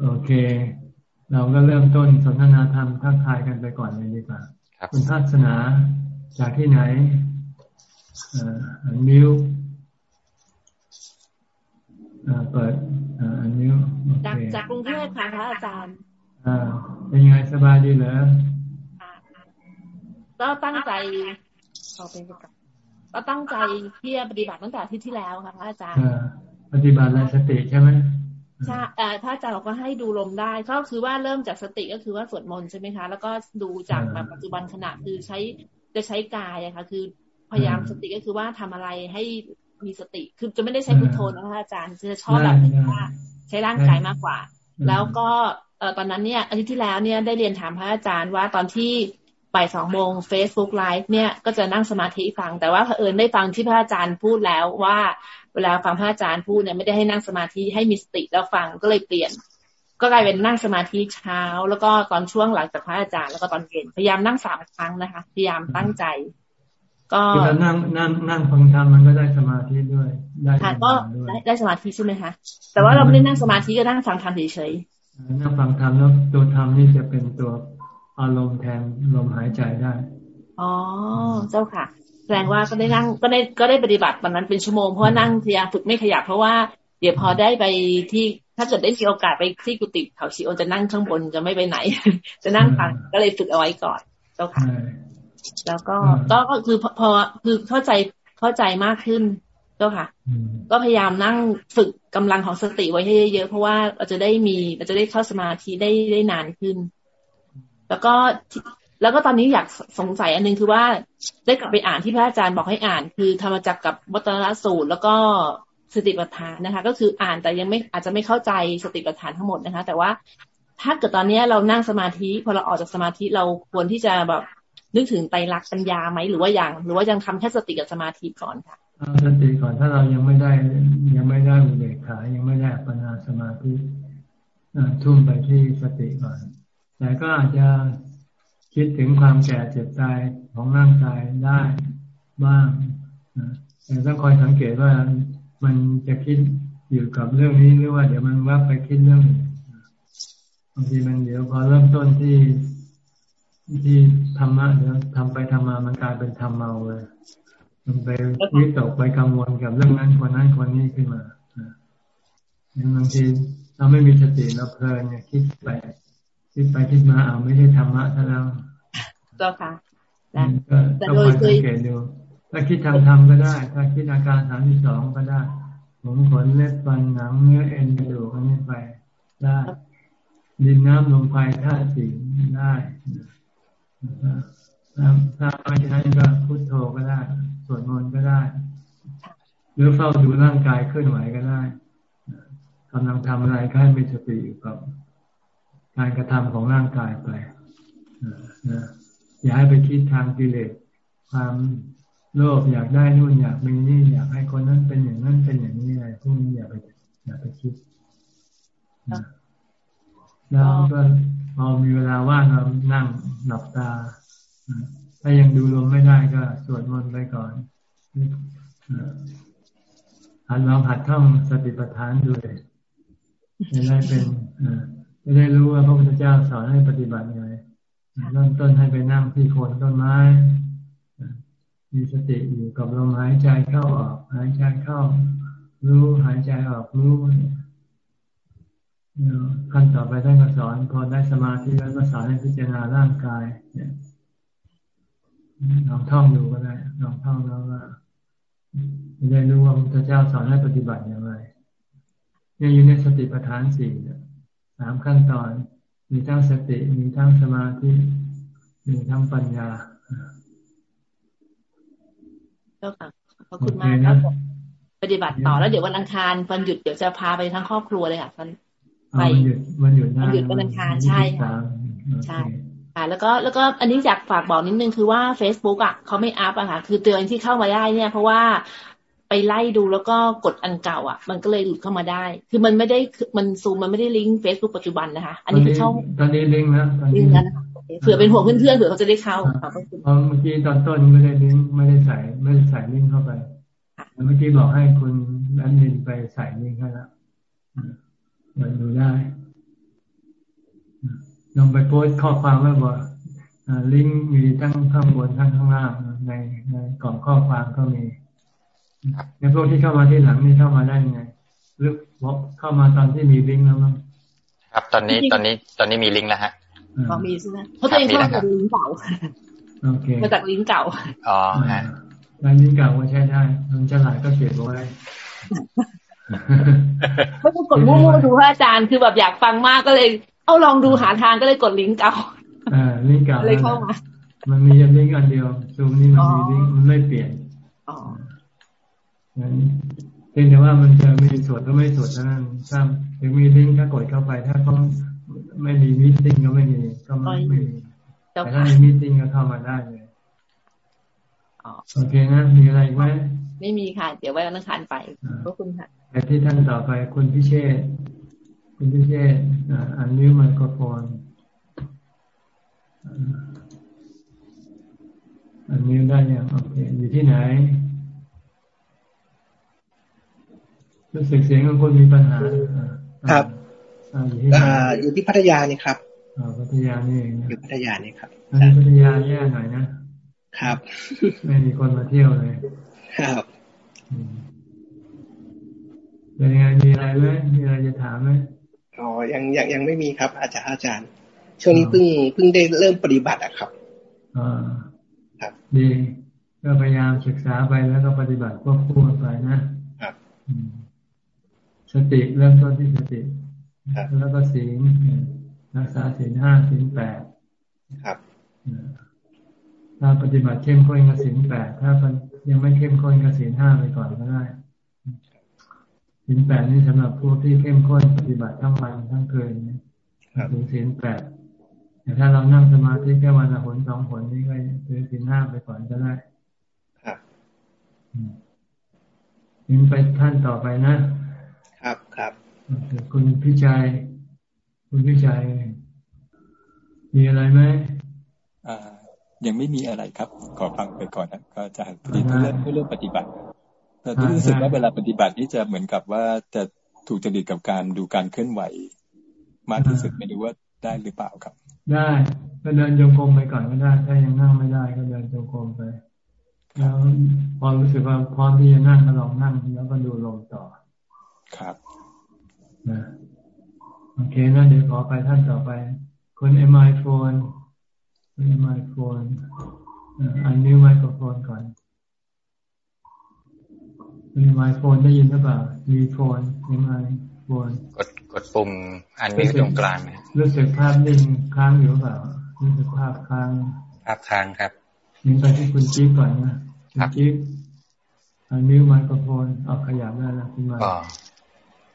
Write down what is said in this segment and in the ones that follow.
โอเค เราก็เริ่มต้นสนทนาธรรมทักทายกันไปก่อนเลยดีกว่าคุณทัศนาจากที่ไหนอันมิวเปิดอันมิวจากจากกรุงเทพค่ะพระอาจารย์เป็นยังไงสบายดีเหรอก็ตั้งใจขอเป็นกับก็ตั้งใจที่จะปฏิบัติตั้งแต่ที่ที่แล้วค่ะพระอาจารย์ปฏิบัติในสติใช่ไหม ใช่ถ้าอาจารย์เราก็ให้ดูลมได้ ก็คือว่าเริ่มจากสติก็คือว่าสวดมนต์ใช่ไหมคะ แล้วก็ดูจากแบบปัจจุบันขณะคือใช้จะใช้กายอะค่ะคือพยายามสติก็คือว่าทำอะไรให้มีสติ คือจะไม่ได้ใช้พุทโธนะคะอาจารย์จะชอบแบบว่าใช้ร่างกายมากกว่า แล้วก็เอตอนนั้นเนี่ยอาทิตย์ที่แล้วเนี่ยได้เรียนถามพระอาจารย์ว่าตอนที่บ่ายสองโมง Facebook Live เนี่ยก็จะนั่งสมาธิฟัง แต่ว่าเผอิญได้ฟังที่พระอาจารย์พูดแล้วว่า เวลาฟังพระอาจารย์พูดเนี่ยไม่ได้ให้นั่งสมาธิให้มีสติแล้วฟังก็เลยเปลี่ยน ก็กลายเป็นนั่งสมาธิเช้า แล้วก็ตอนช่วงหลังจากพระอาจารย์แล้วก็ตอนเย็นพยายามนั่งสามครั้งนะคะ พยายามตั้งใจ ก็นั่งนั่งนั่งฟังธรรมมันก็ได้สมาธิด้วย ได้ก็ได้ได้สมาธิใช่ไหมคะแต่ว่าเราไม่ได้นั่งสมาธิก็นั่งฟังธรรมเฉยๆนั่งฟังธรรมแล้วตัวธรรมนี่จะเป็นตัวอารมณ์แทนลมหายใจได้ อ๋อ เจ้าค่ะ แสดงว่าก็ได้นั่งก็ได้ก็ได้ปฏิบัติวันนั้นเป็นชั่วโมงเพราะว่านั่งพยายามฝึกไม่ขยับเพราะว่าเดี๋ยวพอได้ไปที่ถ้าเกิดได้มีโอกาสไปที่กุฏิเขาชีโอจะนั่งข้างบนจะไม่ไปไหน จะนั่งฟังก็เลยฝึกเอาไว้ก่อนเจ้าค่ะแล้วก็ก็คือพอคือเข้าใจเข้าใจมากขึ้นเจ้าค่ะ ก็พยายามนั่งฝึกกำลังของสติไว้ให้เยอะเพราะว่าเราจะได้มีเราจะได้เข้าสมาธิได้ได้นานขึ้น แล้วก็ แล้วก็ตอนนี้อยากสงสัยอันนึงคือว่าได้กลับไปอ่านที่พระอาจารย์บอกให้อ่าน คือธรรมจักรกับวัตนสูตร แล้วก็สติปัฏฐานนะคะ ก็คืออ่านแต่ยังไม่อาจจะไม่เข้าใจสติปัฏฐานทั้งหมดนะคะ แต่ว่าถ้าเกิดตอนนี้เรานั่งสมาธิพอเราออกจากสมาธิเราควรที่จะแบบนึกถึงไตรลักษณ์ปัญญาไหมหรือว่ายังหรือว่ายังทำแค่สติกับสมาธิก่อนค่ะสติก่อนถ้าเรายังไม่ได้ยังไม่ได้อุเบกขายังไม่ได้ปัญญาสมาธิทุ่มไปที่สติก่อนแต่ก็อาจจะ คิดถึงความแก่เจ็บตายของร่างกายได้บ้างแต่ต้องคอยสังเกตว่ามันจะคิดอยู่กับเรื่องนี้หรือว่าเดี๋ยวมันว่าไปคิดเรื่องบางทีมันเดี๋ยวพอเริ่มต้นที่ที่ธรรมะเดี๋ยวทำไปทำมามันกลายเป็นธรรมเมาเลยมันไปวิตกไปกังวลกับเรื่องนั้นคนนั้นคนนี้ขึ้นมาบางทีเราไม่มีสติเราเพลินเนี่ยคิดไป คิดไปคิดมาเอาไม่ใช่ธรรมะซะแล้วเจ้าค่ะแต่โดยสังเกตดูถ้าคิดทางธรรมก็ได้ ถ้าคิดอาการสามที่สองก็ได้ ผมขนเล็บฟันหนังเนื้อเอ็นกระดูกนี้ไปได้ดินน้ำลมไฟธาตุสี่ได้ถ้าไม่ใช่ก็พุทโธก็ได้สวดมนต์ก็ได้ หรือเฝ้าดูร่างกายเคลื่อนไหวก็ได้กำลังทำอะไรก็ให้มีสติอยู่กับ การกระทำของร่างกายไปนะอย่าให้ไปคิดทางกิเลสความโลภอยากได้นู่นอยากมีนี่อยากให้คนนั้นเป็นอย่างนั้นเป็นอย่างนี้อะไรพวกนี้อย่าไปอย่าไปคิดแล้วก็พอมีเวลาว่างเรานั่งหลับตา ถ้ายังดูลมไม่ได้ก็สวดมนต์ไปก่อนหัดลองหัดท่องสติปัฏฐานดูเลยจะได้เป็น จะได้รู้ว่าพระพุทธเจ้าสอนให้ปฏิบัติยังไงเริ่มต้นให้ไปนั่งที่โคนต้นไม้ มีสติอยู่กับลมหายใจเข้าออก หายใจเข้า รู้หายใจออกรู้ขั้นต่อไปท่านก็สอนพอได้สมาธิแล้วก็สอนให้พิจารณาร่างกายเนี่ยลองท่องดูก็ได้ลองท่องแล้วว่าจะได้รู้ว่าพระเจ้าสอนให้ปฏิบัติอย่างไรเนี่ยอยู่ในสติปัฏฐานสี่เนี่ย สามขั้นตอน มีทั้งสติ มีทั้งสมาธิ มีทั้งปัญญาเจ้าค่ะขอบคุณมากครับปฏิบัติต่อแล้วเดี๋ยววันอังคารวันหยุดเดี๋ยวจะพาไปทั้งครอบครัวเลยค่ะท่านไปวันหยุดวันหยุดวันหยุดวันอังคารใช่ค่ะใช่ค่ะแล้วก็แล้วก็อันนี้อยากฝากบอกนิดนึงคือว่า Facebook อะเขาไม่อัพอะค่ะ คือเตือนที่เข้ามาได้เนี่ย เพราะว่า ไปไล่ดูแล้วก็กดอันเก่า อะ มันก็เลยหลุดเข้ามาได้ คือมันไม่ได้มันซูมมันไม่ได้ลิงก์เฟซบุ๊กปัจจุบันนะคะ อันนี้คือช่องตอนนี้ลิงก์แล้วลิงก์แล้วเผื่อเป็นห่วงเพื่อนๆเผื่อเขาจะได้เข้าค่ะเมื่อกี้ตอนต้นไม่ได้ลิงก์ไม่ได้ใส่ไม่ได้ใส่ลิงก์เข้าไปเมื่อกี้บอกให้คุณแอดมินไปใส่ลิงก์ให้แล้วมาดูได้ลองไปโพสข้อความไว้บอกลิงก์มีทั้งข้างบนทั้งข้างล่างในในกล่องข้อความก็มี ในพวกที่เข้ามาที่หลังนี่เข้ามาได้ยังไงหรือเข้ามาตอนที่มีลิงก์แล้วมั้งครับตอนนี้ตอนนี้ตอนนี้มีลิงก์แล้วฮะพอมีใช่ไหมเพราะตัวเองเข้าจากลิงก์เก่าโอเคมาจากลิงก์เก่าอ๋อฮะลิงก์เก่าก็ใช้ได้มันจะหลายก็เก็บไว้ไม่ต้องกดมั่วๆดูพระอาจารย์คือแบบอยากฟังมากก็เลย เอาลองดูหาทางก็เลยกดลิงก์เก่าอ่าลิงก์เก่าเลยเข้ามามันมีลิงก์อันเดียวซูมนี่มันมีลิงก์มันไม่เปลี่ยนอ๋อ เพียงแต่ว่ามันจะมีสวดก็ไม่สวดเท่านั้นถ้าถึงมีลิงก์ถ้ากดเข้าไป ถ้าต้องไม่มีมิ팅ก็ไม่มีก็ไม่มีแต่ถ้ามีมิ팅ก็เข้ามาได้เลยโอเคนะมีอะไรไหมไม่มีค่ะ เดี๋ยวไว้วันอังคารไปขอบคุณค่ะไปที่ท่านต่อไปคุณพิเชษคุณพิเชษอันนี้ไมโครโฟนอันนี้ได้ยังโอเคอยู่ที่ไหน รู้สึกเสียงของคนมีปัญหาครับอยู่ที่พัทยานี่ครับพัทยานี่อยู่พัทยานี่ครับพัทยาแย่หน่อยนะครับ ไม่มีคนมาเที่ยวเลย ครับเป็นยังไงมีอะไรไหมมีอะไรจะถามไหมอ๋อยังยังยังไม่มีครับ อาจารย์อาจารย์ ช่วงนี้เพิ่งเพิ่งได้เริ่มปฏิบัติอะครับอ่าครับ ดีก็พยายามศึกษาไปแล้วก็ปฏิบัติควบคู่ไปนะครับ สติเริ่มต้นที่สติแล้วก็ศีลรักษาศีลห้าศีลแปดครับถ้าปฏิบัติเข้มข้นกับศีลแปดถ้ายังไม่เข้มข้นกับศีลห้าไปก่อนก็ได้ศีลแปดนี่สำหรับพวกที่เข้มข้นปฏิบัติทั้งวันทั้งคืนถึงศีลแปดแต่ถ้าเรานั่งสมาธิแค่วันละหนสองหนนี่ก็ถือศีลห้าไปก่อนก็ได้ครับยินไปท่านต่อไปนะ ครับครับคุณพิชัย คุณพิชัย มีอะไรไหมอ่า ยังไม่มีอะไรครับ ขอฟังไปก่อนนะก็จะพอดีเรื่องเรื่องปฏิบัติแต่รู้สึกว่าเวลาปฏิบัตินี่จะเหมือนกับว่าจะถูกจริตกับการดูการเคลื่อนไหว มากที่สุดไม่รู้ว่าได้หรือเปล่าครับ ได้ก็เดินโยกมไปก่อนก็ได้ ถ้ายังนั่งไม่ได้ก็เดินโยกมไปแล้วพอรู้สึกว่าพร้อมที่จะนั่งก็ลองนั่งแล้วก็ดูลมต่อ ครับนะโอเคนะเดี๋ยวขอไปท่านต่อไปคนเอ็มไอโฟนคนเอ็มไอโฟนอันนิ้วไมโครโฟนก่อนคุณ M iPhone ได้ยินหรือเปล่ามีโฟน M iPhoneกดกดปุ่มอันนี้ตรงกลางรู้สึกภาพนิ่งค้างอยู่หรือเปล่ารู้สึกภาพค้างภาพค้างครับนิ่งไปที่คุณจิ๊บก่อนนะคุณจิ๊บอันนิ้วไมโครโฟนเอาขยับได้แล้วคุณมา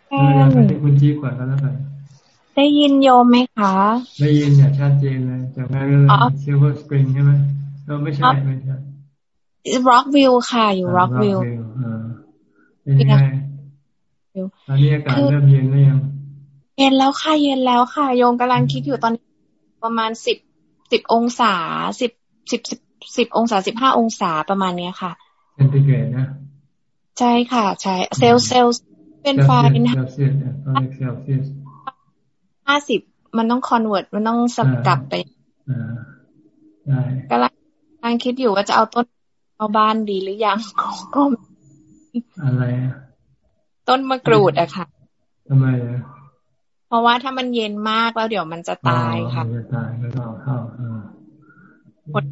เออไปคุณจิ๊บก่อนก็แล้วกันได้ยินโยมไหมคะ ได้ยินอย่างชัดเจนเลยจากแม่เลย Silver Spring ใช่ไหมเราไม่ใช่ไม่ใช่ร็อกวิวค่ะ อยู่ร็อกวิวเป็นยังไงตอนนี้อากาศเริ่มเย็นแล้วยังเย็นแล้วค่ะเย็นแล้วค่ะ โยมกำลังคิดอยู่ตอนประมาณสิบสิบองศาสิบสิบสิบสิบองศาสิบห้าองศาประมาณเนี้ยค่ะเซนติเกรดนะ ใช่ค่ะ ใช่เซลเซล เป็นไฟเป็นห้าสิบมันต้องคอนเวิร์ตมันต้องสกลับไปกำลังกำลังคิดอยู่ว่าจะเอาต้นเอาบ้านดีหรือยังก็อะไรต้นมะกรูดอะค่ะทำไมอะเพราะว่าถ้ามันเย็นมากแล้วเดี๋ยวมันจะตายค่ะจะตายแล้วก็เอาเข้า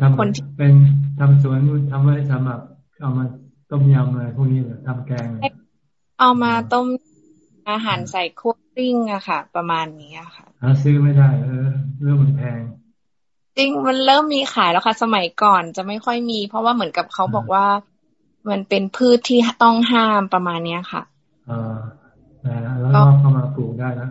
ทำคนเป็นทำสวนทำไว้สำหรับเอามาต้มยำอะไรพวกนี้เหรอทำแกง เอามาต้มอาหารใส่คุกปิ้งอะค่ะ ประมาณนี้ค่ะหาซื้อไม่ได้เออเรื่องมันแพงจริงมันเริ่มมีขายแล้วค่ะ สมัยก่อนจะไม่ค่อยมี เพราะว่าเหมือนกับเขาบอกว่า มันเป็นพืชที่ต้องห้ามประมาณเนี้ยค่ะอ่าแล้วก็เข้ามาปลูกได้นะ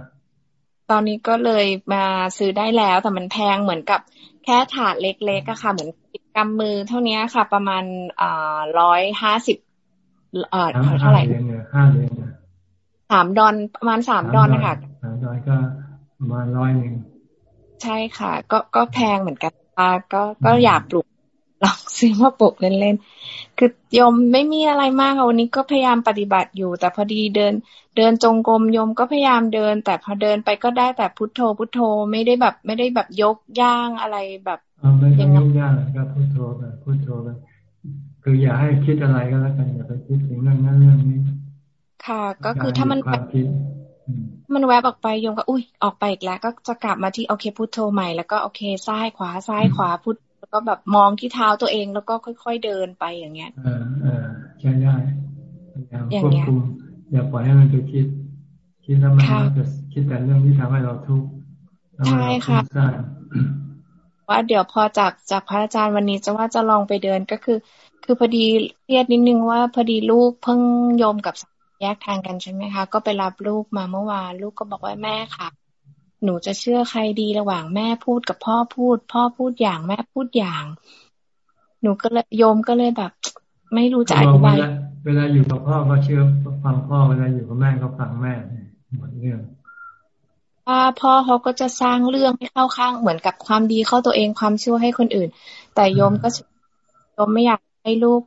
ตอนนี้ก็เลยมาซื้อได้แล้วแต่มันแพงเหมือนกับแค่ถาดเล็กๆอะค่ะ เหมือนกำมือเท่านี้ค่ะ ประมาณอ่าร้อยห้าสิบ เอ่อเท่าไหร่ห้าเหรียญสามดอนประมาณสามดอนนะคะสามดอนก็ประมาณร้อยหนึ่งใช่ค่ะ ก็ก็แพงเหมือนกันก็ก็อยากปลูกลองซื้อมาปลูกเล่นๆ คือยมไม่มีอะไรมากวันนี้ก็พยายามปฏิบัติอยู่ แต่พอดีเดิน เดินจงกรมโยมก็พยายามเดิน แต่พอเดินไปก็ได้แต่พุทโธพุทโธไม่ได้แบบไม่ได้แบบยกย่างอะไรแบบไม่ต้องยกย่างก็พุทโธไปพุทโธไป คืออย่าให้คิดอะไรก็แล้วกันอย่าไปคิดถึงเรื่องนั้นเรื่องนี้ ค่ะ ก็คือถ้ามันความคิดมันแวบออกไปโยมก็อุ้ยออกไปอีกแล้ว ก็จะกลับมาที่โอเคพุทโธใหม่แล้วก็โอเคซ้ายขวาซ้ายขวาพุทแล้วก็แบบมองที่เท้าตัวเองแล้วก็ค่อย ๆเดินไปอย่างเงี้ยเออเออใช่ได้พยายามควบคุมอย่าปล่อยให้มันไปคิด คิดแล้วมันจะคิดแต่เรื่องที่ทำให้เราทุกข์ใช่ค่ะว่าเดี๋ยวพอจากจากพระอาจารย์วันนี้จะว่าจะลองไปเดินก็คือ คือพอดีเครียดนิดนึงว่าพอดีลูกเพิ่งโยมกับแยกทางกันใช่ไหมคะ ก็ไปรับลูกมาเมื่อวานลูกก็บอกว่าแม่ค่ะ หนูจะเชื่อใครดีระหว่างแม่พูดกับพ่อพูด พ่อพูดอย่างแม่พูดอย่าง หนูก็เลยโยมก็เลยแบบ ไม่รู้จะอธิบายเวลาอยู่กับพ่อก็เชื่อฟังพ่อเวลาอยู่กับแม่ก็ฟังแม่หมดเรื่องพ่อพ่อเขาก็จะสร้างเรื่องให้เข้าข้างเหมือนกับความดีเข้าตัวเองความชั่วให้คนอื่น แต่โยมก็โยมไม่อยาก ให้ลูก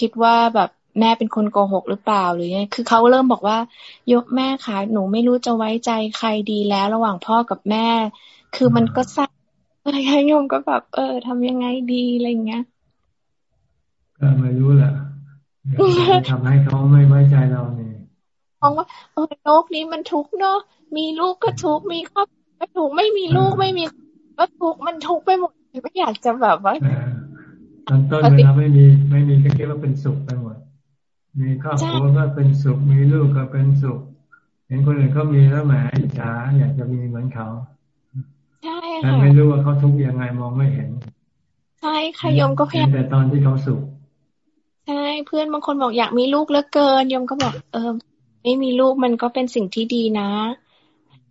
คิดว่าแบบแม่เป็นคนโกหกหรือเปล่าหรือไงคือเขาเริ่มบอกว่า ยกแม่ค่ะหนูไม่รู้จะไว้ใจใครดีแล้วระหว่างพ่อกับแม่ คือมันก็สร้างอะไรโยมก็แบบ เออทำยังไงดีอะไรเงี้ยก็ไม่รู้แหละทำให้เขาไม่ไว้ใจเราเนี่ยมองว่าเออโลกนี้มันทุกเนาะมีลูกก็ทุกมีครอบก็ทุกไม่มีลูกไม่มีก็ทุกมันทุกไปหมดไม่อยากจะแบบว่า ตอนต้นเวลาไม่มีไม่มีก็คิดว่าเป็นสุขไปหมด มีครอบครัวก็เป็นสุข มีลูกก็เป็นสุข เห็นคนอื่นเขามีแล้วแหมอิจฉาอยากจะมีเหมือนเขาใช่ค่ะแต่ไม่รู้ว่าเขาทุกข์ยังไงมองไม่เห็น ใช่ค่ะยมก็พยายามแต่ตอนที่เขาสุขใช่เพื่อนบางคนบอกอยากมีลูกเหลือเกินยมก็บอกเออไม่มีลูกมันก็เป็นสิ่งที่ดีนะ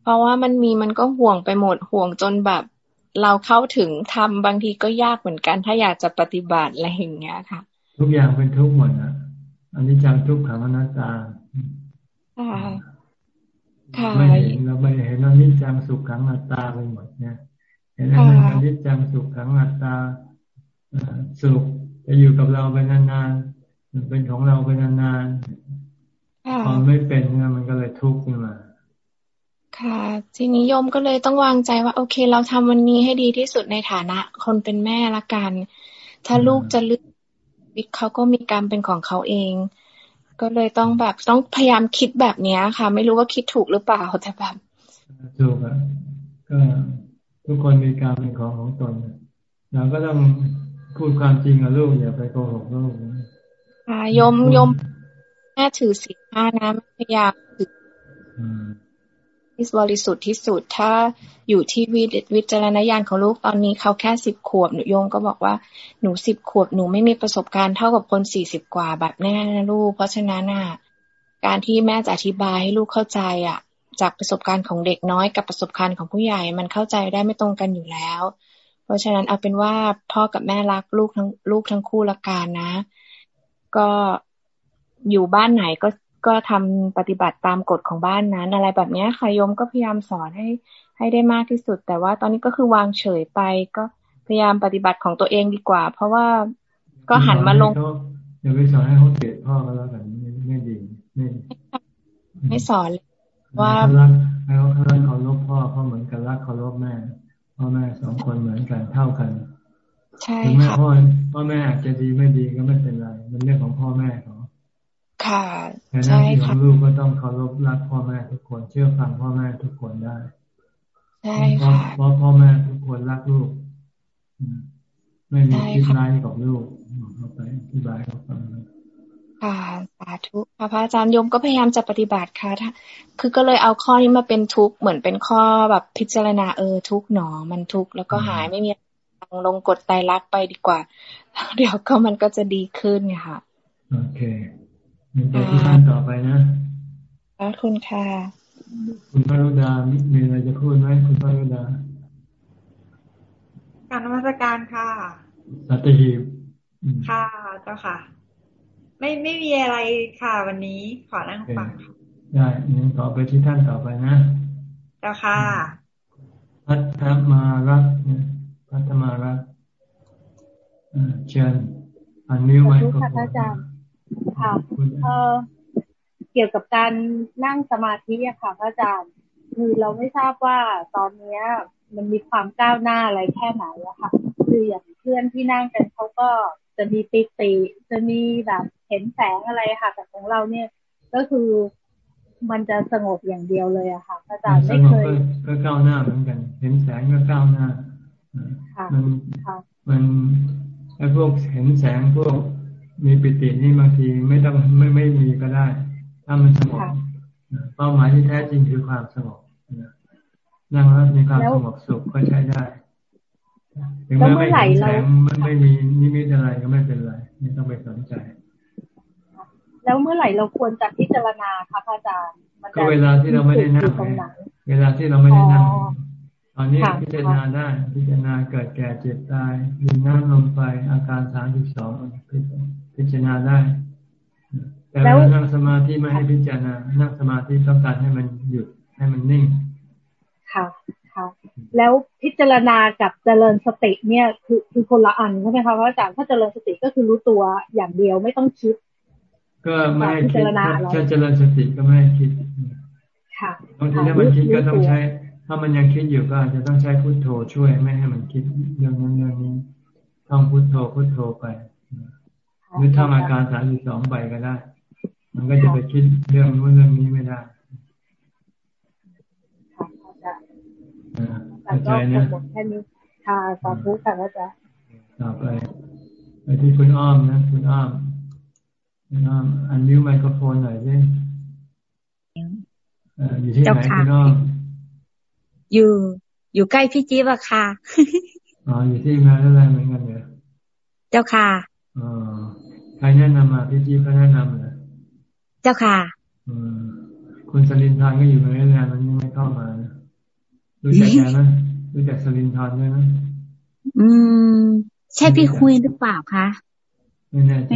เพราะว่ามันมีมันก็ห่วงไปหมดห่วงจนแบบ เราเข้าถึงทำบางทีก็ยากเหมือนกัน ถ้าอยากจะปฏิบัติอะไรอย่างเงี้ยค่ะ ทุกอย่างเป็นทุกข์หมดนะอันนี้จังทุกขังอนัตตาไม่เห็นเราไม่เห็นอันนี้จังสุขขังอนัตตาไปหมดเนี่ยเห็นอันนี้จังสุขขังอนัตตาสุขจะอยู่กับเราไปนานๆเป็นของเราไปนานๆพอไม่เป็นเนี่ยมันก็เลยทุกข์ขึ้นมา ค่ะ ทีนี้โยมก็เลยต้องวางใจว่า โอเค เราทำวันนี้ให้ดีที่สุดในฐานะ คนเป็นแม่ละกัน ถ้าลูกจะเลือกวิตเขาก็มีกรรมเป็นของเขาเอง ก็เลยต้องแบบต้องพยายามคิดแบบเนี้ยค่ะ ไม่รู้ว่าคิดถูกหรือเปล่าแต่แบบถูกอะก็ทุกคนมีกรรมเป็นของของตนเราก็ต้องพูดความจริงกับลูกอย่าไปโกหกลูกค่ะยมยมแม่ถือศีลห้านะพยายามถือ ที่บริสุทธิ์ที่สุด ถ้าอยู่ที่วิวจารณญาณของลูกตอนนี้เขาแค่สิบขวบหนูโยงก็บอกว่าหนูสิบขวบหนูไม่มีประสบการณ์เท่ากับคนสี่สิบกว่าแบบแน่นะลูก เพราะฉะนั้นอะการที่แม่จะอธิบายให้ลูกเข้าใจอะ จากประสบการณ์ของเด็กน้อยกับประสบการณ์ของผู้ใหญ่มันเข้าใจได้ไม่ตรงกันอยู่แล้ว เพราะฉะนั้นเอาเป็นว่าพ่อกับแม่รักลูกทั้งลูกทั้งคู่ละกันนะ ก็อยู่บ้านไหนก็ ก็ทำปฏิบัติตามกฎของบ้านนั้น อะไรแบบนี้ค่ะโยมก็พยายามสอนให้ให้ได้มากที่สุด แต่ว่าตอนนี้ก็คือวางเฉยไป ก็พยายามปฏิบัติของตัวเองดีกว่า เพราะว่าก็หันมาลงอย่าไปสอนให้เขาเกลียดพ่อก็แล้วกันไม่ไม่ดีไม่ไม่สอนว่าให้เขารักเขาลบพ่อเขาเหมือนกันรักเขาลบแม่พ่อแม่สองคนเหมือนกันเท่ากันใช่ค่ะพ่อพ่อแม่อาจจะดีไม่ดีก็ไม่เป็นไร มันเรื่องของพ่อแม่เขา ค่ะใช่ค่ะลูกก็ต้องเคารพรักพ่อแม่ทุกคนเชื่อฟังพ่อแม่ทุกคนได้ใช่ค่ะเพราะพ่อแม่ทุกคนรักลูกไม่มีคิดร้ายกับลูกเขาไปอธิบายเขาฟังค่ะสาธุพระอาจารย์ยมก็พยายามจะปฏิบัติค่ะถ้าคือก็เลยเอาข้อนี้มาเป็นทุกข์เหมือนเป็นข้อแบบพิจารณาเออทุกข์หนอมันทุกข์แล้วก็หายไม่มีลงกดไตรักไปดีกว่า เดี๋ยวก็มันก็จะดีขึ้นไงค่ะโอเค ไปที่ท่านต่อไปนะขอบคุณค่ะ คุณพระรุดา มีอะไรจะพูดไหมคุณพระรุดา การนมัสการค่ะสัตหีบค่ะ เจ้าค่ะ ไม่ไม่มีอะไรค่ะ วันนี้ขอนั่งฟังค่ะได้งั้นต่อไปที่ท่านต่อไปนะ เจ้าค่ะ พัฒมารัตพัฒมารัตเชิญอันนี้ไว้ก็อาจารย์ ค่ะ เออกี่ยวกับการนั่งสมาธิอะค่ะพระอาจารย์คือเราไม่ทราบว่าตอนเนี้ย มันมีความก้าวหน้าอะไรแค่ไหนอะค่ะ คืออย่างเพื่อนที่นั่งกันเขาก็จะมีปิติจะมีแบบเห็นแสงอะไรค่ะ แต่ของเราเนี่ยก็คือมันจะสงบอย่างเดียวเลยอะค่ะอาจารย์ไม่เคยก็ก้าวหน้าเหมือนกัน เห็นแสงก็ก้าวหน้ามันมันไอ้พวกเห็นแสงพวก มีปิตินี่บางทีไม่ต้องไม่ไม่มีก็ได้ ถ้ามันสงบเป้าหมายที่แท้จริงคือความสงบนั่งแล้วมีความสงบสุขก็ใช้ได้ถึงแม้ไม่เห็นแสงมันไม่มีนิมิตอะไรก็ไม่เป็นไรไม่ต้องไปสนใจ แล้วเมื่อไหร่เราควรจะพิจารณาคะอาจารย์ก็เวลาที่เราไม่ได้นั่งเวลาที่เราไม่ได้นั่งตอนนี้พิจารณาได้พิจารณาเกิดแก่เจ็บตายมีน้ำลมไฟอาการสามสิบสอง พิจารณาได้ แต่เวลานั่งสมาธิไม่ให้พิจารณา นั่งสมาธิต้องการให้มันหยุดให้มันนิ่ง ค่ะค่ะแล้วพิจารณากับเจริญสติเนี่ย คือคือคนละอันใช่ไหมคะพระอาจารย์ถ้าเจริญสติก็คือรู้ตัวอย่างเดียวไม่ต้องคิด ก็ไม่ให้คิดถ้าเจริญสติก็ไม่ให้คิดค่ะบางทีถ้ามันคิดก็ต้องใช้ ถ้ามันยังคิดอยู่ก็อาจจะต้องใช้พุทโธช่วยไม่ให้มันคิดเรื่องนั้นเรื่องนี้ท่องพุทโธพุทโธไป หรือทำอาการสามสิบสองไปก็ได้ มันก็จะไปคิดเรื่องนู้นเรื่องนี้ไม่ได้เข้าใจนะแค่นี้ค่ะสาธุค่ะอาจารย์ต่อไปไปที่คุณอ้อมนะคุณอ้อมคุณอ้อมอันนิ้วไมโครโฟนหน่อยสิอยู่ที่ไหนคุณอ้อมอยู่อยู่ใกล้พี่จี๊บอะค่ะอ๋ออยู่ที่งานอะไรเหมือนกันเนี่ยเจ้าค่ะอ๋อ ใครแนะนำมาพี่จี๊บก็แนะนำเลยเจ้าค่ะอืมคุณสลินทานก็อยู่ในงานมันยังไม่เข้ามานะรู้จักแกไหมรู้จักสลินทานไหมนะอืม ใช่พี่คุยหรือเปล่าคะไม่แน่ใจ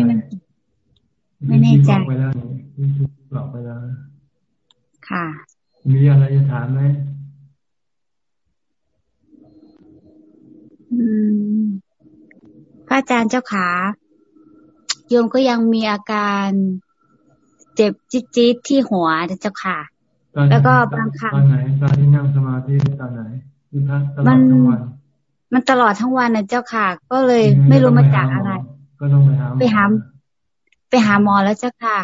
ไม่แน่ใจบอกไปแล้วนี่บอกไปแล้วค่ะ มีอะไรจะถามไหมพระอาจารย์เจ้าขา โยมก็ยังมีอาการเจ็บจี๊ดที่หัวเจ้าค่ะ แล้วก็บางครั้งตอนไหนตอนที่นั่งสมาธิตอนไหนที่พักตลอดทั้งวันมันตลอดทั้งวันนะเจ้าค่ะ ก็เลยไม่รู้มาจากอะไร ก็ต้องไปหาไปหาไปหาหมอแล้วเจ้าค่ะ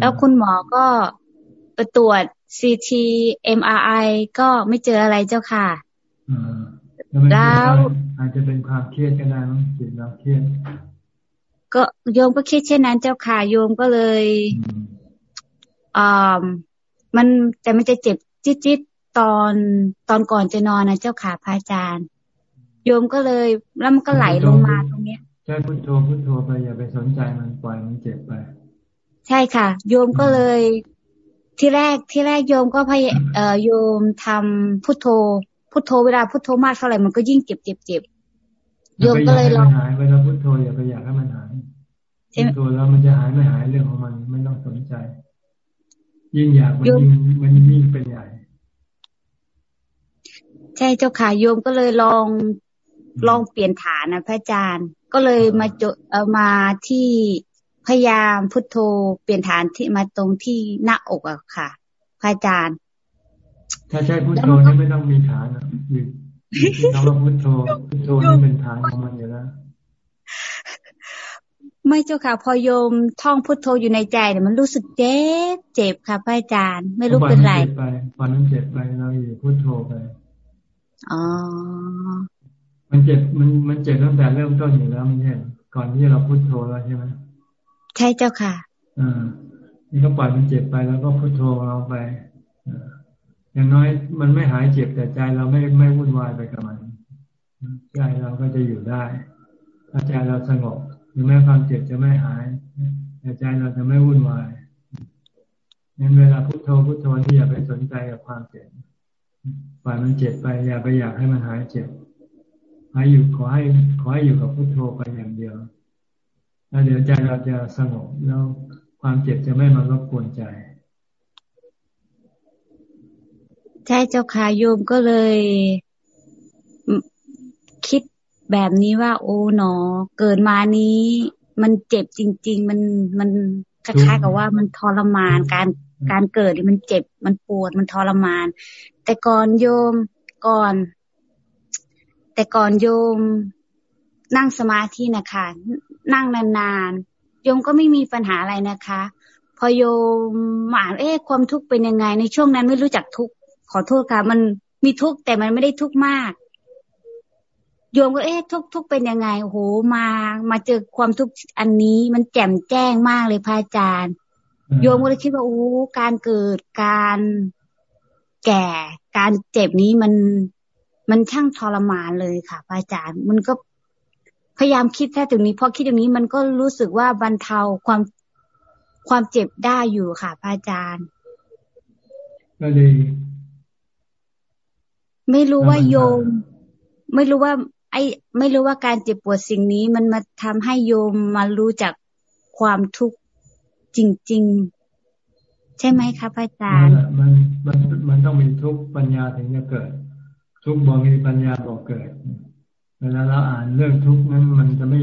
แล้วคุณหมอก็ไปตรวจซีทีเอ็มอาร์ไอก็ไม่เจออะไรเจ้าค่ะแล้วอาจจะเป็นความเครียดก็ได้มั้งจิตเราเครียด ก็โยมก็คิดเช่นนั้นเจ้าค่ะโยมก็เลยอ่ามันแต่มันจะเจ็บจิ๊ดๆตอนตอนก่อนจะนอนนะเจ้าค่ะพระอาจารย์ โยมก็เลยแล้วมันก็ไหลลงมาตรงเนี้ยใช่พุทโธพุทโธไปอย่าไปสนใจมันปล่อยมันเจ็บไป ใช่ค่ะ โยมก็เลยที่แรกที่แรกโยมก็พยเอ่อโยมทำพุทโธพุทโธเวลาพุทโธมากเท่าไหร่มันก็ยิ่งเจ็บเจ็บเจ็บ โยมก็เลยลองหายเวลาพุทโธอย่าไปอยากให้มันหายพุทโธแล้วมันจะหายไม่หายเรื่องของมันไม่ต้องสนใจ ยิ่งอยากมันยิ่งมันยิ่งเป็นใหญ่ใช่เจ้าค่ะโยมก็เลยลองลองเปลี่ยนฐานนะพระอาจารย์ ก็เลยมาจดเอามาที่พยายามพุทโธเปลี่ยนฐานที่มาตรงที่หน้าอกอะค่ะ พระอาจารย์ ถ้าใช้พุทโธนี่ไม่ต้องมีฐานนะอยู่ ที่คำว่าพุทโธพุทโธนี่เป็นฐานของมันอยู่แล้วไม่เจ้าค่ะ พอโยมท่องพุทโธอยู่ในใจเนี่ยมันรู้สึกเจ็บเจ็บค่ะพระอาจารย์ไม่รู้เป็นไรไปวันนั้นเจ็บไปเราอยู่พุทโธไปอ๋อมันเจ็บมันมันเจ็บตั้งแต่เริ่มต้นอยู่แล้วไม่ใช่ก่อนที่เราพุทโธแล้วใช่ไหมใช่เจ้าค่ะอ่านี่ก็ปล่อยมันเจ็บไปแล้วก็พุทโธเราไปอ่า อย่างน้อยมันไม่หายเจ็บแต่ใจเราไม่ไม่วุ่นวายไปกับมันใจเราก็จะอยู่ได้ ถ้าใจเราสงบถึงแม้ความเจ็บจะไม่หายแต่ใจเราจะไม่วุ่นวายงั้นเวลาพุโทโธพุโทโธที่อย่าไปสนใจกับความเจ็บปล่อยมันเจ็บไป อย่าไปอยากให้มันหายเจ็บหายอยู่ขอให้ขอให้อยู่กับพุโทโธไปอย่างเดียว แล้วเดี๋ยวใจเราจะสงบแล้วความเจ็บจะไม่มารบกวนใจ ใช่เจ้าค่ะโยมก็เลย คิดแบบนี้ว่า โอ้หนอ เกิดมานี้ มันเจ็บจริง ๆ มันมันคล้ายๆกับว่ามันทรมานการการเกิดมันเจ็บมันปวดมันทรมาน แต่ก่อนโยมก่อน แต่ก่อนโยมนั่งสมาธินะคะนั่งนานๆโยมก็ไม่มีปัญหาอะไรนะคะ พอโยมหมาเอ๊ะความทุกข์เป็นยังไง ในช่วงนั้นไม่รู้จักทุกข์ ขอโทษค่ะ มันมีทุกข์แต่มันไม่ได้ทุกข์มาก โยมก็เอ๊ะทุกทุกเป็นยังไงโอ้โหมา มาเจอความทุกข์อันนี้ มันแจ่มแจ้งมากเลยพระอาจารย์ โยมก็เลยคิดว่าโอ้การเกิดการแก่ การเจ็บนี้มันมันช่างทรมานเลยค่ะพระอาจารย์ มันก็พยายามคิดแค่ตรงนี้พอคิดตรงนี้มันก็รู้สึกว่าบรรเทาความความเจ็บได้อยู่ค่ะพระอาจารย์ ก็ดี ไม่รู้ว่าโยม ไม่รู้ว่า ไอ้ ไม่รู้ว่าการเจ็บปวดสิ่งนี้ มันมาทำให้โยมมารู้จักความทุกข์จริง ๆ ใช่ไหมคะพระอาจารย์มันมันมันต้องมีทุกปัญญาถึงจะเกิด ทุกบอกมีปัญญาบอกเกิดเวลาเราอ่านเรื่องทุกนั้นมันจะไม่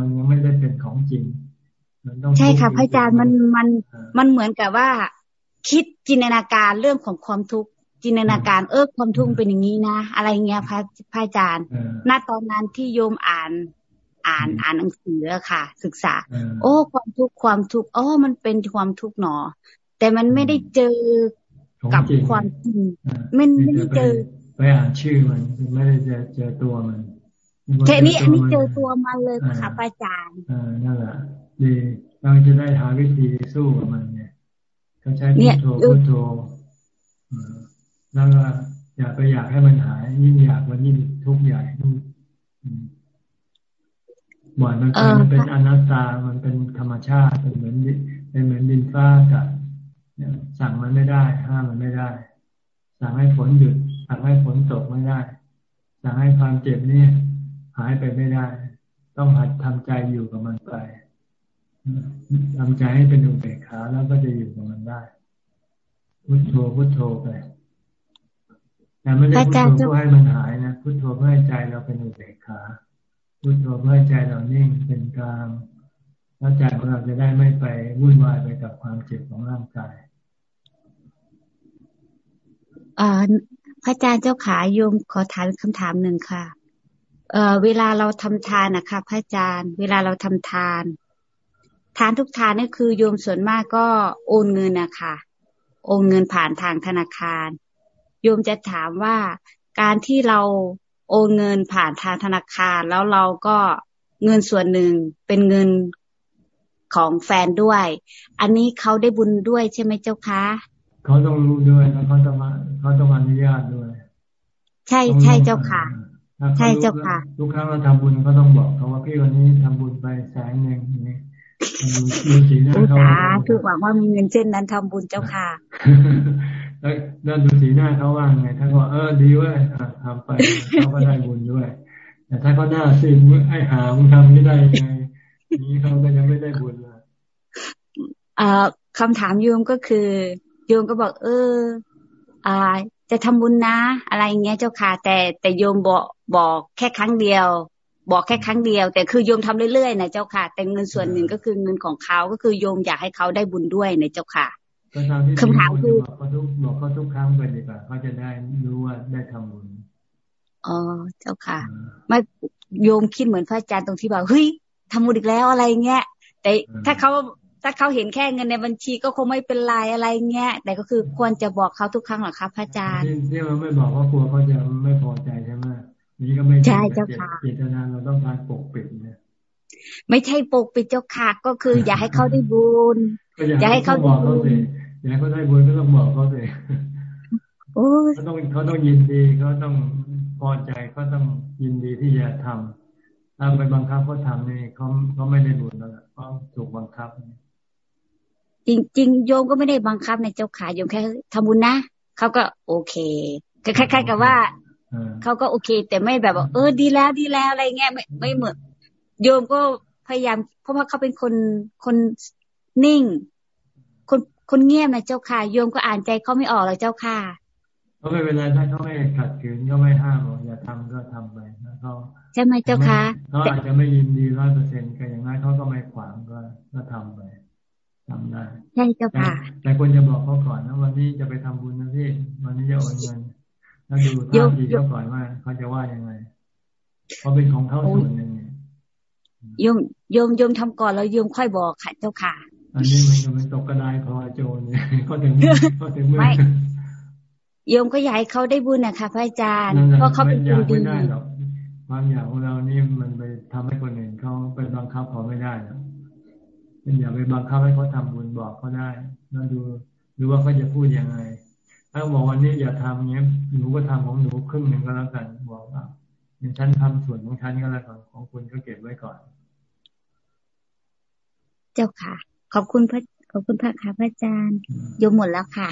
มันยังไม่ได้เป็นของจริงใช่ค่ะพระอาจารย์มันมันมันเหมือนกับว่า คิดจินตนาการเรื่องของความทุกข์ จินตนาการเออความทุกข์เป็นอย่างนี้นะ อะไรเงี้ยพระพระอาจารย์ณตอนนั้นที่โยมอ่านอ่านอ่านหนังสือค่ะ ศึกษา โอ้ ความทุกข์ความทุกข์อ๋อมันเป็นความทุกข์หนอ แต่มันไม่ได้เจอกับความจริงมันไม่ได้เจอไปอ่านชื่อมันไม่ได้เจอเจอตัวมันแค่นี้อันนี้เจอตัวมันเลยค่ะอาจารย์อ่านั่นแหละดีเราจะได้หาวิธีสู้กับมันเนี่ยเขาใช้พุทโธพุทโธ แล้วก็อย่าไปอยากให้มันหาย ยิ่งอยากมันยิ่งทุกข์ใหญ่บ่อยมันเป็นเป็นอนัตตา มันเป็นธรรมชาติเป็นเหมือนเป็นเหมือนดินฟ้ากับสั่งมันไม่ได้ ห้ามมันไม่ได้ สั่งให้ฝนหยุด สั่งให้ฝนตกไม่ได้ สั่งให้ความเจ็บนี่หายไปไม่ได้ ต้องหัดทำใจอยู่กับมันไปทำใจให้เป็นอุเบกขาแล้วก็จะอยู่กับมันได้ พุทโธพุทโธไป แต่ไม่ได้พุทโธเพื่อให้มันหายนะพุทโธเพื่อให้ใจเราเป็นอุเบกขาพุทโธเพื่อให้ใจเรานิ่งเป็นกลางแล้วใจของเราจะได้ไม่ไปวุ่นวายไปกับความเจ็บของร่างกายอ่าพระอาจารย์เจ้าขาโยมขอถามคำถามหนึ่งค่ะ เอ่อเวลาเราทำทานนะคะพระอาจารย์ เวลาเราทำทาน ทานทุกทานนี่คือโยมส่วนมากก็โอนเงินนะคะโอนเงินผ่านทางธนาคาร โยมจะถามว่าการที่เราโอนเงินผ่านทางธนาคาร แล้วเราก็เงินส่วนหนึ่งเป็นเงินของแฟนด้วย อันนี้เขาได้บุญด้วยใช่ไหมเจ้าคะเขาต้องรู้ด้วยแล้วเขาต้องเขาต้องอนุญาตด้วย ใช่ใช่เจ้าค่ะ ใช่เจ้าค่ะทุกครั้งเราทำบุญก็ต้องบอกเขาว่าพี่วันนี้ทำบุญไปแสนหนึ่งนี่ดูสีหน้าเขาคือหวังว่ามีเงินเช่นนั้นทำบุญเจ้าค่ะ แล้วแล้วดูสีหน้าเขาว่าไงถ้าเขาเออดีเว้ยทำไปเขาก็ได้บุญด้วย แต่ถ้าเขาหน้าซีนไอ้หามึงทำไม่ได้ไงนี้เขาก็ยังไม่ได้บุญเลยอ่าคำถามโยมก็คือโยมก็บอก เออ อ่า จะทำบุญนะ อะไรเงี้ยเจ้าค่ะ แต่แต่โยมบอกบอกแค่ครั้งเดียว บอกแค่ครั้งเดียว แต่คือโยมทำเรื่อยๆนะเจ้าค่ะ แต่เงินส่วนหนึ่งก็คือเงินของเขาก็คือโยมอยากให้เขาได้บุญด้วยนะเจ้าค่ะ คำถามคือบอกเขาทุกบอกเขาทุกครั้งไปดีกว่าเขาจะได้รู้ว่าได้ทำบุญอ๋อเจ้าค่ะไม่โยมคิดเหมือนพระอาจารย์ตรงที่บอกเฮ้ยทำบุญอีกแล้วอะไรเงี้ยแต่ถ้าเขาถ้าเขาเห็นแค่เงินในบัญชีก็คงไม่เป็นไรอะไรเงี้ยแต่ก็คือควรจะบอกเขาทุกครั้งหรอครับพระอาจารย์ที่เราไม่บอกว่ากลัวเขาจะไม่พอใจใช่ไหมนี่ก็ไม่ใช่เจ้าค่ะเจตนาเราต้องการปกปิดเนี่ยไม่ใช่ปกปิดเจ้าค่ะก็คือ อย่าให้เขาได้บุญ อย่าให้เขาได้บุญอยากเขาได้บุญก็ต้องบอกเขาเลยเขาต้องเขาต้องยินดีเขาต้องพอใจเขาต้องยินดีที่จะทำถ้าไปบังคับเขาทำนี่เขาเขาไม่ได้บุญแล้วเขาถูกบังคับ จริงจริงโยมก็ไม่ได้บังคับในเจ้าขาโยมแค่ทำบุญนะเขาก็โอเคคล้ายๆกับว่าเขาก็โอเค แต่ไม่แบบว่าเออดีแล้วดีแล้วอะไรเงี้ยไม่ไม่เหมือนโยมก็พยายามเพราะว่าเขาเป็นคนคน นิ่งคนเงียบนะเจ้าค่ะโยมก็อ่านใจเขาไม่ออกเลยเจ้าค่ะก็ไม่เป็นไรถ้าเขาไม่ขัดขืนก็ไม่ห้ามอย่าทำก็ทำไปนะเขาใช่ไหมเจ้าค่ะเขาอาจจะไม่ยินดีร้อยเปอร์เซ็นต์ก็อย่างนั้นเขาก็ไม่ขวางก็ก็ทำไปแทำได้ใช่เจ้าค่ะแต่ควรจะบอกเขาก่อนนะวันนี้จะไปทำบุญนะพี่วันนี้จะโอนเงินแล้วดูท่าทีเขาก่อนว่าเขาจะว่ายังไงเพราะเป็นของเขาส่วนหนึ่งโยมโยมโยมทำก่อนแล้วโยมค่อยบอกค่ะเจ้าค่ะ อันนี้มันจะเป็นตกกระไดพอโจรเนี่ยก็ถึงก็ถึงเมื่อโยมก็อยากให้เขาได้บุญนะคะพระอาจารย์เพราะเขาเป็นคนดีความอยากของเรานี่มันไปทำให้คนอื่นเขาไปบังคับเขาไม่ได้หรอกอย่าไปบังคับให้เขาทำบุญบอกเขาได้แล้วดูดูว่าเขาจะพูดยังไง ถ้าบอกวันนี้อย่าทำเงี้ยหนูก็ทำของหนูครึ่งหนึ่งก็แล้วกันบอกอะอย่างฉันทำส่วนของฉันก็แล้วกันของคุณก็เก็บไว้ก่อน เจ้าค่ะ ขอบคุณพระขอบคุณพระค่ะพระอาจารย์โยมหมดแล้วค่ะ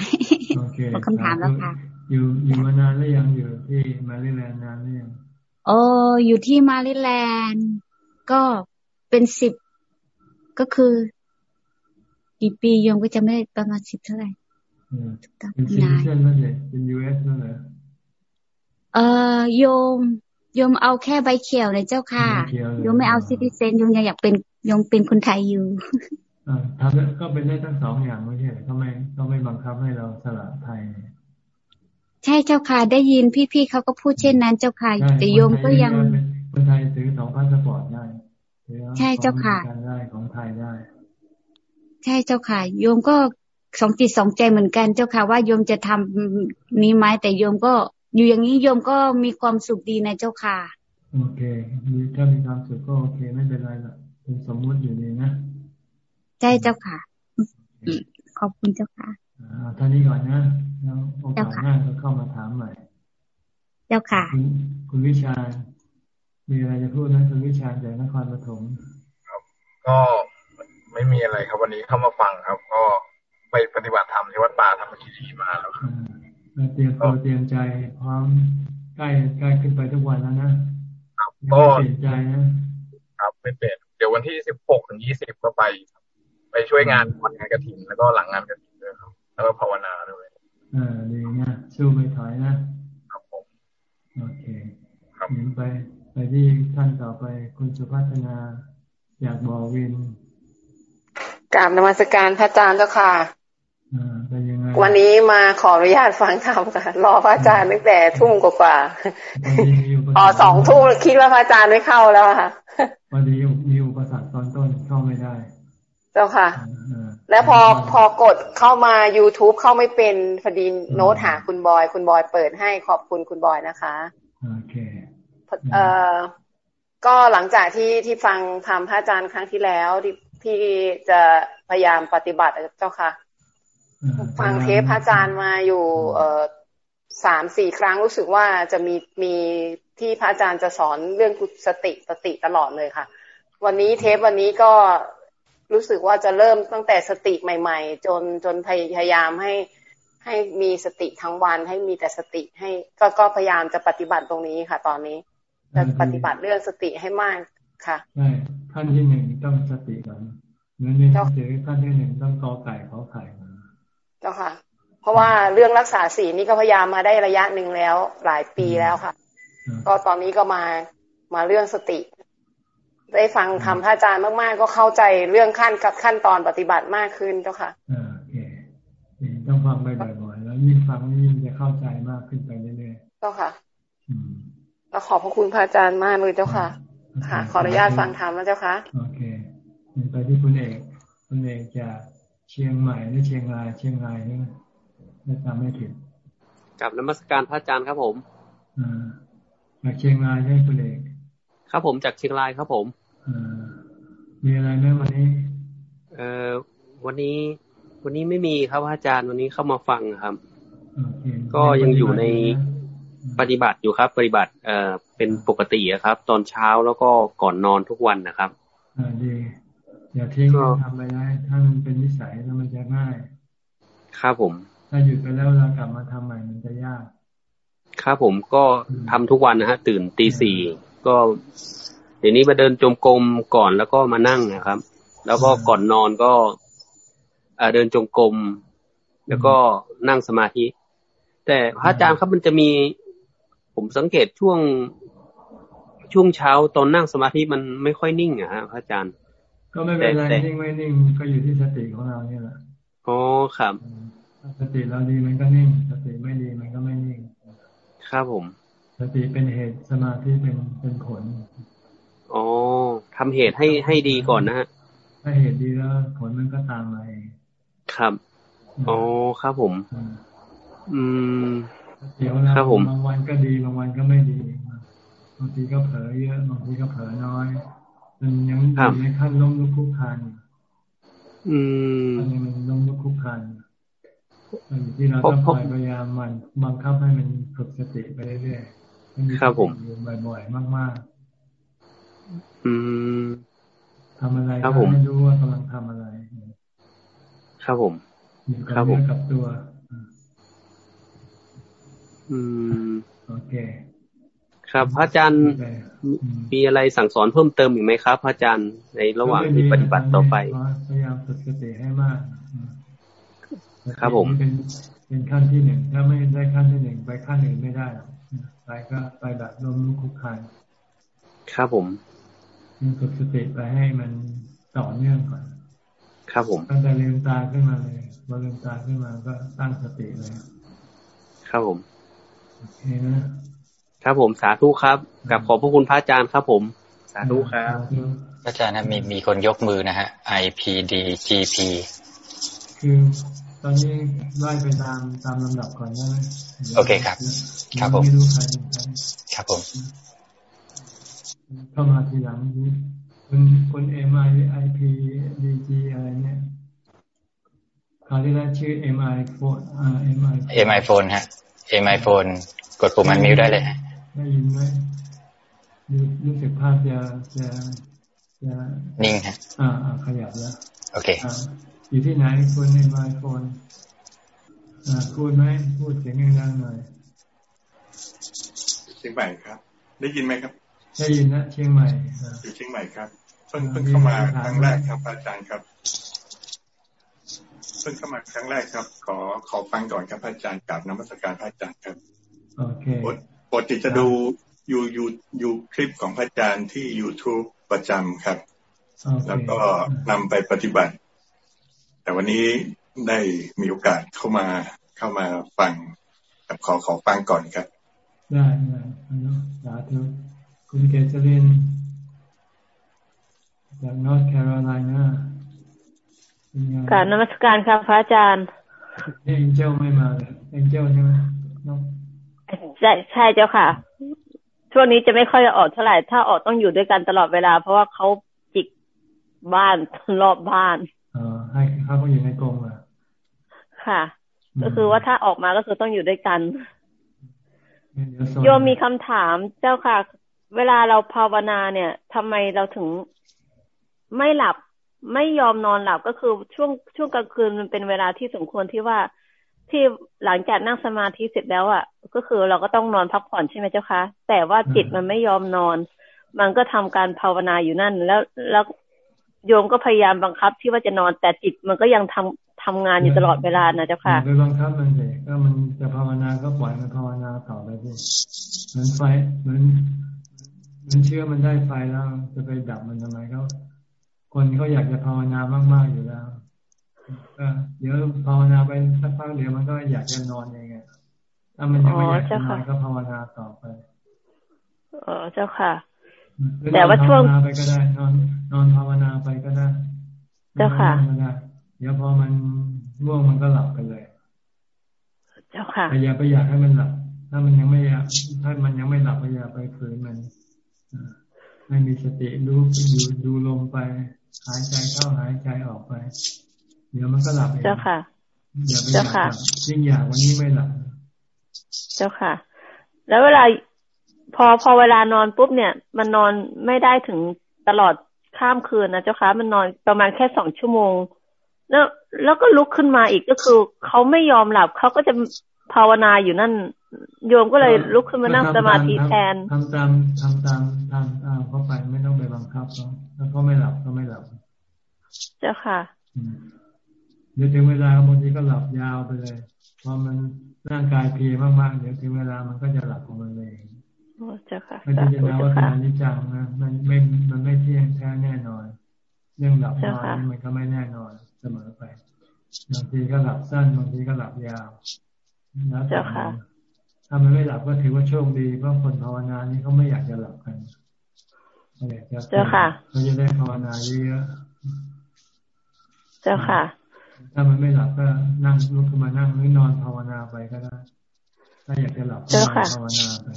โอเคหมดคำถามแล้วค่ะ อยู่อยู่มานานแล้วยังอยู่ที่มาริแลนด์นานหรือยังโอ้อยู่ที่มาริแลนด์ก็เป็นสิบก็คือกี่ปีโยมก็จะไม่ได้ประมาณสิบเท่าไหร่เป็นซิติเซนแล้วเนี่ยเป็นยูเอสแล้วเหรอเอ่อโยมโยมเอาแค่ใบเขียวเลยเจ้าค่ะโยมไม่เอาซิติเซนโยมยังอยากเป็นโยมเป็นคนไทยอยู่อ่า ทำก็เป็นได้ทั้งสองอย่างไม่ใช่เขาไม่เขาไม่บังคับให้เราสละไทย ใช่เจ้าค่ะได้ยินพี่ๆเขาก็พูดเช่นนั้นเจ้าค่ะแต่โยมก็ยังคนไทยถือสองพาสปอร์ตได้ใช่เจ้าค่ะได้ของไทยได้ ใช่เจ้าค่ะ โยมก็สองจิตสองใจเหมือนกันเจ้าค่ะ ว่าโยมจะทำนี้ไหมแต่โยมก็ อยู่อย่างนี้โยมก็มีความสุขดีนะเจ้าค่ะ โอเคมีถ้ามีความสุขก็โอเคไม่เป็นไรหรอกเป็นสมมุติอยู่ดีนะ ใช่เจ้าค่ะ ขอบคุณเจ้าค่ะอ่าท่านี้ก่อนนะแล้วโอกาสหน้าก็เข้ามาถามใหม่ เจ้าค่ะคุณคุณวิชา มีอะไรจะพูดนะคุณวิชาจากนครปฐมครับก็ไม่มีอะไรครับวันนี้เข้ามาฟังครับ ก็ไปปฏิบัติธรรมที่วัดป่าธรรมคีรีมาแล้วครับเตรียมตัวเตรียมใจพร้อมใกล้ใกล้ขึ้นไปทุกวันแล้วนะครับก็เปลี่ยนใจนะครับไม่เปลี่ยนเดี๋ยววันที่สิบหกถึงยี่สิบก็ไปครับ ไปช่วยงานวันงานกระถิ่นแล้วก็หลังงานกระถิ่นด้วยครับ แล้วก็ภาวนาด้วยอ่าดีนะสู้ไม่ถอยนะครับผมโอเคครับหนไป ไปที่ท่านต่อไปคุณสุพัฒนา อยากบอกวินกราบนมัสการพระอาจารย์เจ้าค่ะอ่าเป็นยังไงวันนี้มาขออนุญาตฟังธรรมค่ะรอพระอาจารย์ตั้งแต่ทุ่มกว่าๆอ๋อสองทุ่มคิดว่าพระอาจารย์ไม่เข้าแล้วค่ะวันนี้มีอุปสรรคตอนต้นเข้าไม่ได้ เจ้าค่ะอ่าแล้วพอพอกดเข้ามา YouTube เข้าไม่เป็นพอดีโน้ตหาคุณบอย คุณบอยเปิดให้ขอบคุณคุณบอยนะคะโอเคเอ่อก็หลังจากที่ที่ฟังธรรมพระอาจารย์ครั้งที่แล้วที่ที่จะพยายามปฏิบัติเจ้าค่ะ ฟังเทปพระอาจารย์มาอยู่ เอ่อสามสี่ครั้งรู้สึกว่าจะมีมีที่พระอาจารย์จะสอนเรื่องสติสติตลอดเลยค่ะ วันนี้เทปวันนี้ก็ รู้สึกว่าจะเริ่มตั้งแต่สติใหม่ ๆ จนจนพยายามให้ให้มีสติทั้งวัน ให้มีแต่สติให้ก็ก็พยายามจะปฏิบัติตรงนี้ค่ะ ตอนนี้จะปฏิบัติเรื่องสติให้มากค่ะใช่ขั้นที่หนึ่งต้องสติก่อนเหมือนในหนังสือขั้นที่หนึ่งต้องกอไก่ขอไข่ก่อนเจ้าค่ะ เพราะว่าเรื่องรักษาศีลนี่ก็พยายามมาได้ระยะหนึ่งแล้วหลายปีแล้วค่ะ ก็ตอนนี้ก็มามาเรื่องสติ ได้ฟังธรรมพระอาจารย์มาก ๆ ก็เข้าใจเรื่องขั้นกับขั้นตอนปฏิบัติมากขึ้นเจ้าค่ะอ่าโอเคต้องฟังไปบ่อยๆแล้วยิ่งฟังยิ่งจะเข้าใจมากขึ้นไปเรื่อยเจ้าค่ะๆอืมก็ขอบพระคุณพระอาจารย์มากเลยเจ้าค่ะ ค่ะ ขออนุญาตฟังธรรมนะเจ้าค่ะโอเคไปที่คุณเอกคุณเอกจากเชียงใหม่หรือเชียงรายเชียงรายใช่ไหมไม่จำไม่ผิดกับนมัสการพระอาจารย์ครับผมอ่าจากเชียงรายใช่ไหมคุณเอกครับผมจากเชียงรายครับผมอ่า มีอะไรไหมวันนี้ เอ่อวันนี้ วันนี้ไม่มีครับพระอาจารย์วันนี้เข้ามาฟังครับโอเคก็ยังอยู่ในปฏิบัติอยู่ครับ ปฏิบัติเอ่อเป็นปกติอะครับ ตอนเช้าแล้วก็ก่อนนอนทุกวันนะครับอ่าดีอย่าทิ้งทำไปได้ถ้ามันเป็นนิสัยแล้วมันจะง่าย ครับผม ถ้าหยุดไปแล้วเรากลับมาทำใหม่มันจะยาก ครับผมก็ทำทุกวันนะฮะ ตื่นตีสี่ก็ เดี๋ยวนี้มาเดินจมกรมก่อนแล้วก็มานั่งนะครับ แล้วก็ก่อนนอนก็เอ่อเดินจงกรมแล้วก็นั่งสมาธิ แต่พระอาจารย์ครับมันจะมี ผมสังเกตช่วงช่วงเช้าตอนนั่งสมาธิมันไม่ค่อยนิ่งอะฮะพระอาจารย์ ก็ไม่เป็นไรนิ่งไม่นิ่งก็อยู่ที่สติของเราเนี่ยแหละโอ้ครับสติเราดีมันก็นิ่ง สติไม่ดีมันก็ไม่นิ่ง ครับผม สติเป็นเหตุสมาธิเป็นเป็นผล อ๋อทำเหตุให้ให้ดีก่อนนะฮะถ้าเหตุดีแล้วผลมันก็ตามมาเองครับอ๋อครับผม อืมเดี๋ยวเราบางวันก็ดีบางวันก็ไม่ดีบางทีก็เผลอเยอะบางทีก็เผลอน้อย มันยังอยู่ในขั้นล้มลุกคุกคานอืมอันนี้มันล้มลุกคุกคานอยู่ที่เราต้องพยายามมันบังคับให้มันฝึกสติไปเรื่อยๆให้มีสติอยู่บ่อยๆมากๆ อืมทำอะไรก็ให้รู้ว่ากำลังทำอะไรครับผมอยู่กับเนื้อกับตัว อืมโอเค ครับพระอาจารย์มีอะไรสั่งสอนเพิ่มเติมอีกไหมครับพระอาจารย์ในระหว่างที่ปฏิบัติต่อไปพยายามฝึกสติให้มากครับผมเป็นเป็นขั้นที่หนึ่งถ้าไม่ได้ขั้นที่หนึ่งไปขั้นอื่นไม่ได้ไปก็ไปแบบลมลุกคุกคานครับผม ฝึกสติไปให้มันต่อเนื่องก่อน ครับผมตั้งแต่ลืมตาขึ้นมาเลยพอลืมตาขึ้นมาก็ตั้งสติเลย ครับผมโอเคนะครับผมสาธุครับ กับขอบพระคุณพระอาจารย์ครับผม สาธุครับพระอาจารย์นะมีมีคนยกมือนะฮะ IPDGP คือตอนนี้ไล่ไปตามตามลำดับก่อนได้ไหมโอเคครับ ครับผมไม่รู้ใครครับผม เข้ามาทีหลังนี้คุณคุณเอ็มไอไอพีดีจีอะไรเนี่ยคราวที่แล้วชื่อเอ็มไอโฟนอ่าเอ็มไอเอ็มไอโฟนฮะเอ็มไอโฟนกดปุ่มมันมิวได้เลยฮะได้ยินไหมรู้สึกภาพจะจะจะนิ่งฮะอ่าขยับแล้ว โอเคอยู่ที่ไหนคุณเอ็มไอโฟนอ่าพูดไหมพูดเสียงดังๆหน่อยเชียงใหม่ครับ ได้ยินไหมครับ ได้ยินนะเชียงใหม่อยู่เชียงใหม่ครับเพิ่งเพิ่งเข้ามาครั้งแรกครับอาจารย์ครับเพิ่งเข้ามาครั้งแรกครับ ขอขอฟังก่อนครับอาจารย์กับนมัสการพระอาจารย์ครับโอเคปกติจะดูยูยูยูคลิปของพระอาจารย์ที่ YouTube ประจำครับ แล้วก็นำไปปฏิบัติ แต่วันนี้ได้มีโอกาสเข้ามาเข้ามาฟังกับขอขอฟังก่อนครับ ได้ได้สาธุ คุณเกษรินจากนอร์ทแคโรไลนาการนมัสการครับพระอาจารย์เอ็นเจลไม่มาเลยเอ็นเจลใช่ไหมใช่ใช่เจ้าค่ะ ช่วงนี้จะไม่ค่อยออกเท่าไหร่ ถ้าออกต้องอยู่ด้วยกันตลอดเวลา เพราะว่าเขาจิกบ้านรอบบ้านอ่าให้เขาก็อยู่ในกรงอะค่ะ ก็คือว่าถ้าออกมาก็คือต้องอยู่ด้วยกันโยมมีคำถามเจ้าค่ะ เวลาเราภาวนาเนี่ยทำไมเราถึงไม่หลับไม่ยอมนอนหลับก็คือช่วงช่วงกลางคืนมันเป็นเวลาที่สมควรที่ว่าที่หลังจากนั่งสมาธิเสร็จแล้วอะ ก็คือเราก็ต้องนอนพักผ่อนใช่ไหมเจ้าคะ แต่ว่าจิตมันไม่ยอมนอน มันก็ทำการภาวนาอยู่นั่น แล้วแล้วโยมก็พยายามบังคับที่ว่าจะนอนแต่จิตมันก็ยังทำทำงานอยู่ตลอดเวลานะเจ้าค่ะไปบังคับมันเลยก็มันจะภาวนาก็ปล่อยมันภาวนาต่อไปสิเหมือนไฟเหมือน มันเชื่อมันได้ไฟแล้วจะไปดับมันทำไมเขาคนเขาอยากจะภาวนามาก ๆอยู่แล้วก็เดี๋ยวภาวนาไปสักพักเดี๋ยวมันก็อยากจะนอนเองถ้ามันยังไม่อยากจะนอนก็ภาวนาต่อไปอ๋อเจ้าค่ะ แต่ว่าช่วงไปก็ได้ นอนนอนภาวนาไปก็ได้ เจ้าค่ะเดี๋ยวพอมันง่วงมันก็หลับไปเลย เจ้าค่ะอย่าไปอยากให้มันหลับ ถ้ามันยังไม่อยากถ้ามันยังไม่หลับก็อย่าไปฝืนมัน ให้มีสติรู้ดูดูลมไป หายใจเข้าหายใจออกไป เดี๋ยวมันก็หลับเองเจ้าค่ะอย่าไปอยากยิ่งอยากวันนี้ไม่หลับเจ้าค่ะ แล้วเวลาพอพอเวลานอนปุ๊บเนี่ย มันนอนไม่ได้ถึงตลอดข้ามคืนนะเจ้าค่ะมันนอนประมาณแค่สองชั่วโมง แล้วแล้วก็ลุกขึ้นมาอีกก็คือเขาไม่ยอมหลับเขาก็จะภาวนาอยู่นั่น โยมก็เลยลุกขึ้นมานั่งสมาธิแทนทำตามทำตามทำตามเขาไปไม่ต้องไปบังคับเขาแล้วเขาไม่หลับก็ไม่หลับ เจ้าค่ะเดี๋ยวถึงเวลาบางทีก็หลับยาวไปเลยพอมันร่างกายเพียมากๆเดี๋ยวถึงเวลามันก็จะหลับของมันเองเจ้าค่ะไม่ใช่จะนาว่าเป็นอนิจจังนะมันไม่มันไม่เที่ยงแท้แน่นอน เรื่องหลับนอนมันก็ไม่แน่นอนเสมอไปบางทีก็หลับสั้นบางทีก็หลับยาวแล้วแต่ ถ้ามันไม่หลับก็ถือว่าโชคดีเพราะคนภาวนานี่เขาไม่อยากจะหลับกันเขาอยากจะเจ้าค่ะเขาจะได้ภาวนาเยอะเจ้าค่ะ ถ้ามันไม่หลับก็นั่งลุกขึ้นมานั่งหรือนอนภาวนาไปก็ได้ถ้าอยากจะหลับก็ภาวนาไป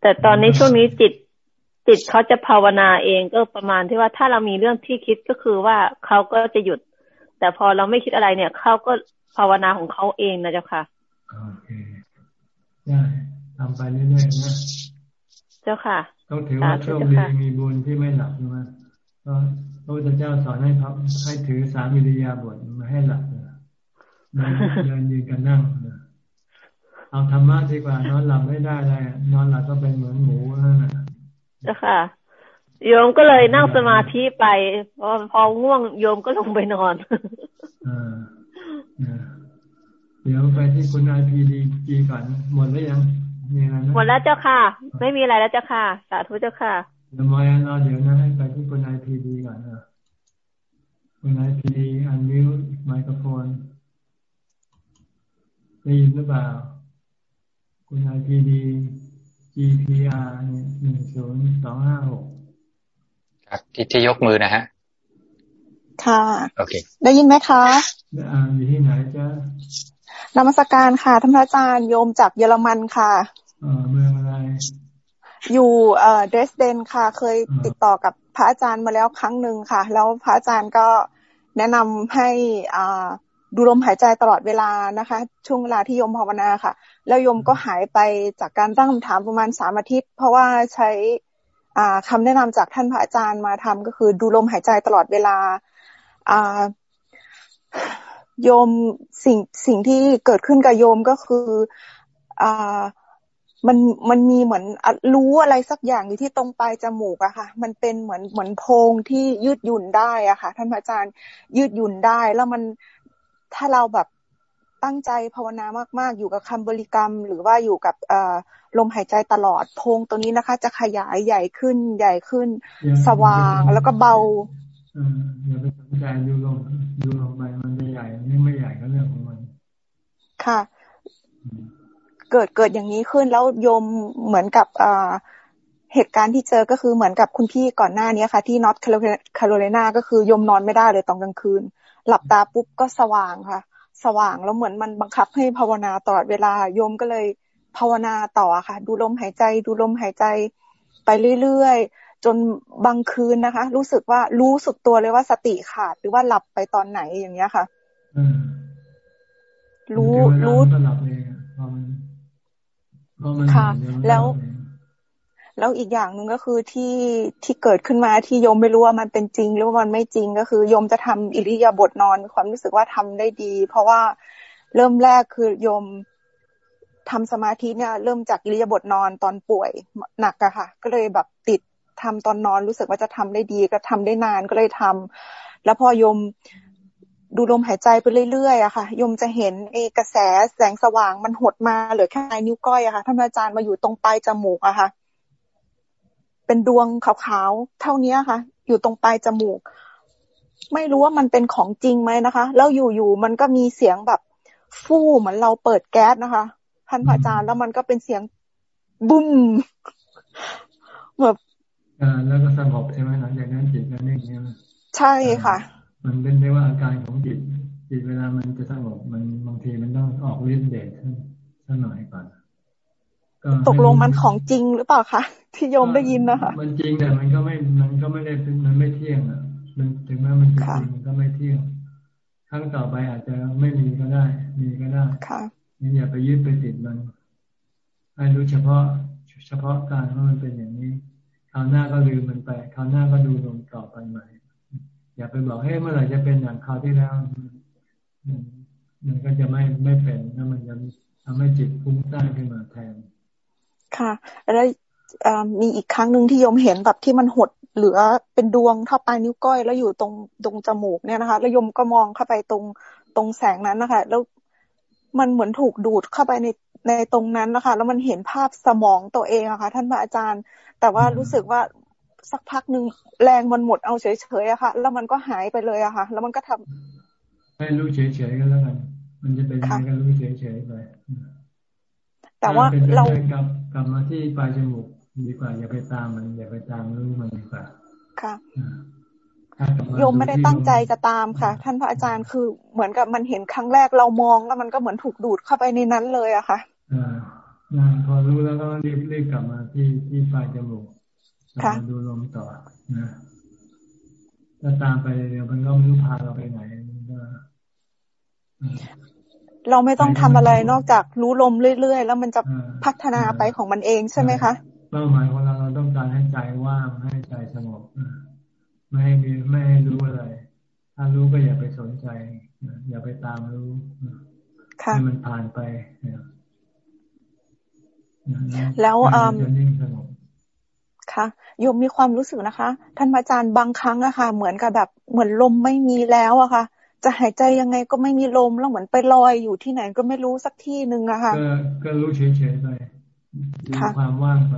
แต่ตอนนี้ช่วงนี้จิตจิตเขาจะภาวนาเองก็ประมาณที่ว่าถ้าเรามีเรื่องที่คิดก็คือว่าเขาก็จะหยุด แต่พอเราไม่คิดอะไรเนี่ยเขาก็ภาวนาของเขาเองนะเจ้าค่ะโอเค ได้ทำไปเรื่อยๆนะ เจ้าค่ะ ต้องถือว่าโชคดีมีบุญที่ไม่หลับใช่ไหมเพราะพระพุทธเจ้าสอนให้พับให้ถือสามิริยาบทมาให้หลับเดินเดินยืนกันนั่งเอาธรรมะดีกว่านอนหลับไม่ได้เลยนอนหลับก็เป็นเหมือนหมูนั่นแหละจ้ะค่ะโยมก็เลยนั่งสมาธิไปพอพอง่วงโยมก็ลงไปนอน เดี๋ยวไปที่คุณไอพีดีจีก่อนหมดแล้วยังมีอะไรไหมหมดแล้วเจ้าค่ะ ไม่มีอะไรแล้วเจ้าค่ะ สาธุเจ้าค่ะเดี๋ยวมอยรอเดี๋ยวนะให้ไปที่คุณไอพีดีก่อนนะคุณไอพีดีอันวิวไมโครโฟนได้ยินหรือเปล่า คุณไอพีดี GPR หนึ่งศูนย์สองห้าหกครับที่ที่ยกมือนะฮะ ค่ะ โอเค ได้ยินไหมคะอ่าอยู่ที่ไหนจ๊ะ นมัสการค่ะท่านพระอาจารย์โยมจากเยอรมันค่ะอ่าเมืองอะไร อยู่เอ่อเดรสเดนค่ะ เคยติดต่อกับพระอาจารย์มาแล้วครั้งหนึ่งค่ะ แล้วพระอาจารย์ก็แนะนำให้อ่าดูลมหายใจตลอดเวลานะคะ ช่วงเวลาที่โยมภาวนาค่ะ แล้วโยมก็หายไปจากการตั้งคำถามประมาณสามอาทิตย์ เพราะว่าใช้อ่าคำแนะนำจากท่านพระอาจารย์มาทำก็คือดูลมหายใจตลอดเวลาอ่า โยมสิ่งสิ่งที่เกิดขึ้นกับโยมก็คืออ่ามันมันมีเหมือนรู้อะไรสักอย่างอยู่ที่ตรงปลายจมูกอะค่ะ มันเป็นเหมือนเหมือนโพรงที่ยืดหยุ่นได้อะค่ะ ท่านพระอาจารย์ยืดหยุ่นได้ แล้วมันถ้าเราแบบตั้งใจภาวนามาก ๆ อยู่กับคำบริกรรม หรือว่าอยู่กับลมหายใจตลอดโพงตัวนี้นะคะ จะขยายใหญ่ขึ้นใหญ่ขึ้นสว่างแล้วก็เบา อย่าไปสนใจดูลมดูลมไปมันจะใหญ่นี่ไม่ใหญ่ก็เรื่องของมัน ค่ะ เกิดเกิดอย่างนี้ขึ้นแล้วโยมเหมือนกับเหตุการณ์ที่เจอก็คือเหมือนกับคุณพี่ก่อนหน้านี้ค่ะ ที่นอตคาโรไลนาก็คือยมนอนไม่ได้เลยตอนกลางคืน หลับตาปุ๊บก็สว่างค่ะ สว่างแล้วเหมือนมันบังคับให้ภาวนาตลอดเวลาโยมก็เลยภาวนาต่อค่ะ ดูลมหายใจ ดูลมหายใจ ไปเรื่อยๆ จนบางคืนนะคะ รู้สึกว่ารู้สึกตัวเลยว่าสติขาดหรือว่าหลับไปตอนไหนอย่างเงี้ยค่ะรู้รู้ค่ะ แล้ว แล้วอีกอย่างหนึ่งก็คือที่ที่เกิดขึ้นมาที่โยมไม่รู้ว่ามันเป็นจริงหรือว่ามันไม่จริงก็คือโยมจะทำอิริยาบถนอนมีความรู้สึกว่าทำได้ดี เพราะว่าเริ่มแรกคือโยมทำสมาธิเนี่ย เริ่มจากอิริยาบถนอนตอนป่วยหนักอะค่ะ ก็เลยแบบติด ทำตอนนอนรู้สึกว่าจะทำได้ดี ก็ทำได้นานก็เลยทำแล้วพอยมดูลมหายใจไปเรื่อยๆอะค่ะยมจะเห็นเอกระแสแสงสว่างมันหดมาเหลือแค่นิ้วก้อยอะค่ะท่านอาจารย์มาอยู่ตรงปลายจมูกอะค่ะ เป็นดวงขาวๆเท่านี้ค่ะ อยู่ตรงปลายจมูก ไม่รู้ว่ามันเป็นของจริงไหมนะคะ แล้วอยู่ๆมันก็มีเสียงแบบฟู่เหมือนเราเปิดแก๊สนะคะท่านอาจารย์แล้วมันก็เป็นเสียงบุ้มแบบ อ่าแล้วก็สงบใช่ไหมหลังจากนั้นจิตก็นิ่งใช่ไหมใช่ค่ะ มันเป็นได้ว่าอาการของจิตจิตเวลามันจะสงบมันบางทีมันต้องออกฤทธิ์เดชสักหน่อยก่อนตกลงมันของจริงหรือเปล่าคะที่โยมได้ยินนะคะมันจริงแต่มันก็ไม่มันก็ไม่ได้มันไม่เที่ยงอะมันถึงแม้มันจริงมันก็ไม่เที่ยงครั้งต่อไปอาจจะไม่มีก็ได้ มีก็ได้ค่ะนี่อย่าไปยึดไปติดมันให้รู้เฉพาะเฉพาะการว่ามันเป็นอย่างนี้ คราวหน้าก็ลืมมันไปคราวหน้าก็ดูลงต่อไปใหม่ อย่าไปบอกให้เมื่อไหร่จะเป็นอย่างคราวที่แล้วมันก็จะไม่ไม่เป็นแล้วมันจะทำให้จิตฟุ้งซ่านขึ้นมาแทน ค่ะ แล้วมีอีกครั้งหนึ่งที่โยมเห็นแบบที่มันหดเหลือเป็นดวงเท่าปลายนิ้วก้อย แล้วอยู่ตรงตรงจมูกเนี่ยนะคะ แล้วโยมก็มองเข้าไปตรงตรงแสงนั้นนะคะ แล้ว มันเหมือนถูกดูดเข้าไปในในตรงนั้นนะคะ แล้วมันเห็นภาพสมองตัวเองอะคะ่ะ ท่านพระอาจารย์ แต่ว่ารู้สึกว่าสักพักหนึ่งแรงมันหมดเอาเฉยๆอะค่ะ แล้วมันก็หายไปเลยอะค่ะ แล้วมันก็ทำให้รู้เฉยๆก็แล้วกันมันจะเป็นยังไงก็รู้เฉยๆไปแต่ว่าเรากลับกลับมาที่ปลายจมูกดีกว่าอย่าไปตามมัน อย่าไปตามรู้มันดีกว่าค่ะ โยมไม่ได้ตั้งใจจะตามค่ะ ท่านพระอาจารย์คือเหมือนกับมันเห็นครั้งแรกเรามองแล้วมันก็เหมือนถูกดูดเข้าไปในนั้นเลยอะค่ะอ่าพอรู้แล้วก็รีบรีบกลับมาที่ที่ปลายจมูกมาดูลมต่อนะถ้าตามไปเดี๋ยวมันก็ไม่รู้พาเราไปไหนก็เราไม่ต้องทำอะไรนอกจากรู้ลมเรื่อยๆ แล้วมันจะพัฒนาไปของมันเองใช่ไหมคะเป้าหมายของเราเราต้องการให้ใจว่างให้ใจสงบ ไม่ให้มีไม่ให้รู้อะไร ถ้ารู้ก็อย่าไปสนใจ อย่าไปตามรู้ให้มันผ่านไปแล้วจะนิ่งสงบค่ะโยมมีความรู้สึกนะคะ ท่านอาจารย์บางครั้งอะค่ะ เหมือนกับแบบเหมือนลมไม่มีแล้วอะค่ะ จะหายใจยังไงก็ไม่มีลมแล้วเหมือนไปลอยอยู่ที่ไหนก็ไม่รู้สักที่หนึ่งอะค่ะก็ก็รู้เฉยๆไปดูความว่างไป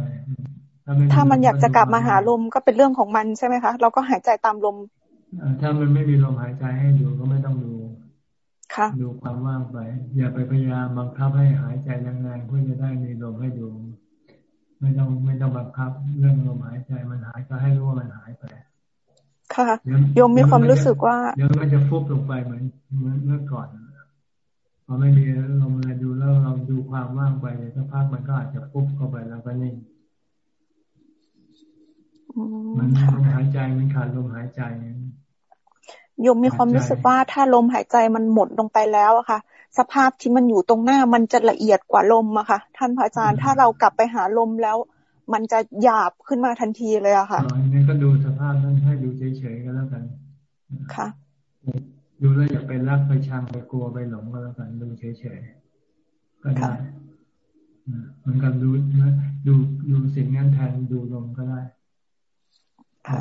ถ้ามันอยากจะกลับมาหาลมก็เป็นเรื่องของมันใช่ไหมคะ เราก็หายใจตามลมถ้ามันไม่มีลมหายใจให้ดูก็ไม่ต้องดูดูความว่างไป อย่าไปพยายามบังคับให้หายใจแรงๆเพื่อจะได้มีลมให้ดู ไม่ต้องไม่ต้องบังคับ เรื่องลมหายใจมันหายก็ให้รู้ว่ามันหายไป ค่ะโยมมีความรู้สึกว่าเดี๋ยวมันจะฟุบลงไปเหมือนเหมือนเมื่อก่อนพอไม่มีลมเลยดูแล้วเราดูความว่างไปสักพักมันก็อาจจะฟุบเข้าไปแล้วก็นิ่ง มันลมหายใจมันขาดลมหายใจโยมมีความรู้สึกว่าถ้าลมหายใจมันหมดลงไปแล้วอะค่ะ สภาพที่มันอยู่ตรงหน้ามันจะละเอียดกว่าลมอะค่ะ ท่านพระอาจารย์ถ้าเรากลับไปหาลมแล้ว มันจะหยาบขึ้นมาทันทีเลยอะค่ะอ๋อนี่ก็ดูสภาพนั้นให้ดูเฉยๆก็แล้วกันค่ะดูแล้วอย่าไปรักไปชังไปกลัวไปหลงก็แล้วกันดูเฉยๆก็ได้เหมือนกับดูดูดูสิ่งนั้นแทนดูลมก็ได้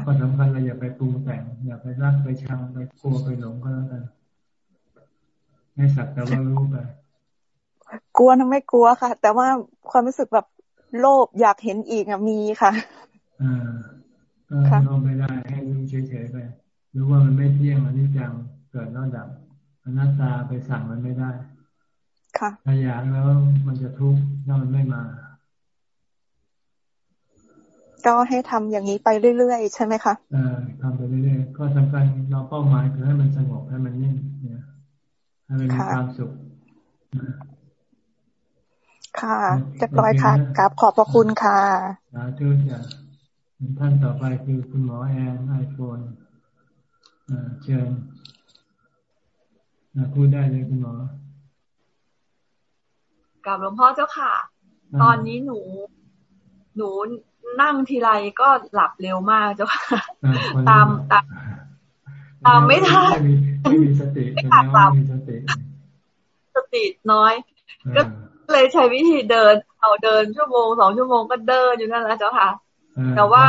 ก็สำคัญเราอย่าไปปรุงแต่ง อย่าไปรักไปชังไปกลัวไปหลงก็แล้วกันให้สักแต่ว่ารู้ไปกลัวนะไม่กลัวค่ะ แต่ว่าความรู้สึกแบบโลภอยากเห็นอีกอะมีค่ะอ่าก็ลองไม่ได้ให้รู้เฉยๆไปรู้ว่ามันไม่เที่ยงอันนี้จังเกิดแล้วดับอนัตตาไปสั่งมันไม่ได้ ค่ะถ้าอยากแล้วมันจะทุกข์ถ้ามันไม่มา ก็ให้ทำอย่างนี้ไปเรื่อยๆ ใช่ไหมคะอ่าทำไปเรื่อยๆก็สำคัญเราเป้าหมายคือให้มันสงบให้มันนิ่งเนี่ยให้มันมีความสุขค่ะเรียบร้อยค่ะกราบขอบพระคุณค่ะสาธุจ้ะท่านต่อไปคือคุณหมอแอนไอโฟนเชิญพูดได้เลยคุณหมอกับหลวงพ่อเจ้าค่ะ ตอนนี้หนู หนู นั่งทีไรก็หลับเร็วมากเจ้าค่ะตามตามตามไม่ทันไม่มีสติไม่ขาดหลับสติน้อย ก็เลยใช้วิธีเดินเอาเดินชั่วโมงสองชั่วโมงก็เดินอยู่นั่นแหละเจ้าค่ะ แต่ว่า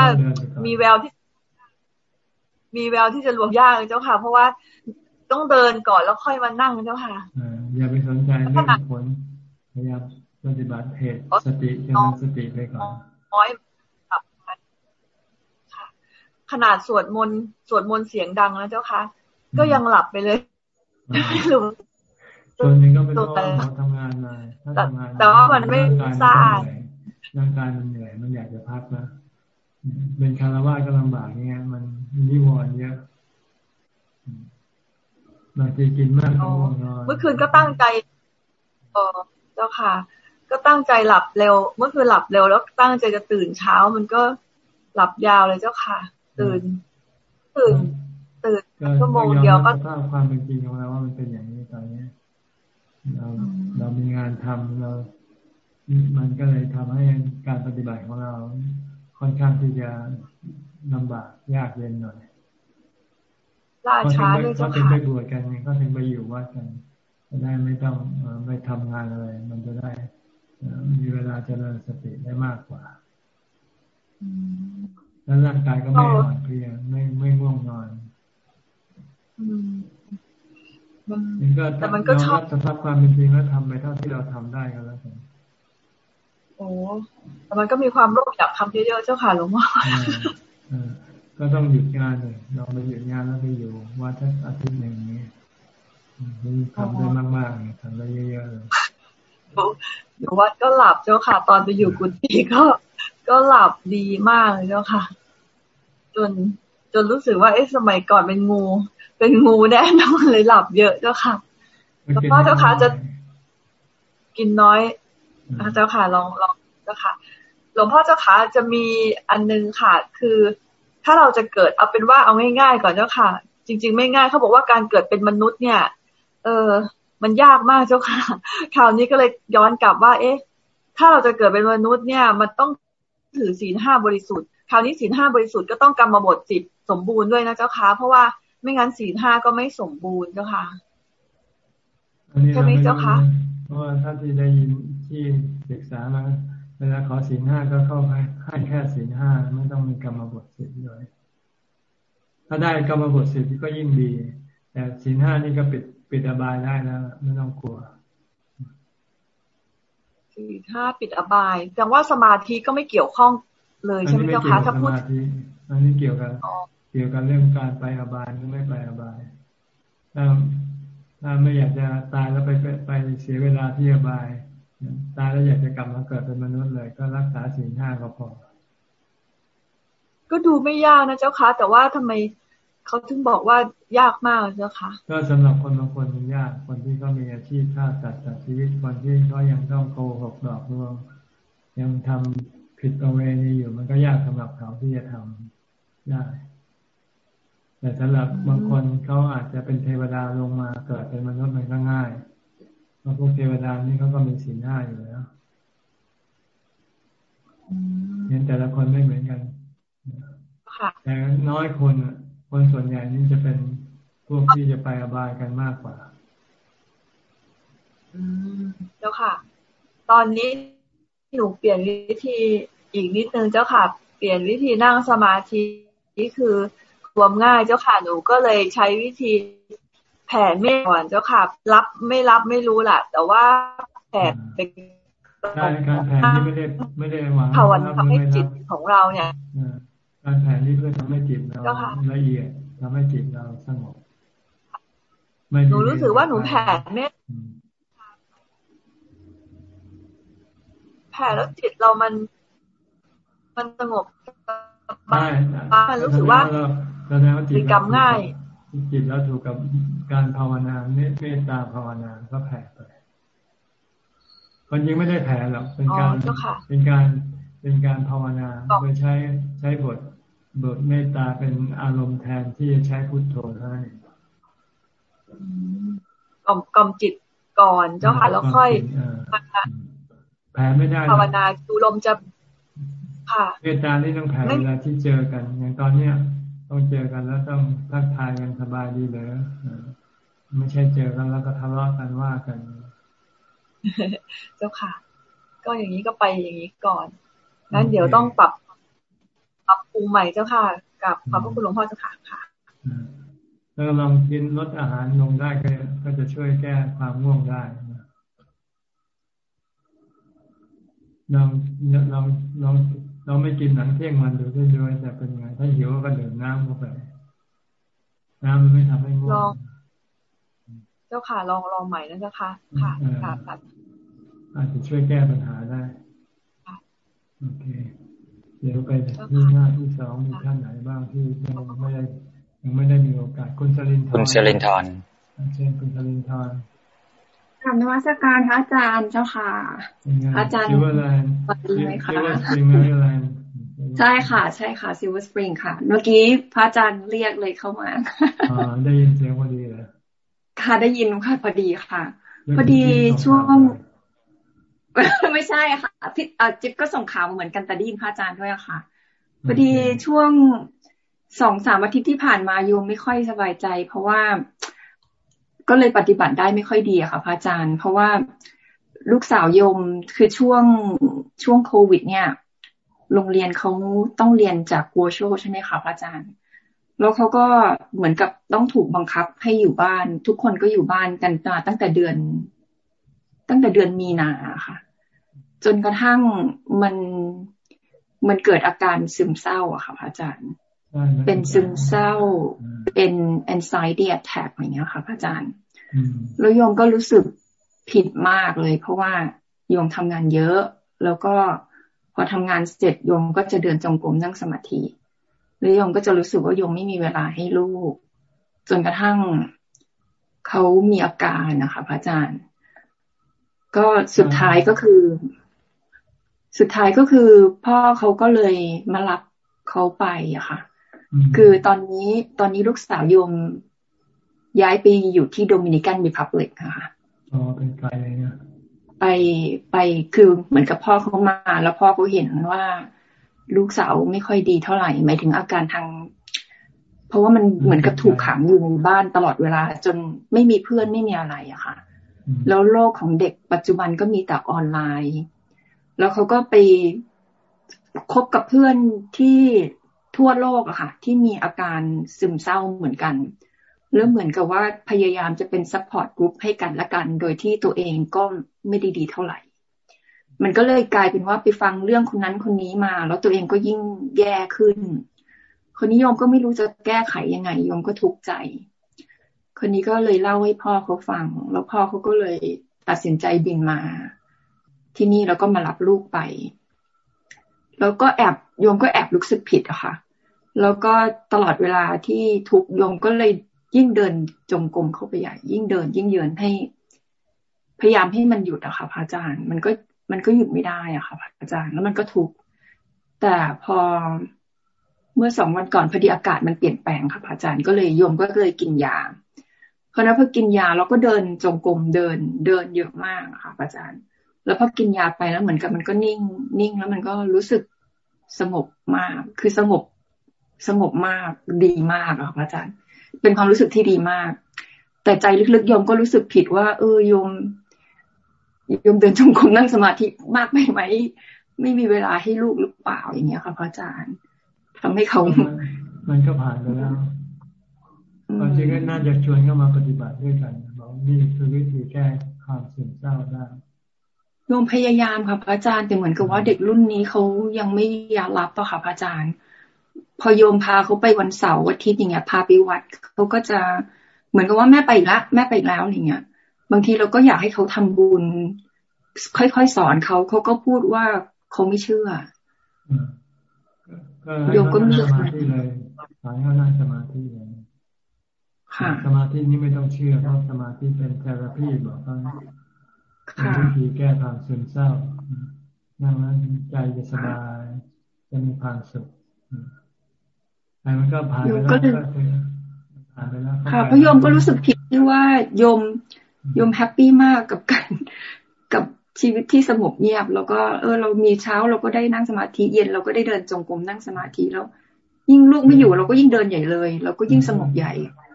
มีแววที่ มีแววที่จะรวมยากเจ้าค่ะ เพราะว่าต้องเดินก่อนแล้วค่อยมานั่งเจ้าค่ะอย่าไปสนใจเรื่องผลพยายามปฏิบัติเหตุสติเจริญสติไปก่อนน้อย ขนาดสวดมนต์สวดมนต์เสียงดังนะเจ้าค่ะ ก็ยังหลับไปเลยไม่รู้ส่วนหนึ่งก็เป็นเพราะเราทำงานมาถ้าทำงานแต่ว่ามันไม่สะอาดร่างกายมันเหนื่อย มันอยากจะพักนะเป็นคารวะก็ลำบากเงี้ย มันนิวรณ์เยอะบางทีกินมากก็ง่วงนอนเมื่อคืนก็ตั้งใจเออเจ้าค่ะ ก็ตั้งใจหลับเร็ว เมื่อคืนหลับเร็วแล้วตั้งใจจะตื่นเช้ามันก็หลับยาวเลยเจ้าค่ะ ตื่น ตื่น ตื่นชั่วโมงเดียวก็ภาพความเป็นจริงของเราว่ามันเป็นอย่างนี้ตอนนี้เราเรามีงานทำเรา มันก็เลยทำให้การปฏิบัติของเรา ค่อนข้างที่จะลำบากยากเย็นหน่อยล่าช้าด้วยเจ้าค่ะเขาถึงไปบวชกันเขาถึงไปอยู่วัดกันจะได้ไม่ต้องไปทำงานอะไร มันจะได้มีเวลาเจริญสติได้มากกว่า แล้วร่างกายก็ไม่อ่อนเพลียไม่ไม่ง่วงนอนมันก็แต่มันก็ชอบสภาพความเป็นจริงแล้วทำไปเท่าที่เราทำได้ก็แล้วกันโอ้แต่มันก็มีความโลภอยากทำเยอะๆเจ้าค่ะหลวงพ่อก็ต้องหยุดงานเลยเราไปหยุดงานแล้วไปอยู่วัดสักอาทิตย์หนึ่งนี้ทำได้มากๆทำได้เยอะๆเลยอยู่วัดก็หลับเจ้าค่ะ ตอนไปอยู่กุฏิก็ ก็หลับดีมากเลยเจ้าค่ะ จนจนรู้สึกว่าเอ๊ะสมัยก่อนเป็นงู เป็นงูแน่นอนเลยหลับเยอะเจ้าค่ะแล้วพ่อเจ้าค่ะจะกินน้อยเจ้าค่ะลองลองเจ้าค่ะหลวงพ่อเจ้าค่ะจะมีอันนึงค่ะ คือถ้าเราจะเกิดเอาเป็นว่าเอาง่ายๆก่อนเจ้าค่ะ จริง ๆ ไม่ง่ายเขาบอกว่าการเกิดเป็นมนุษย์เนี่ย เออมันยากมากเจ้าค่ะ คราวนี้ก็เลยย้อนกลับว่า เอ๊ะ ถ้าเราจะเกิดเป็นมนุษย์เนี่ย มันต้อง ถือศีลห้าบริสุทธิ์คราวนี้ศีลห้าบริสุทธิ์ก็ต้องกรรมบทสิบสมบูรณ์ด้วยนะเจ้าค่ะเพราะว่าไม่งั้นศีลห้าก็ไม่สมบูรณ์เจ้าค่ะใช่ไหมเจ้าค่ะเพราะว่าถ้าที่ได้ยินที่ศึกษามาเวลาขอศีลห้าก็เข้าให้ให้แค่ศีลห้าไม่ต้องมีกรรมบทสิบด้วยถ้าได้กรรมบทสิบก็ยิ่งดี แต่ศีลห้านี่ก็ปิดปิดอบายได้แล้วไม่ต้องกลัว ศีลห้าปิดอบายแสดงว่าสมาธิก็ไม่เกี่ยวข้องเลยใช่ไหมเจ้าคะถ้าพูดอันนี้เกี่ยวกับเกี่ยวกับเรื่องการไปอบายหรือไม่ไปอบายถ้าถ้าไม่อยากจะตายแล้วไปไปเสียเวลาที่อบาย ตายแล้วอยากจะกลับมาเกิดเป็นมนุษย์เลย ก็รักษาศีลห้าก็พอก็ดูไม่ยากนะเจ้าคะแต่ว่าทำไม เขาถึงบอกว่ายากมากเจ้าคะก็สำหรับคนบางคนมันยาก คนที่เขามีอาชีพฆ่าสัตว์ตัดชีวิต คนที่เขายังต้องโกหกหลอกลวงยังทำผิดประเวณีอยู่ มันก็ยากสำหรับเขาที่จะทำได้ แต่สำหรับบางคนเขาอาจจะเป็นเทวดาลงมาเกิดเป็นมนุษย์มันก็ง่ายเพราะพวกเทวดานี่เขาก็มีศีลห้าอยู่แล้วเห็นแต่ละคนไม่เหมือนกันแต่น้อยคน คนส่วนใหญ่นี่จะเป็นพวกที่จะไปอบายกันมากกว่าเจ้าค่ะ ตอนนี้หนูเปลี่ยนวิธีอีกนิดนึงเจ้าค่ะ เปลี่ยนวิธีนั่งสมาธินี่คือรวมง่ายเจ้าค่ะหนูก็เลยใช้วิธีแผ่เมตตาเจ้าค่ะ รับไม่รับไม่รู้แหละแต่ว่าแผ่เป็นการแผ่ที่ไม่ได้ไม่ได้หวังภาวนาทำให้จิตของเราเนี่ย การแผ่นี่เพื่อทำให้จิตเราละเอียดทำให้จิตเราสงบหนูรู้สึกว่าหนูแผ่เมตแผ่แล้วจิตเรามัน มันสงบบ้างมันรู้สึกว่ามีกรรมง่าย จิตแล้วถูกกับการภาวนาเมตตาภาวนาก็แผ่ไปคนยิงไม่ได้แผ่หรอกเป็นการเป็นการเป็นการภาวนาโดยใช้ใช้บท บทเมตตาเป็นอารมณ์แทนที่จะใช้พุทโธให้กล่อมกล่อมจิตก่อนเจ้าค่ะแล้วค่อยแผ่ไม่ได้ภาวนาดูลมจะค่ะเมตตาที่ต้องแผ่เวลาที่เจอกัน อย่างตอนเนี้ยต้องเจอกันแล้วต้องทักทายกันสบายดีเลยไม่ใช่เจอกันแล้วก็ทะเลาะกันว่ากัน เจ้าค่ะ ก็อย่างนี้ก็ไปอย่างนี้ก่อนนั้นเดี๋ยวต้องปรับ ปรับปรุงใหม่เจ้าค่ะ กับขอบพระคุณหลวงพ่อเจ้าค่ะค่ะแล้วลองกินลดอาหารลงได้ก็ก็จะช่วยแก้ความง่วงได้ลองลองลองเราไม่กินหนังเที่ยงมันดูด้วยแต่เป็นไง ถ้าหิวก็ดื่มน้ำเข้าไป น้ำมันไม่ทำให้ง่วงเจ้าค่ะลองลองใหม่นะเจ้าค่ะ ค่ะค่ะอาจจะช่วยแก้ปัญหาได้โอเค เดี๋ยวไปที่หน้าที่สองมีท่านไหนบ้างที่ยังไม่ได้ยังไม่ได้มีโอกาสคุณสลินทร์คุณสลินทร์เชิญคุณสลินทร์กราบนมัสการพระอาจารย์เจ้าค่ะพระอาจารย์สวัสดีไหมคะใช่ค่ะ ใช่ค่ะ Silver Spring ค่ะ เมื่อกี้พระอาจารย์เรียกเลยเข้ามาอ๋อได้ยินเสียงพอดีเลยค่ะได้ยินค่ะพอดีค่ะ พอดีช่วง ไม่ใช่ค่ะพี่จิ๊บก็ส่งข่าวเหมือนกันแต่ได้ยินพระอาจารย์ด้วยค่ะพอดีช่วงสองสามอาทิตย์ที่ผ่านมาโยมไม่ค่อยสบายใจ เพราะว่าก็เลยปฏิบัติได้ไม่ค่อยดีอะค่ะพระอาจารย์ เพราะว่าลูกสาวโยมคือช่วงช่วงโควิด เนี่ย โรงเรียนเขาต้องเรียนจากกัวโชใช่ไหมคะพระอาจารย์ แล้วเขาก็เหมือนกับต้องถูกบังคับให้อยู่บ้าน ทุกคนก็อยู่บ้านกันมาตั้งแต่เดือน ตั้งแต่เดือนมีนาค่ะ จนกระทั่งมันมันเกิดอาการซึมเศร้าอะค่ะพระอาจารย์ เป็นซึมเศร้า เป็น anxiety attack อย่างเงี้ยค่ะพระอาจารย์แล้วโยมก็รู้สึกผิดมากเลย เพราะว่าโยมทำงานเยอะ แล้วก็พอทำงานเสร็จโยมก็จะเดินจงกรมนั่งสมาธิแล้วโยมก็จะรู้สึกว่าโยมไม่มีเวลาให้ลูก จนกระทั่งเขามีอาการนะคะพระอาจารย์ ก็สุดท้ายก็คือ สุดท้ายก็คือพ่อเขาก็เลยมารับเขาไปอะค่ะ คือตอนนี้ตอนนี้ลูกสาวโยมย้ายไปอยู่ที่โดมินิกันรีพับลิกค่ะอ๋อเป็นไกลเลยนะไปไปคือเหมือนกับพ่อเขามา แล้วพ่อเขาเห็นว่าลูกสาวไม่ค่อยดีเท่าไหร่หมายถึงอาการทาง เพราะว่ามันเหมือนกับถูกขังอยู่ในบ้านตลอดเวลา จนไม่มีเพื่อนไม่มีอะไรอะค่ะ แล้วโลกของเด็กปัจจุบันก็มีแต่ออนไลน์ แล้วเขาก็ไปคบกับเพื่อนที่ทั่วโลกอะค่ะ ที่มีอาการซึมเศร้าเหมือนกันแล้วเหมือนกับว่าพยายามจะเป็น support group ให้กันและกัน โดยที่ตัวเองก็ไม่ดีดีเท่าไหร่ มันก็เลยกลายเป็นว่าไปฟังเรื่องคนนั้นคนนี้มา แล้วตัวเองก็ยิ่งแย่ขึ้น คราวนี้โยมก็ไม่รู้จะแก้ไขยังไงโยมก็ทุกข์ใจ คราวนี้ก็เลยเล่าให้พ่อเขาฟัง แล้วพ่อเขาก็เลยตัดสินใจบินมา ที่นี่แล้วก็มารับลูกไป แล้วก็แอบโยมก็แอบรู้สึกผิดอะค่ะ แล้วก็ตลอดเวลาที่ทุกโยมก็เลยยิ่งเดินจงกรมเข้าไปใหญ่ ยิ่งเดิน ยิ่งเยือนให้พยายามให้มันหยุดอะค่ะพระอาจารย์ มันก็มันก็หยุดไม่ได้อะค่ะพระอาจารย์ แล้วมันก็ทุกข์แต่พอเมื่อสองวันก่อนพอดีอากาศมันเปลี่ยนแปลงค่ะพระอาจารย์ก็เลยโยมก็เลยกินยาเพราะนั้นพอกินยาเราก็เดินจงกรมเดินเดินเยอะมากค่ะพระอาจารย์ แล้วพอกินยาไปแล้วเหมือนกับมันก็นิ่ง นิ่งแล้วมันก็รู้สึกสงบมาก คือสงบสงบมากดีมากค่ะพระอาจารย์ เป็นความรู้สึกที่ดีมาก แต่ใจลึกๆโยมก็รู้สึกผิดว่า เออโยมโยมเดินจงกรมนั่งสมาธิมากไปไหมไม่มีเวลาให้ลูกหรือเปล่าอย่างเงี้ยค่ะพระอาจารย์ทำให้เขามันก็ผ่านไปแล้วความจริงก็น่าจะชวนเข้ามาปฏิบัติด้วยกันบอกนี่คือวิธีแก้ความซึมเศร้าได้ โยมพยายามค่ะพระอาจารย์แต่เหมือนกับว่าเด็กรุ่นนี้เขายังไม่อยากรับอะค่ะพระอาจารย์ พอโยมพาเขาไปวันเสาร์อาทิตย์อย่างเงี้ย พาไปวัดเขาก็จะเหมือนกับว่าแม่ไปละแม่ไปแล้วอย่างเงี้ย บางทีเราก็อยากให้เขาทำบุญ ค่อยๆสอนเขาเขาก็พูดว่าเขาไม่เชื่อโยมก็มีสมาธิเลยสอนเขานั่งสมาธิเลยค่ะสมาธินี้ไม่ต้องเชื่อเพราะสมาธิเป็น therapy บอกว่าเป็น วิธีแก้ความซึมเศร้านั่งแล้วใจจะสบาย จะมีความสุขแต่มันก็ผ่านไปแล้วก็ผ่านไปแล้วค่ะพระโยมก็รู้สึกผิดที่ว่าโยมโยม happy มากกับการกับชีวิตที่สงบเงียบ แล้วก็เออ เรามีเช้าเราก็ได้นั่งสมาธิเย็นเราก็ได้เดินจงกรมนั่งสมาธิแล้ว ยิ่งลูกไม่อยู่เราก็ยิ่งเดินใหญ่เลย เราก็ยิ่งสงบใหญ่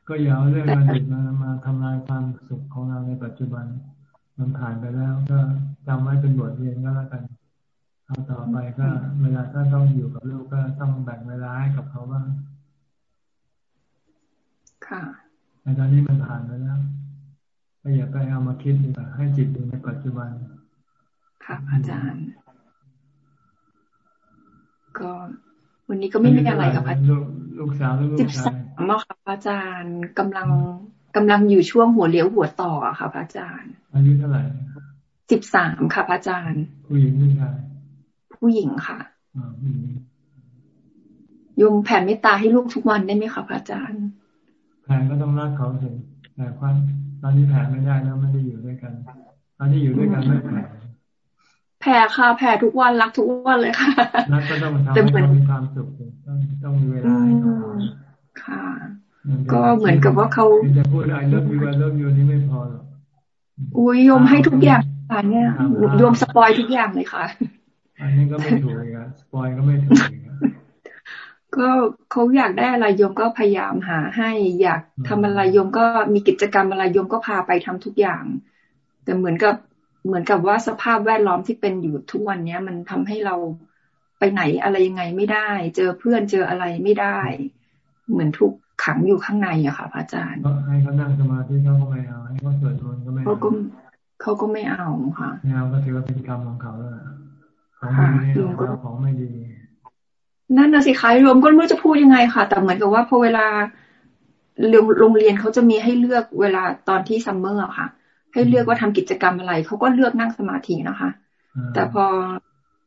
ก็อย่าเอาเรื่องอดีตมามาทำลายความสุขของเราในปัจจุบัน มันผ่านไปแล้วก็จำไว้เป็นบทเรียนก็แล้วกันเอาต่อไปก็เวลาถ้าต้องอยู่กับลูกก็ต้องแบ่งเวลาให้กับเขาบ้างค่ะแต่ตอนนี้มันผ่านไปแล้วก็อย่าไปเอามาคิดดีกว่าให้จิตอยู่ในปัจจุบัน ค่ะ อาจารย์ ก็ วันนี้ก็ไม่มีอะไรกับอาจารย์ลูกสาวลูกชายมาค่ะอาจารย์กำลัง กำลังอยู่ช่วงหัวเลี้ยวหัวต่อค่ะพระอาจารย์อายุเท่าไหร่สิบสามค่ะพระอาจารย์ ผู้หญิงผู้ชายผู้หญิงค่ะยมแผ่เมตตาให้ลูกทุกวันได้ไหมคะพระอาจารย์แผ่ก็ต้องรักเขาสิแต่ความตอนนี้แผ่ไม่ได้แล้วไม่ได้อยู่ด้วยกันตอนนี้อยู่ด้วยกันไม่แผ่แผ่ค่ะแผ่ทุกวันรักทุกวันเลยค่ะรักก็ต้องทำให้เขามีความสุขต้องต้องมีเวลาให้เขาค่ะ ก็เหมือนกับว่าเขาจะพูดอะไร love you love you นี่ไม่พอหรอกอุ้ยโยมให้ทุกอย่างค่ะเนี่ยโยม spoil ทุกอย่างเลยค่ะ อันนี้ก็ไม่ถูกเลย spoil ก็ไม่ถูกก็เขาอยากได้อะไรโยมก็พยายามหาให้ อยากทำอะไรโยมก็มีกิจกรรมอะไรโยมก็พาไปทำทุกอย่าง แต่เหมือนกับเหมือนกับว่าสภาพแวดล้อมที่เป็นอยู่ทุกวันเนี้ย มันทำให้เราไปไหนอะไรยังไงไม่ได้ เจอเพื่อนเจออะไรไม่ได้ เหมือนทุก ขังอยู่ข้างในอะค่ะพระอาจารย์ให้เขานั่งสมาธิเขาก็ไม่เอาให้เขาสวดมนต์ก็ไม่เอาเขาก็เขาก็ไม่เอาค่ะไม่เอาก็ถือว่าเป็นกรรมของเขาแล้วของดีเนี่ยเราของไม่ดีนั่นนะสิคะรวมก็ไม่รู้จะพูดยังไงค่ะ แต่เหมือนกับว่าพอเวลาโรงเรียนเขาจะมีให้เลือกเวลาตอนที่ summer ค่ะ ให้เลือกว่าทำกิจกรรมอะไรเขาก็เลือกนั่งสมาธินะคะ แต่พอ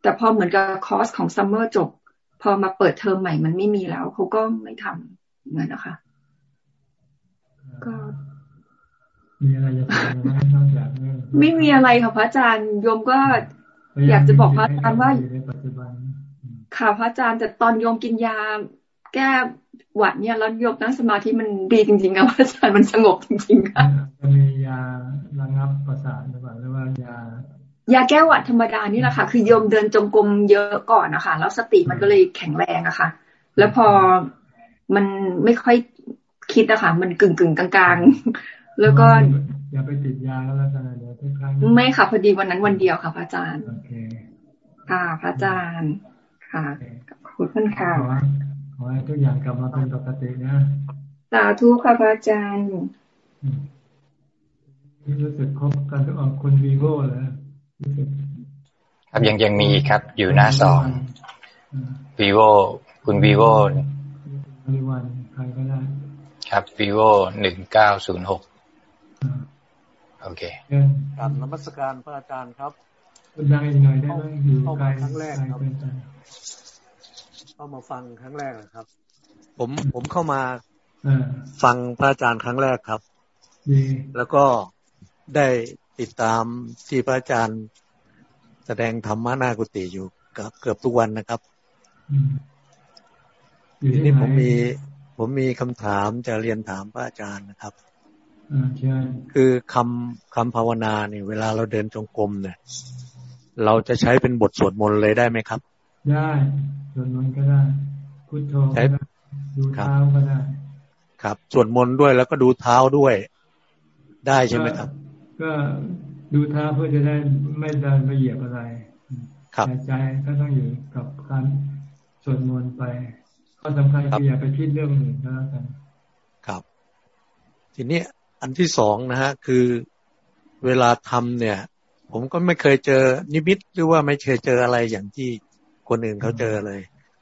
แต่พอเหมือนกับคอร์สของ summer จบ พอมาเปิดเทอมใหม่มันไม่มีแล้วเขาก็ไม่ทำเองนะคะก็มีอะไรจะถามไหมนอกจากไม่มีอะไรค่ะพระอาจารย์โยมก็อยากจะบอกพระอาจารย์ว่าค่ะพระอาจารย์แต่ตอนโยมกินยา แก้หวัดเนี่ยแล้วโยมนั่งสมาธิมันดีจริงๆค่ะพระอาจารย์มันสงบจริงๆค่ะจะมียาระงับประสาทหรือเปล่าหรือว่ายายาแก้หวัดธรรมดานี่แหละค่ะ คือโยมเดินจงกรมเยอะก่อนนะคะแล้วสติมันก็เลยแข็งแรงอะค่ะ แล้วพอ มันไม่ค่อยคิดอะค่ะมันกึ่งกึ่งกลางๆ แล้วก็อย่าไปติดยาแล้วกันเดี๋ยวทุกครั้งไม่ค่ะพอดีวันนั้นวันเดียวค่ะพระอาจารย์โอเคค่ะพระอาจารย์ค่ะขอบคุณค่ะขอให้ทุกอย่างกลับมาเป็นปกตินะสาธุค่ะพระอาจารย์รู้สึกครบกันทุกคนคุณวีโวเลยครับยังยังมีครับอยู่หน้าสองวีโวคุณวีโว วีวันใครก็ได้ ครับวีโวหนึ่งเก้าศูนย์หกโอเคกราบนมัสการพระอาจารย์ครับคุณดังอีกหน่อยได้ไหมอยู่ไกลครั้งแรกครับเข้ามาฟังครั้งแรกนะครับ ผมผมเข้ามาฟังพระอาจารย์ครั้งแรกครับแล้วก็ได้ติดตามที่พระอาจารย์ แสดงธรรมะนากุติอยู่กับเกือบทุกวันนะครับ ทีนี้ผมมี ผมมีคำถามจะเรียนถามพระอาจารย์นะครับคือคำคำภาวนาเนี่ย เวลาเราเดินจงกรมเนี่ย เราจะใช้เป็นบทสวดมนต์เลยได้ไหมครับ ได้สวดมนต์ก็ได้พุทโธก็ได้ดูเท้าก็ได้ ครับสวดมนต์ด้วยแล้วก็ดูเท้าด้วย ได้ใช่ไหมครับ ก็ดูเท้าเพื่อจะได้ไม่เดินไปเหยียบอะไรครับใจก็ต้องอยู่กับการสวดมนต์ไป ข้อสำคัญคืออย่าไปคิดเรื่องอื่นก็แล้วกันครับ ทีนี้อันที่สองนะฮะคือเวลาทำเนี่ย ผมก็ไม่เคยเจอนิมิตหรือว่าไม่เคยเจออะไรอย่างที่คนอื่นเขาเจอเลย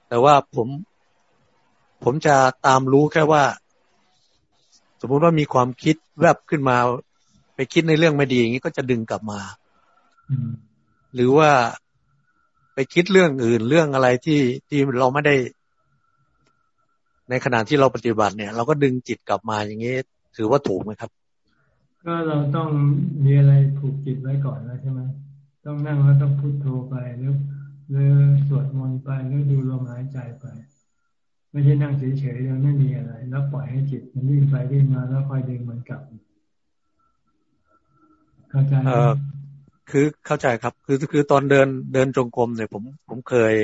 แต่ว่าผมผมจะตามรู้แค่ว่า สมมุติว่ามีความคิดแวบขึ้นมา ไปคิดในเรื่องไม่ดีอย่างนี้ก็จะดึงกลับมาหรือว่าไปคิดเรื่องอื่นเรื่องอะไรที่ที่เราไม่ได้ ในขณะที่เราปฏิบัติเนี่ย เราก็ดึงจิตกลับมาอย่างนี้ถือว่าถูกไหมครับ ก็เราต้องมีอะไรผูกจิตไว้ก่อนแล้วใช่ไหมต้องนั่งแล้วต้องพุโทโธไปหรือหรือสวดมนต์ไปหรือดูลมหายใจไป ไม่ใช่นั่งเฉยๆแล้วไม่มีอะไร แล้วปล่อยให้จิตมันวิ่งไปวิ่งมาแล้วคอยดึงมันกลับเข้าใจเออคือเข้าใจครับ คือคือตอนเดินเดินจงกรมเนี่ยผมผมเคย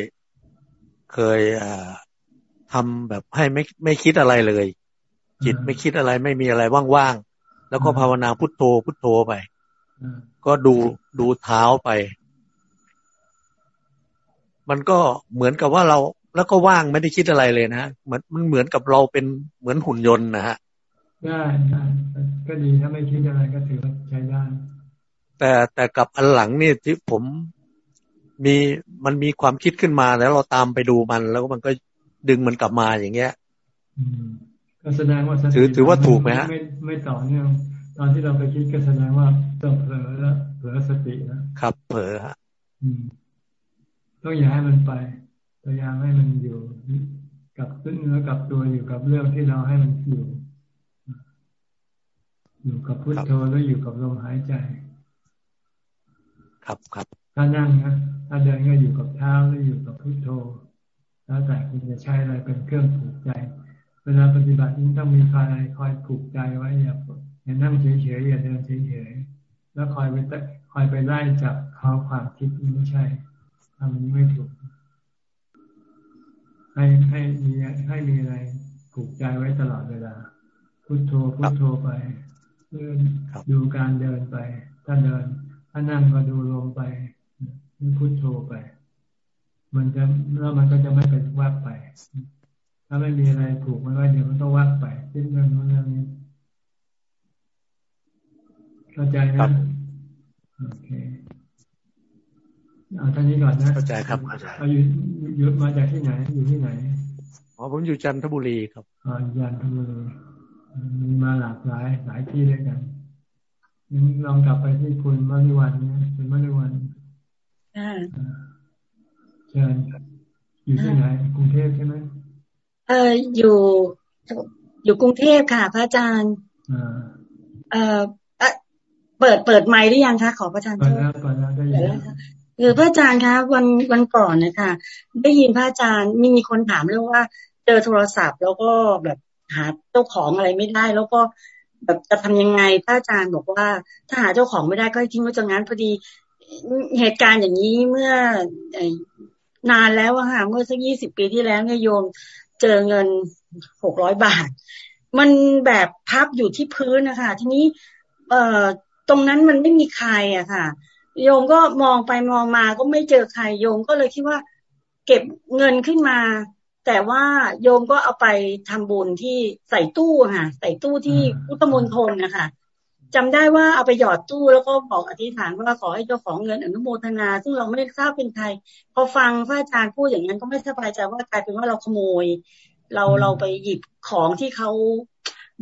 เคยอ่า ทำแบบให้ไม่ไม่คิดอะไรเลย จิตไม่คิดอะไรไม่มีอะไรว่างๆแล้วก็ภาวนาพุทโธพุทโธไปก็ดูดูเท้าไป มันก็เหมือนกับว่าเราแล้วก็ว่างไม่ได้คิดอะไรเลยนะเหมือนมันเหมือนกับเราเป็นเหมือนหุ่นยนต์นะฮะได้ได้ก็ดีถ้าไม่คิดอะไรก็ถือว่าใช้ได้แต่แต่กับอันหลังนี่ที่ผมมีมันมีความคิดขึ้นมาแล้วเราตามไปดูมัน แล้วมันก็ ดึงมันกลับมาอย่างเงี้ยก็แสดงว่าถือถือว่าถูกไหมฮะไม่ไม่ต่อเนื่องตอนที่เราไปคิดก็แสดงว่าต้องเผลอแล้วเผลอสติแล้วครับเผลอฮะต้องอย่าให้มันไปพยายามให้มันอยู่กับเนื้อกับตัวอยู่กับเรื่องที่เราให้มันอยู่ อยู่กับพุทโธแล้วอยู่กับลมหายใจ ครับครับถ้านั่งนะถ้าเดินก็อยู่กับเท้าแล้วอยู่กับพุทโธ แล้วแต่คุณจะใช้อะไรเป็นเครื่องผูกใจ เวลาปฏิบัตินี้ต้องมีใครคอยผูกใจไว้อย่าอย่านั่งเฉยๆอย่าเดินเฉยๆแล้วคอยไปคอยไปไล่จับเขาความคิดไม่ใช่ทำนี้ไม่ถูก ให้ให้มีให้มีอะไรผูกใจไว้ตลอดเวลา พุโทโธพุโทโธไปเดินดูการเดินไป ถ้าเดิน ถ้านั่งก็ดูลงไปพุโทโธไป มันจะแล้วมันก็จะไม่ ถ้าไม่มีอะไรผูกมันไว้เดี๋ยวมันก็วัดไปสิ้นเรื่องนู้นเรื่องนี้เข้าใจนะโอเคเอาท่านี้ก่อนนะเข้าใจครับอาจารย์อยู่อยู่มาจากที่ไหน อยู่ที่ไหนอ๋อผมอยู่จันทบุรีครับอ๋อจันทบุรีมีมาหลากหลายหลายที่ด้วยกันลองกลับไปที่คุณมาริวันเนี่ยคุณมาริวันเชิญ อยู่ที่ไหนกรุงเทพใช่ไหมเอออยู่ อยู่กรุงเทพค่ะ พระอาจารย์เออเปิดเปิดไมค์หรือยังคะขอพระอาจารย์เปิดแล้วเปิดแล้วได้ยินคือพระอาจารย์คะวันวันก่อนนะคะได้ยินพระอาจารย์มีมีคนถามเรื่องว่า เจอโทรศัพท์แล้วก็แบบหาเจ้าของอะไรไม่ได้ แล้วก็แบบจะทำยังไงพระอาจารย์บอกว่า ถ้าหาเจ้าของไม่ได้ก็ทิ้งไว้ตรงนั้นพอดีเหตุการณ์อย่างนี้เมื่อ นานแล้วอะค่ะ เมื่อสักยี่สิบปีที่แล้วเนี่ยโยมเจอเงินหกร้อยบาท มันแบบพับอยู่ที่พื้นนะคะทีนี้ เอ่อตรงนั้นมันไม่มีใครอะค่ะ โยมก็มองไปมองมาก็ไม่เจอใครโยมก็เลยคิดว่า เก็บเงินขึ้นมา แต่ว่าโยมก็เอาไปทำบุญที่ใส่ตู้ค่ะ ใส่ตู้ที่พุทธมณฑลนะคะ จำได้ว่าเอาไปหยอดตู้แล้วก็บอกอธิษฐานว่าขอให้เจ้าของเงินอนุโมทนา ซึ่งเราไม่ได้ทราบเป็นใครพอฟังพระอาจารย์พูดอย่างนั้นก็ไม่สบายใจว่ากลายเป็นว่าเราขโมย เราเราไปหยิบของที่เขา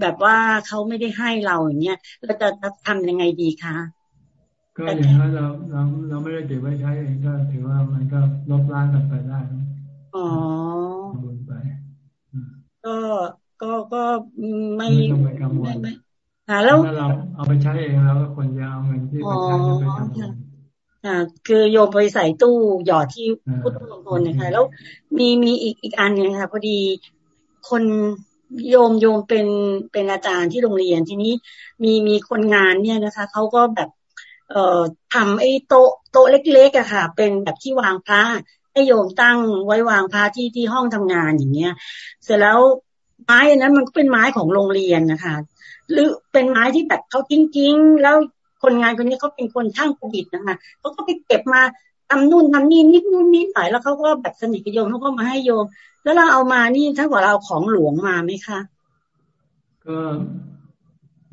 แบบว่าเขาไม่ได้ให้เราอย่างเงี้ยเราจะทำยังไงดีคะก็อย่างนั้นเราเราเราไม่ได้เก็บไว้ใช้เองก็ถือว่ามันก็ลบล้างกันไปได้อ๋อบุญไปก็ก็ก็ไม่ไม่ ไม่แล้วเราเอาไปใช้เองแล้วก็ควรจะเอาเงินที่ไปใช้ไปทำบุญอ่า คือโยมไปใส่ตู้หยอดที่พุทธมณฑลนะคะแล้วมีมีอีกอีกอันหนึ่งค่ะพอดีคนโยมโยมเป็นเป็นอาจารย์ที่โรงเรียนทีนี้มีมีคนงานเนี่ยนะคะเขาก็แบบ เอ่อทำไอ้โต๊ะโต๊ะเล็กๆอะค่ะ เป็นแบบที่วางพระให้โยมตั้งไว้วางพระที่ที่ห้องทำงานอย่างเงี้ย เสร็จแล้วไม้อันนั้นมันก็เป็นไม้ของโรงเรียนนะคะ หรือเป็นไม้ที่แบบเขาจริงๆแล้วคนงานคนนี้เขาเป็นคนช่างประดิษฐ์นะคะเขาก็ไปเก็บมาทำนู่นทำนี่นิดนู่นนิดหน่อยแล้วเขาก็แบบสนิทกับโยมเขาก็มาให้โยม แล้วเราเอามานี่ถ้าว่าเราของหลวงมาไหมคะ ก็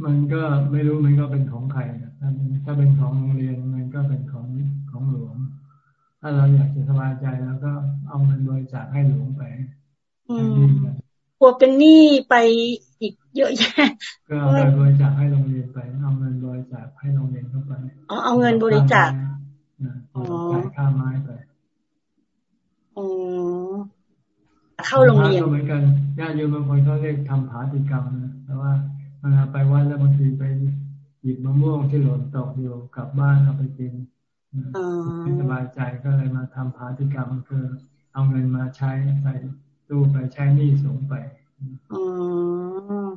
มันก็ไม่รู้มันก็เป็นของใครถ้าถ้าเป็นของโรงเรียนมันก็เป็นของของหลวง ถ้าเราอยากจะสบายใจแล้วก็เอาเงินบริจาคให้หลวงไปอืมกลัวเป็นหนี้ไปอีก เยอะแยะก็เอาเงินบริจาคให้โรงเรียนไป เอาเงินบริจาคให้โรงเรียนเข้าไปอ๋อเอาเงินบริจาคอ๋อค่าไม้ไปอ๋อเข้าโรงเรียนเหมือนกันญาติโยมบางคนเขาเรียกทำผาติกรรมนะแต่ว่าเวลาไปวัดแล้วบางทีไปหยิบมะม่วงที่หล่นตกอยู่กลับบ้านเอาไปกินไม่สบายใจก็เลยมาทำผาติกรรมคือเอาเงินมาใช้ใส่ตู้ไปใช้หนี้สงไป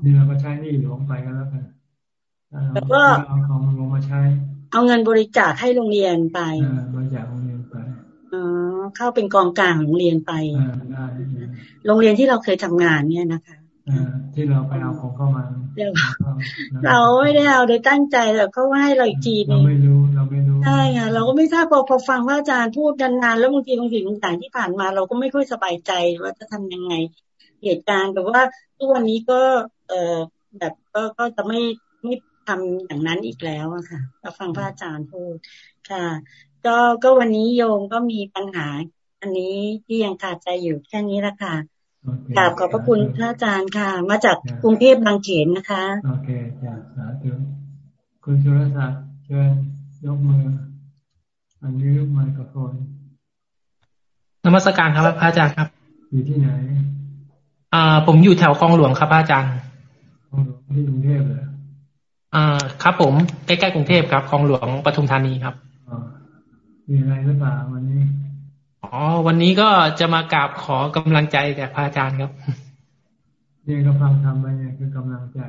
นี่เราก็ใช้หนี้หลวงไปก็แล้วกันแล้วก็เอาของลงมาใช้ เอาเงินบริจาคให้โรงเรียนไปบริจาคโรงเรียนไปอ๋อเข้าเป็นกองกลางโรงเรียนไปโรงเรียนที่เราเคยทำงานเนี่ยนะคะที่เราไปเอาของเข้ามา เราไม่ได้เอาโดยตั้งใจแต่เขาให้เราอีกทีนึงเราไม่รู้เราไม่รู้ใช่ค่ะเราก็ไม่ทราบพอพอฟังว่าอาจารย์พูดนานๆแล้วบางทีบางสิ่งต่างที่ผ่านมา เราก็ไม่ค่อยสบายใจว่าจะทำยังไง เหตุการณ์ แต่ว่าทุกวันนี้ก็ เออแบบก็ก็จะไม่ไม่ทำอย่างนั้นอีกแล้วอะค่ะเราฟังพระอาจารย์พูดค่ะ ก็ก็วันนี้โยมก็มีปัญหา อันนี้ที่ยังขาดใจอยู่แค่นี้ละค่ะกราบขอบพระคุณพระอาจารย์ค่ะ มาจากกรุงเทพบางเขนนะคะ โอเคจ้าสาธุคุณสุรศักดิ์เชิญยกมือ อันนี้ยกไมโครโฟนนมัสการครับพระอาจารย์ครับ อยู่ที่ไหน อ่า ผมอยู่แถวคลองหลวงครับพระอาจารย์คลองหลวงที่กรุงเทพเลยอ่า ครับ ผมใกล้ๆกรุงเทพครับคลองหลวงปทุมธานีครับอ๋อมีอะไรหรือเปล่าวันนี้อ๋อวันนี้ก็จะมากราบขอกำลังใจจากพระอาจารย์ครับนี่ก็ฟังทำไปเนี่ยคือกำลังใจ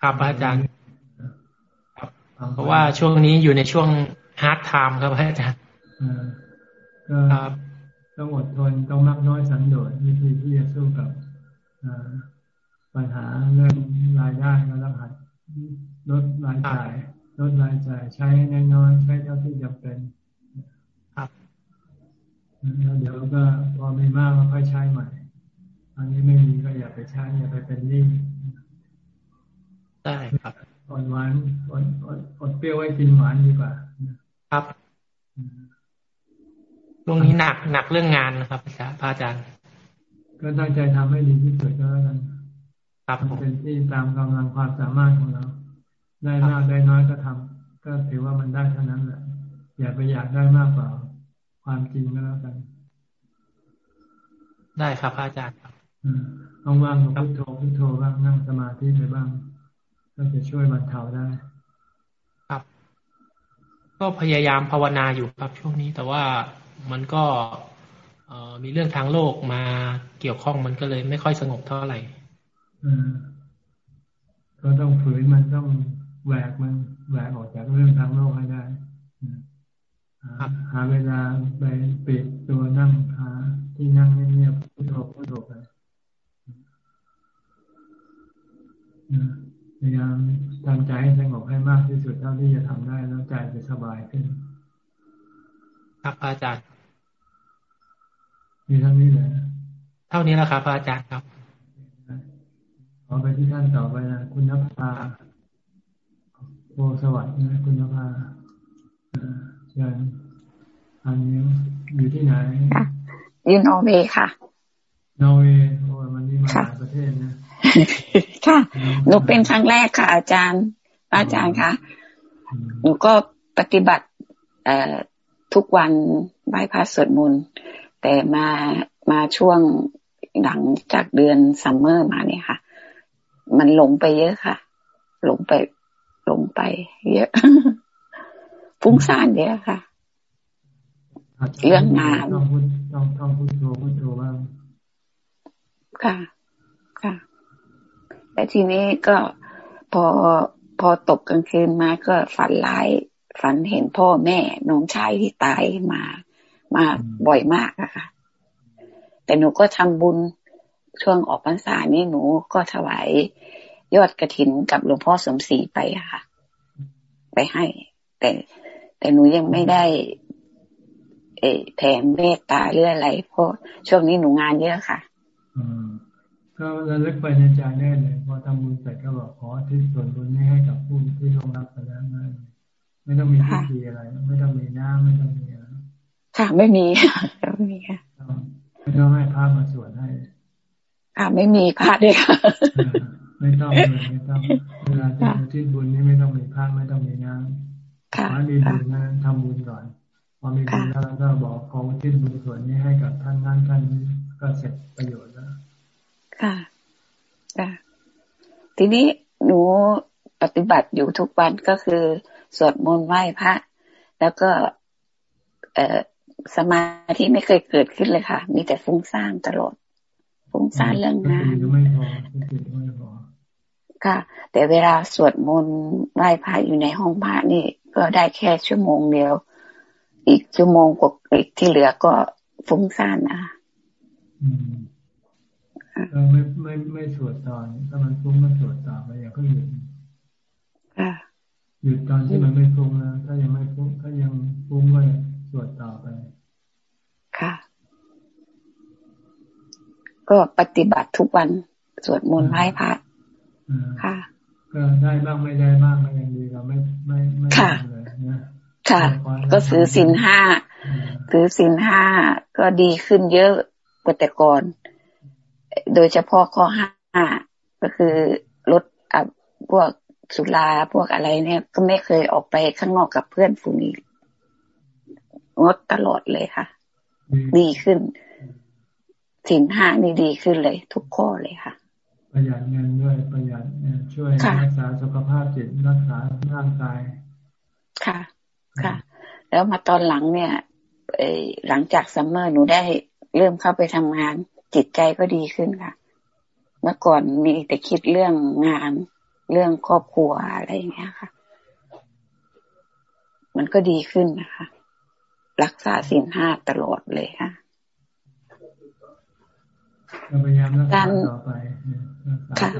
ครับพระอาจารย์เพราะว่าช่วงนี้อยู่ในช่วง hard time ครับพระอาจารย์ก็ ต้องอดทนต้องมักน้อยสันโดษวิธีที่จะสู้กับปัญหาเรื่องรายได้ก็ต้องหัดลดรายจ่ายลดรายจ่ายใช้น้อยๆใช้เท่าที่จำเป็นแล้วเดี๋ยวก็พอมีมากก็ค่อยใช้ใหม่ อันนี้ไม่มีก็อย่าไปใช้อย่าไปเป็นหนี้ได้ครับอดหวานอดอดอดเปรี้ยวไว้กินหวานดีกว่า ครับ ช่วงนี้หนักหนักเรื่องงานนะครับพระอาจารย์ ก็ตั้งใจทำให้ดีที่สุดก็แล้วกันครับเป็นที่ตามกำลังความสามารถของเรา ได้มากได้น้อยก็ทำก็ถือว่ามันได้เท่านั้นแหละอย่าไปอยากได้มากกว่าความจริงก็แล้วกัน ได้ครับพระอาจารย์ครับว่างๆก็พุทโธพุทโธบ้างนั่งสมาธิไปบ้าง ก็จะช่วยบรรเทาได้ ครับ ก็พยายามภาวนาอยู่ครับช่วงนี้แต่ว่า มันก็เอมีเรื่องทางโลกมาเกี่ยวข้องมันก็เลยไม่ค่อยสงบเท่าไหร่ก็ต้องฝืนมันต้องแหวกมันแหวกออกจากเรื่องทางโลกให้ได้หาเวลาไปปิดตัวนั่งหาที่นั่งเงียบๆพุทโธพุทโธไปพยายามทำใจให้สงบให้มากที่สุดเท่าที่จะทำได้แล้วใจจะสบายขึ้น ครับอาจารย์ มีเท่านี้เลยเท่านี้แล้วครับอาจารย์ครับขอไปที่ท่านต่อไปนะคุณนภาโพสวัสดิ์นะคุณนภาเชิญอันนี้อยู่ที่ไหนอยู่นอร์เวย์ค่ะนอร์เวย์โอ้วันนี้มาหลายประเทศนะค่ะหนูเป็นครั้งแรกค่ะ อาจารย์ อาจารย์คะหนูก็ปฏิบัติ เอ่อ ทุกวันไหว้พระสวดมนต์แต่มามาช่วงหลังจากเดือน summer มาเนี่ยค่ะ มันหลงไปเยอะค่ะ หลงไปหลงไป เยอะฟุ้งซ่านเยอะค่ะ เรื่องงานต้องพูดต้องต้องพูดโทพูดโทบ้างค่ะ ค่ะ แต่ทีนี้ก็พอพอตกกลางคืนมาก็ฝันร้าย ฝันเห็นพ่อแม่น้องชายที่ตายมา มาบ่อยมากอะค่ะ แต่หนูก็ทำบุญช่วงออกพรรษานี่หนูก็ถวายยอดกระถินกับหลวงพ่อสมศรีไปอะค่ะ ไปให้ แต่แต่หนูยังไม่ได้เอแผ่เมตตาหรืออะไรเพราะช่วงนี้หนูงานเยอะค่ะก็ระลึกไปในใจแน่เลยพอทำบุญเสร็จก็บอกขอที่ส่วนบุญนี้ให้กับผู้ที่ร่วงรับไปแล้วนั่น ไม่ต้องมีพิธีอะไร ไม่ต้องมีน้ำไม่ต้องมีอะไรค่ะ ไม่มีไม่มีค่ะไม่ต้องให้พระมาสวดให้ค่ะไม่มีพระด้วยค่ะไม่ต้องเลยไม่ต้องเวลาจะที่บุญนี้ไม่ต้องมีพระไม่ต้องมีน้ำขอให้มีบุญนั้นทำบุญก่อนพอมีบุญแล้วก็บอกขอที่บุญส่วนนี้ให้กับท่านนั้นท่านนี้ก็เสร็จประโยชน์แล้วค่ะค่ะทีนี้หนูปฏิบัติอยู่ทุกวันก็คือ สวดมนต์ไหว้พระ แล้วก็เออสมาธิไม่เคยเกิดขึ้นเลยค่ะ มีแต่ฟุ้งซ่านตลอดฟุ้งซ่านเรื่องงานค่ะ แต่เวลาสวดมนต์ไหว้พระอยู่ในห้องพระนี่ ก็ได้แค่ชั่วโมงเดียว อีกชั่วโมงกว่าอีกที่เหลือก็ฟุ้งซ่านนะเราไม่ไม่ไม่สวดตอนถ้ามันฟุ้งก็สวดต่อไปอย่าเพิ่งหยุด หยุดตอนที่มันไม่ฟุ้งนะถ้ายังไม่ฟุ้งถ้ายังฟุ้งก็สวดต่อไป ค่ะ ก็ปฏิบัติทุกวันสวดมนต์ไหว้พระค่ะ ก็ได้บ้างไม่ได้บ้างก็ยังดีเราไม่ไม่ไม่เลยนะค่ะ ก็ซื้อสินห้าซื้อสินห้าก็ดีขึ้นเยอะกว่าแต่ก่อน โดยเฉพาะข้อห้าก็คือลดพวก สุราพวกอะไรเนี่ย ก็ไม่เคยออกไปข้างนอกกับเพื่อนฝูงนี้งดตลอดเลยค่ะ ดีขึ้นสินห้านี่ดีขึ้นเลย ทุกข้อเลยค่ะ ประหยัดเงินด้วยประหยัดช่วยรักษาสุขภาพจิตรักษาร่างกาย ค่ะ ค่ะ แล้วมาตอนหลังเนี่ยหลังจากซัมเมอร์หนูได้เริ่มเข้าไปทำงานจิตใจก็ดีขึ้นค่ะ เมื่อก่อนมีแต่คิดเรื่องงาน เรื่องครอบครัวอะไรอย่างเงี้ยค่ะ มันก็ดีขึ้นนะคะ รักษาสินห้าตลอดเลยค่ะพยายามรักษาต่อไปค่ะ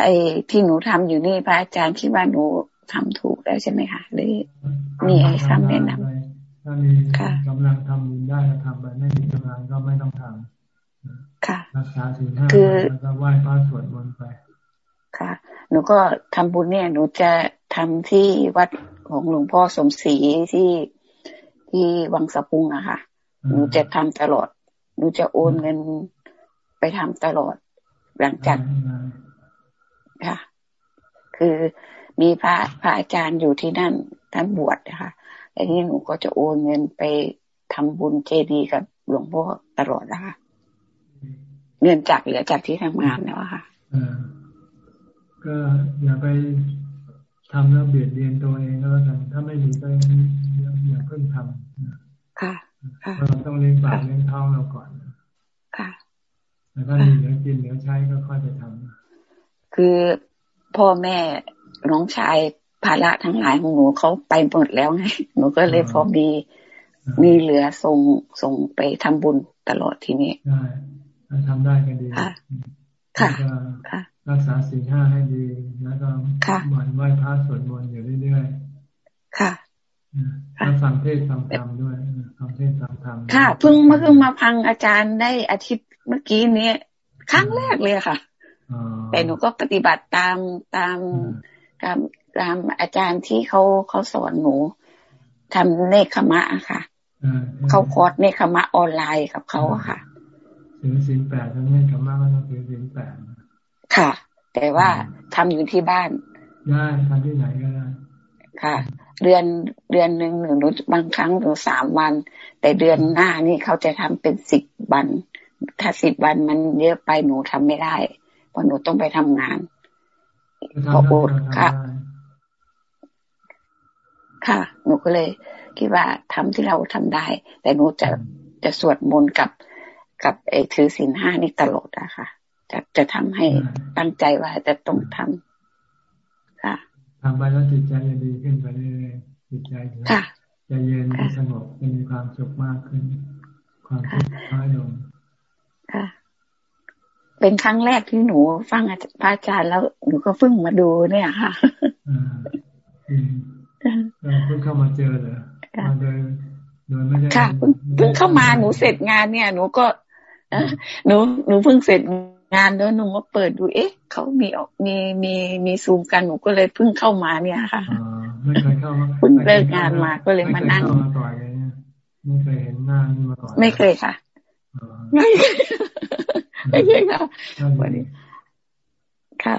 ไอ้ที่หนูทำอยู่นี่พระอาจารย์คิดว่าหนูทำถูกแล้วใช่ไหมคะหรือมีอะไรคำแนะนำถ้ามีกำลังทำบุญได้ก็ทำไปไม่มีกำลังก็ไม่ต้องทำค่ะรักษาสิ่งห้าแล้วก็ไหว้พระสวดมนต์ไป ค่ะ หนูก็ทำบุญเนี่ย หนูจะทำที่วัดของหลวงพ่อสมศรีที่ที่ที่วังสะพุงอะค่ะ หนูจะทำตลอด หนูจะโอนเงินไปทำตลอดหลังจากค่ะ คือมีพระพระอาจารย์อยู่ที่นั่นท่านบวชนะคะแต่นี้หนูก็จะโอนเงินไปทำบุญเจดีย์กับหลวงพ่อตลอดนะคะเงินจากเหลือจากที่ทำงานแล้วค่ะ ก็อย่าไปทำแล้วเบียดเบียนตัวเองก็แล้วกันถ้าไม่มีก็อย่าเพิ่งทำค่ะเราต้องเลี้ยงปากเลี้ยงท้องเราก่อนค่ะแล้วถ้ามีเหลือกินเหลือใช้ก็ค่อยไปทำคือพ่อแม่น้องชายภาระทั้งหลายของหนูเขาไปหมดแล้วไงหนูก็เลยพอมีมีเหลือส่งส่งไปทำบุญตลอดทีนี้ได้ทำได้ก็ดี ค่ะค่ะค่ะรักษาศีลห้าให้ดี แล้วก็หมั่นไหว้พระสวดมนต์อยู่เรื่อยๆ ค่ะแล้วฟังเทศฟังธรรมด้วยฟังเทศฟังธรรม ค่ะ เพิ่งมาเพิ่งมาพังอาจารย์ได้อาทิตย์เมื่อกี้นี้ครั้งแรกเลยค่ะแต่หนูก็ปฏิบัติตามตามตามตามอาจารย์ที่เขาเขาสอนหนูทำเนคขมะค่ะ เขาคอร์สเนคขมะออนไลน์กับเขาอะค่ะ ถึงสินแปดทั้งเนคขมะก็ต้องถึงสินแปดค่ะ แต่ว่าทำอยู่ที่บ้าน ได้ทำที่ไหนก็ได้ ค่ะ เดือนเดือนหนึ่งหนึ่งบางครั้งถึงสามวัน แต่เดือนหน้านี่เขาจะทำเป็นสิบวัน ถ้าสิบวันมันเยอะไปหนูทำไม่ได้เพราะหนูต้องไปทำงานพอโอดค่ะ ค่ะ หนูก็เลยคิดว่าทำที่เราทำได้ แต่หนูจะจะสวดมนต์กับ กับไอ้ถือศีลห้านี่ตลอดอะค่ะ จะจะทำให้ตั้งใจว่าจะต้องทำค่ะทำไปแล้วจิตใจจะดีขึ้นไปเรื่อยๆจิตใจจะเย็นจะสงบจะมีความสุขมากขึ้น ความทุกข์น้อยลงค่ะเป็นครั้งแรกที่หนูฟังพระอาจารย์แล้วหนูก็เพิ่งมาดูเนี่ยค่ะเพิ่งเข้ามาเจอเลยมาโดยโดยไม่ได้ค่ะเพิ่งเข้ามาหนูเสร็จงานเนี่ย หนูก็ หนูหนูเพิ่งเสร็จงานแล้วหนูมาเปิดดู เอ๊ะเขามีมีมีมีซูมกันหนูก็เลยเพิ่งเข้ามาเนี่ยค่ะไม่เคยเข้าเพิ่งเลิกงานมาก็เลยมานั่งไม่เคยเห็นหน้านี่มาก่อนไม่เคยค่ะไม่ไม่เคยค่ะวันนี้ค่ะ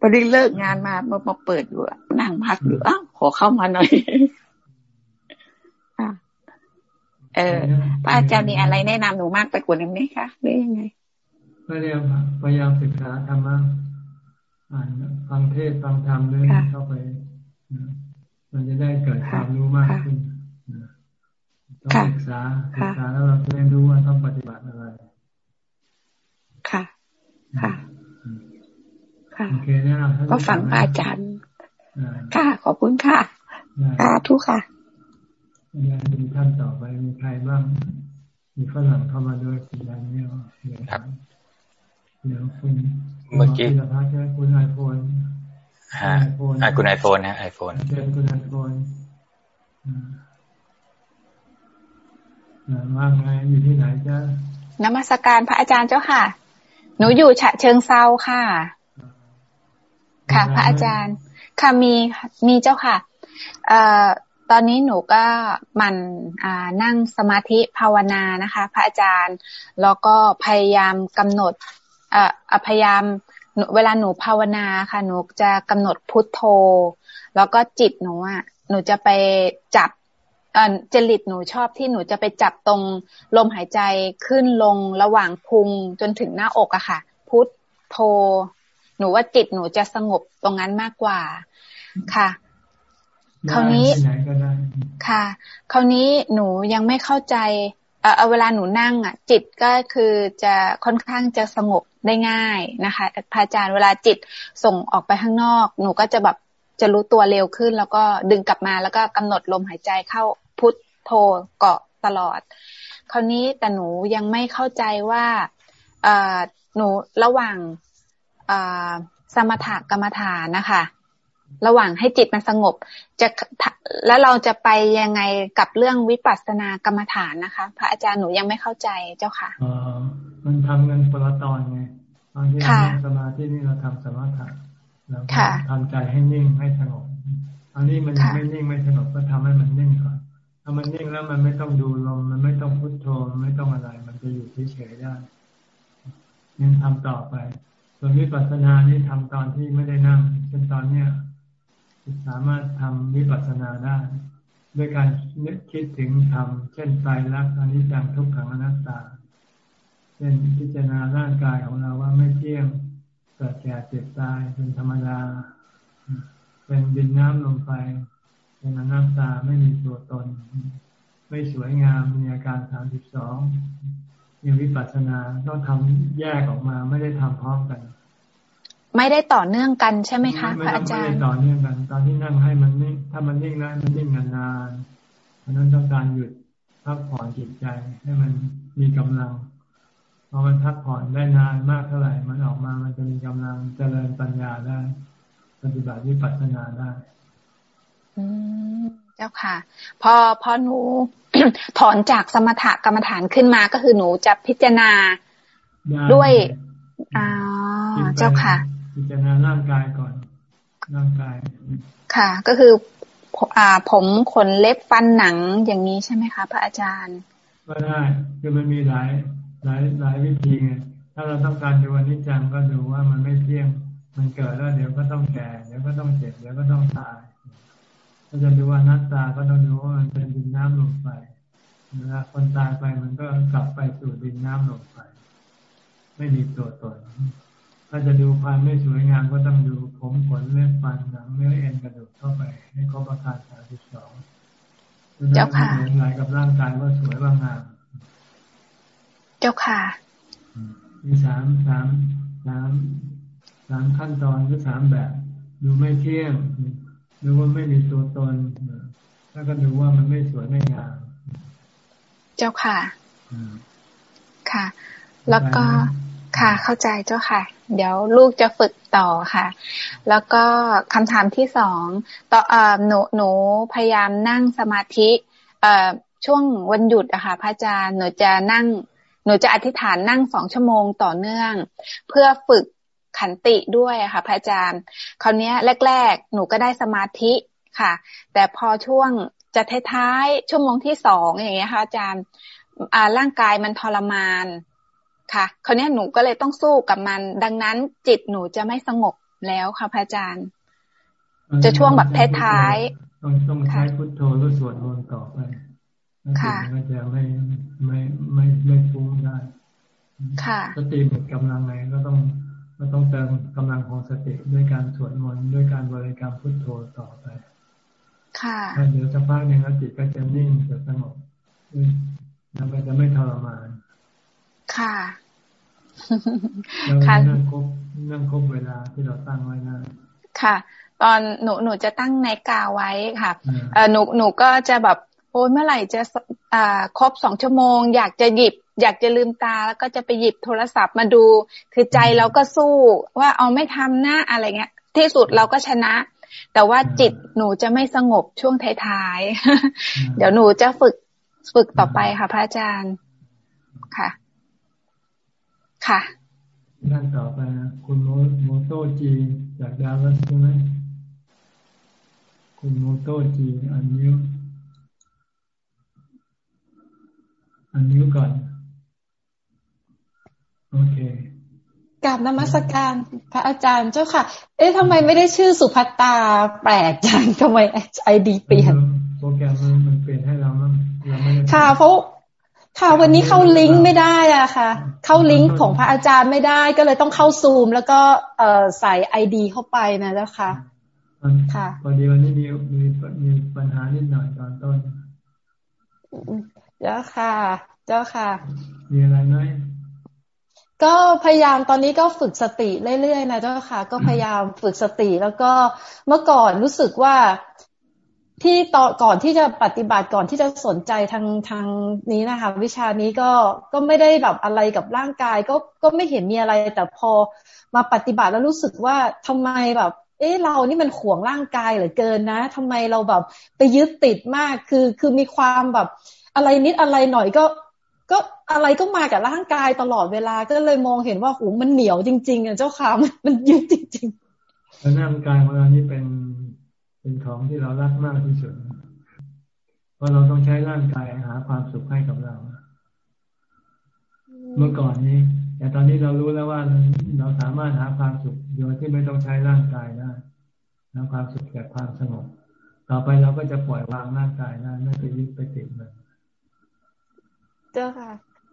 พอดีเลิกงานมามามาเปิดดูนั่งพักดูอ้าวขอเข้ามาหน่อย เออพระอาจารย์มีอะไรแนะนำหนูมากไปกว่านี้ไหมคะหรือยังไงก็เรียกพยายามศึกษาธรรมะอ่านฟังเทศฟังธรรมเรื่อยเข้าไปมันจะได้เกิดความรู้มากขึ้นต้องศึกษาศึกษาแล้วเราจะได้รู้ว่าต้องปฏิบัติอะไร ค่ะ ค่ะ ค่ะโอเคนะก็ฟังอาจารย์ ค่ะ ขอบคุณค่ะค่ะทุกค่ะ ยังมีท่านต่อไปมีใครบ้าง มีฝรั่งเข้ามาด้วยคุณดานเนียลครับเดี๋ยวคุณเมื่อกี้คุณไอโฟนฮะคุณไอโฟนนะไอโฟนเชิญคุณไอโฟนว่าไงอยู่ที่ไหนจ้านมัสการพระอาจารย์เจ้าค่ะ หนูอยู่ฉะเชิงเซาค่ะ ค่ะ พระอาจารย์ ค่ะมีมีเจ้าค่ะ เอ่อ ตอนนี้หนูก็มันนั่งสมาธิภาวนานะคะ พระอาจารย์ แล้วก็พยายามกำหนดอ่อพยายามเวลาหนูภาวนาค่ะ หนูจะกำหนดพุทโธ แล้วก็จิตหนูอะหนูจะไปจับเออจริตหนูชอบที่หนูจะไปจับตรงลมหายใจขึ้นลงระหว่างพุงจนถึงหน้าอกอะค่ะ พุทโธ หนูว่าจิตหนูจะสงบตรงนั้นมากกว่าค่ะ คราวนี้ค่ะ คราวนี้หนูยังไม่เข้าใจเออเวลาหนูนั่งอะ จิตก็คือจะค่อนข้างจะสงบได้ง่ายนะคะพระอาจารย์เวลาจิตส่งออกไปข้างนอก หนูก็จะแบบจะรู้ตัวเร็วขึ้น แล้วก็ดึงกลับมาแล้วก็กำหนดลมหายใจเข้าพุทโธเกาะตลอด คราวนี้แต่หนูยังไม่เข้าใจว่าเออหนูระหว่างสมถกรรมฐานนะคะ ระหว่างให้จิตมันสงบ จะแล้วเราจะไปยังไงกับเรื่องวิปัสสนากรรมฐานนะคะ พระอาจารย์หนูยังไม่เข้าใจเจ้าค่ะอ๋อมันทำเงินปรตอนไงตอนที่เราสมาธินี่เราทำสมาธิแล้วทำใจให้นิ่งให้สงบอันนี้มันไม่นิ่งไม่สงบก็ทำให้มันนิ่งก่อนถ้ามันนิ่งแล้วมันไม่ต้องดูลมมันไม่ต้องพุทโธมันไม่ต้องอะไร มันจะอยู่เฉยๆได้ยังทำต่อไป ส่วนวิปัสสนานี่ทำตอนที่ไม่ได้นั่งเช่นตอนเนี้ย สามารถทำวิปัสสนาได้ ด้วยการนึกคิดถึงทำเช่นไตรลักษณ์อนิจจังทุกขังอนัตตา เช่นพิจารณาร่างกายของเราว่าไม่เที่ยงเกิดแก่เจ็บตายเป็นธรรมดา เป็นดินน้ำลงไปเป็นอนัตตาไม่มีตัวตน ไม่สวยงามมีอาการสามสิบสองยังวิปัสสนาต้องทำแยกออกมาไม่ได้ทำพร้อมกัน ไม่ได้ต่อเนื่องกันใช่ไหมคะพระอาจารย์ไม่ได้ต่อเนื่องกัน ตอนที่นั่งให้มันนิ่งถ้ามันนิ่งนะมันนิ่งนานๆเพราะนั้นต้องการหยุดพักผ่อนจิตใจให้มันมีกำลังพอมันพักผ่อนได้นานมากเท่าไหร่ มันออกมามันจะมีกำลังเจริญปัญญาได้ ปฏิบัติวิปัสสนาได้ อืมเจ้าค่ะ พอพอหนูถอนจากสมถะกรรมฐานขึ้นมาก็คือหนูจะพิจารณาด้วยอ๋อเจ้าค่ะ พิจารณาร่างกายก่อน ร่างกาย ค่ะ ก็คือ อ่า ผมขนเล็บฟันหนังอย่างนี้ใช่ไหมคะ พระอาจารย์ก็ได้คือมันมีหลายหลายหลายวิธีไงถ้าเราต้องการดูอนิจจังก็ดูว่ามันไม่เที่ยง มันเกิดแล้วเดี๋ยวก็ต้องแก่ เดี๋ยวก็ต้องเจ็บ เดี๋ยวก็ต้องตายถ้าจะดูว่านัตตา ก็ต้องดูว่ามันเป็นดินน้ำลมไฟเวลาคนตายไปมันก็กลับไปสู่ดินน้ำลมไฟไม่มีตัวตน ถ้าจะดูความไม่สวยงามก็ต้องดูผมขนเล็บฟันหนังเนื้อเอ็นกระดูกเข้าไปให้ครบอาการสามสิบสองเจ้าค่ะหลายกับร่างกายว่าสวยว่างาม เจ้าค่ะ มีสามสามสามสามขั้นตอนหรือสามแบบ ดูไม่เที่ยงดูว่าไม่มีตัวตนแล้วก็ดูว่ามันไม่สวยไม่งาม เจ้าค่ะ ค่ะ แล้วก็ ค่ะเข้าใจเจ้าค่ะ เดี๋ยวลูกจะฝึกต่อค่ะ แล้วก็คำถามที่สองต่อหนูหนูพยายามนั่งสมาธิเอ่อช่วงวันหยุดอะค่ะพระอาจารย์หนูจะนั่ง หนูจะอธิษฐานนั่งสองชั่วโมงต่อเนื่อง เพื่อฝึกขันติด้วยค่ะ พระอาจารย์ คราวนี้แรก ๆ หนูก็ได้สมาธิค่ะ แต่พอช่วงจะท้ายๆชั่วโมงที่สองอย่างเงี้ยค่ะอาจารย์ร่างกายมันทรมาน ค่ะคราวนี้หนูก็เลยต้องสู้กับมัน ดังนั้นจิตหนูจะไม่สงบแล้วค่ะพระอาจารย์ จะช่วงแบบท้ายๆต้องต้องใช้พุทโธหรือสวดมนต์ต่อไปค่ะก็จะไม่ไม่ไม่ไม่ฟุ้งได้ค่ะสติหมดกำลังไงก็ต้องก็ต้องเติมกำลังของสติด้วยการสวดมนต์ด้วยการบริกรรมพุทโธต่อไป ค่ะเดี๋ยวสักพักหนึ่งสติก็จะนิ่งจะสงบแล้วก็จะไม่ทรมาน ค่ะ ค่ะนั่งครบนั่งครบเวลาที่เราตั้งไว้นะค่ะ ตอนหนูหนูจะตั้งในกาไว้ค่ะเออหนูหนูก็จะแบบโอ้ยเมื่อไหร่จะอ่าครบสองชั่วโมง อยากจะหยิบ อยากจะลืมตาแล้วก็จะไปหยิบโทรศัพท์มาดู คือใจเราก็สู้ว่าเอาไม่ทำหน้าอะไรเงี้ย ที่สุดเราก็ชนะ แต่ว่าจิตหนูจะไม่สงบช่วงท้ายๆเดี๋ยวหนูจะฝึกฝึกต่อไปค่ะ พระอาจารย์ค่ะ ค่ะท่านต่อไปนะคุณโมโมโตจีจากดาวัสใช่ไหมคุณโมโตจีอันนี้อันนิ้วก่อน โอเคกราบนมัสการพระอาจารย์เจ้าค่ะ เอ๊ะทำไมไม่ได้ชื่อสุภัตตาแปลกจังทำไมไอดีเปลี่ยนโปรแกรมมันเปลี่ยนให้เรามั้งเราไม่ค่ะเพราะ ค่ะวันนี้เข้าลิงก์ไม่ได้อะค่ะ เข้าลิงก์ของพระอาจารย์ไม่ได้ก็เลยต้องเข้าซูม แล้วก็เอ่อใส่ไอดีเข้าไปนะเจ้าค่ะค่ะพอดีวันนี้มีมีมีปัญหานิดหน่อยตอนต้นเจ้าค่ะ เจ้าค่ะ มีอะไรไหมก็พยายามตอนนี้ก็ฝึกสติเรื่อยๆนะเจ้าค่ะ ก็พยายามฝึกสติแล้วก็เมื่อก่อนรู้สึกว่า ที่ต่อก่อนที่จะปฏิบัติก่อนที่จะสนใจทางทางนี้นะคะ วิชานี้ก็ก็ไม่ได้แบบอะไรกับร่างกาย ก็ก็ไม่เห็นมีอะไรแต่พอมาปฏิบัติแล้วรู้สึกว่าทำไมแบบ เอ๊ะเรานี่มันขวงร่างกายเหลือเกินนะทำไมเราแบบไปยึดติดมากคือคือมีความแบบอะไรนิดอะไรหน่อยก็ก็อะไรก็มากับร่างกายตลอดเวลาก็เลยมองเห็นว่าหูมันเหนียวจริง ๆอะเจ้าค่ะมันมันยึดจริงๆแล้วร่างกายของเรานี่เป็น เป็นของที่เรารักมากที่สุดพอราะเราต้องใช้ร่างกายหาความสุขให้กับเรา เมื่อก่อนนี้ แต่ตอนนี้เรารู้แล้วว่าเราสามารถหาความสุขโดยที่ไม่ต้องใช้ร่างกายได้หาความสุขจากความสงบต่อไปเราก็จะปล่อยวางร่างกายได้ไม่ไปยึดไปติดมันเจ้าค่ะ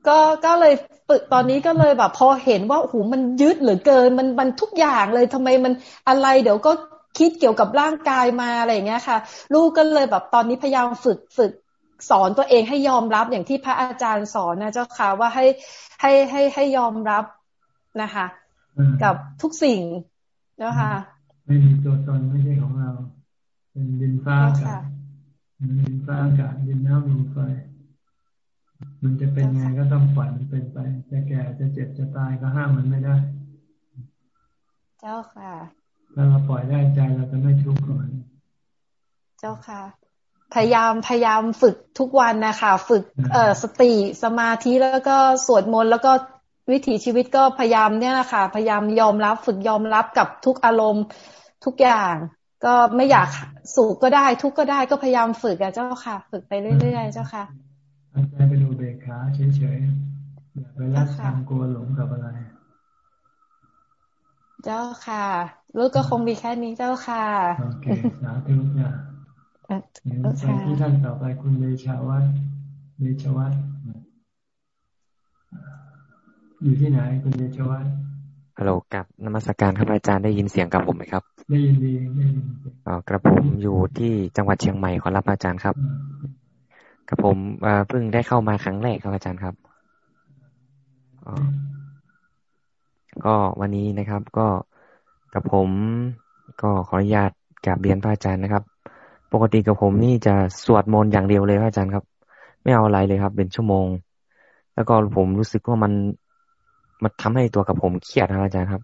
ก็ก็เลยฝึกตอนนี้ก็เลยแบบพอเห็นว่าโอ้โหมันยึดเหลือเกิน มันมันทุกอย่างเลยทำไมมันอะไร เดี๋ยวก็ คิดเกี่ยวกับร่างกายมาอะไรอย่างเงี้ยค่ะ ลูกก็เลยแบบตอนนี้พยายามฝึกฝึกสอนตัวเองให้ยอมรับอย่างที่พระอาจารย์สอนนะเจ้าค่ะว่าให้ให้ให้ให้ยอมรับนะคะ กับทุกสิ่งเจ้าค่ะ ไม่มีตัวตนไม่ใช่ของเรา เป็นดินฟ้าอากาศดินฟ้าอากาศดินน้ำลมไฟมันจะเป็นไงก็ต้องปล่อยมันเป็นไป จะแก่จะเจ็บจะตายก็ห้ามมันไม่ได้ เจ้าค่ะ ถ้าเราปล่อยได้ใจเราจะไม่ทุกข์ก่อน เจ้าค่ะ พยายามพยายามฝึกทุกวันนะคะฝึกเอ่อสติสมาธิแล้วก็สวดมนต์แล้วก็วิถีชีวิตก็พยายามเนี่ยนะคะพยายามยอมรับ ฝึกยอมรับกับทุกอารมณ์ทุกอย่าง ก็ไม่อยากสุขก็ได้ ทุกข์ก็ได้ก็พยายามฝึกอะเจ้าค่ะ ฝึกไปเรื่อยๆเจ้าค่ะใจไปดูเบกขาเฉยๆอย่าไปรักทางกลัวหลงกับอะไร เจ้าค่ะ ลูกก็คงมีแค่นี้เจ้าค่ะ โอเคสาธุจ้ะไปที่ท่านต่อไปคุณเดชาวัฒเดชวัฒอยู่ที่ไหนคุณเดชวัฒฮัลโหลกับนมัสการครับอาจารย์ได้ยินเสียงกับผมไหมครับ ได้ยินดีได้ยินอ๋อกระผมอยู่ที่จังหวัดเชียงใหม่ขอรับอาจารย์ครับกับผมเพิ่งได้เข้ามาครั้งแรกครับอาจารย์ครับ ก็วันนี้นะครับ ก็กับผมก็ขออนุญาตกราบเรียนพระอาจารย์นะครับ ปกติกับผมนี่จะสวดมนต์อย่างเดียวเลยพระอาจารย์ครับ ไม่เอาอะไรเลยครับ เป็นชั่วโมง แล้วก็ผมรู้สึกว่ามันมันทำให้ตัวกับผมเครียดครับอาจารย์ครับ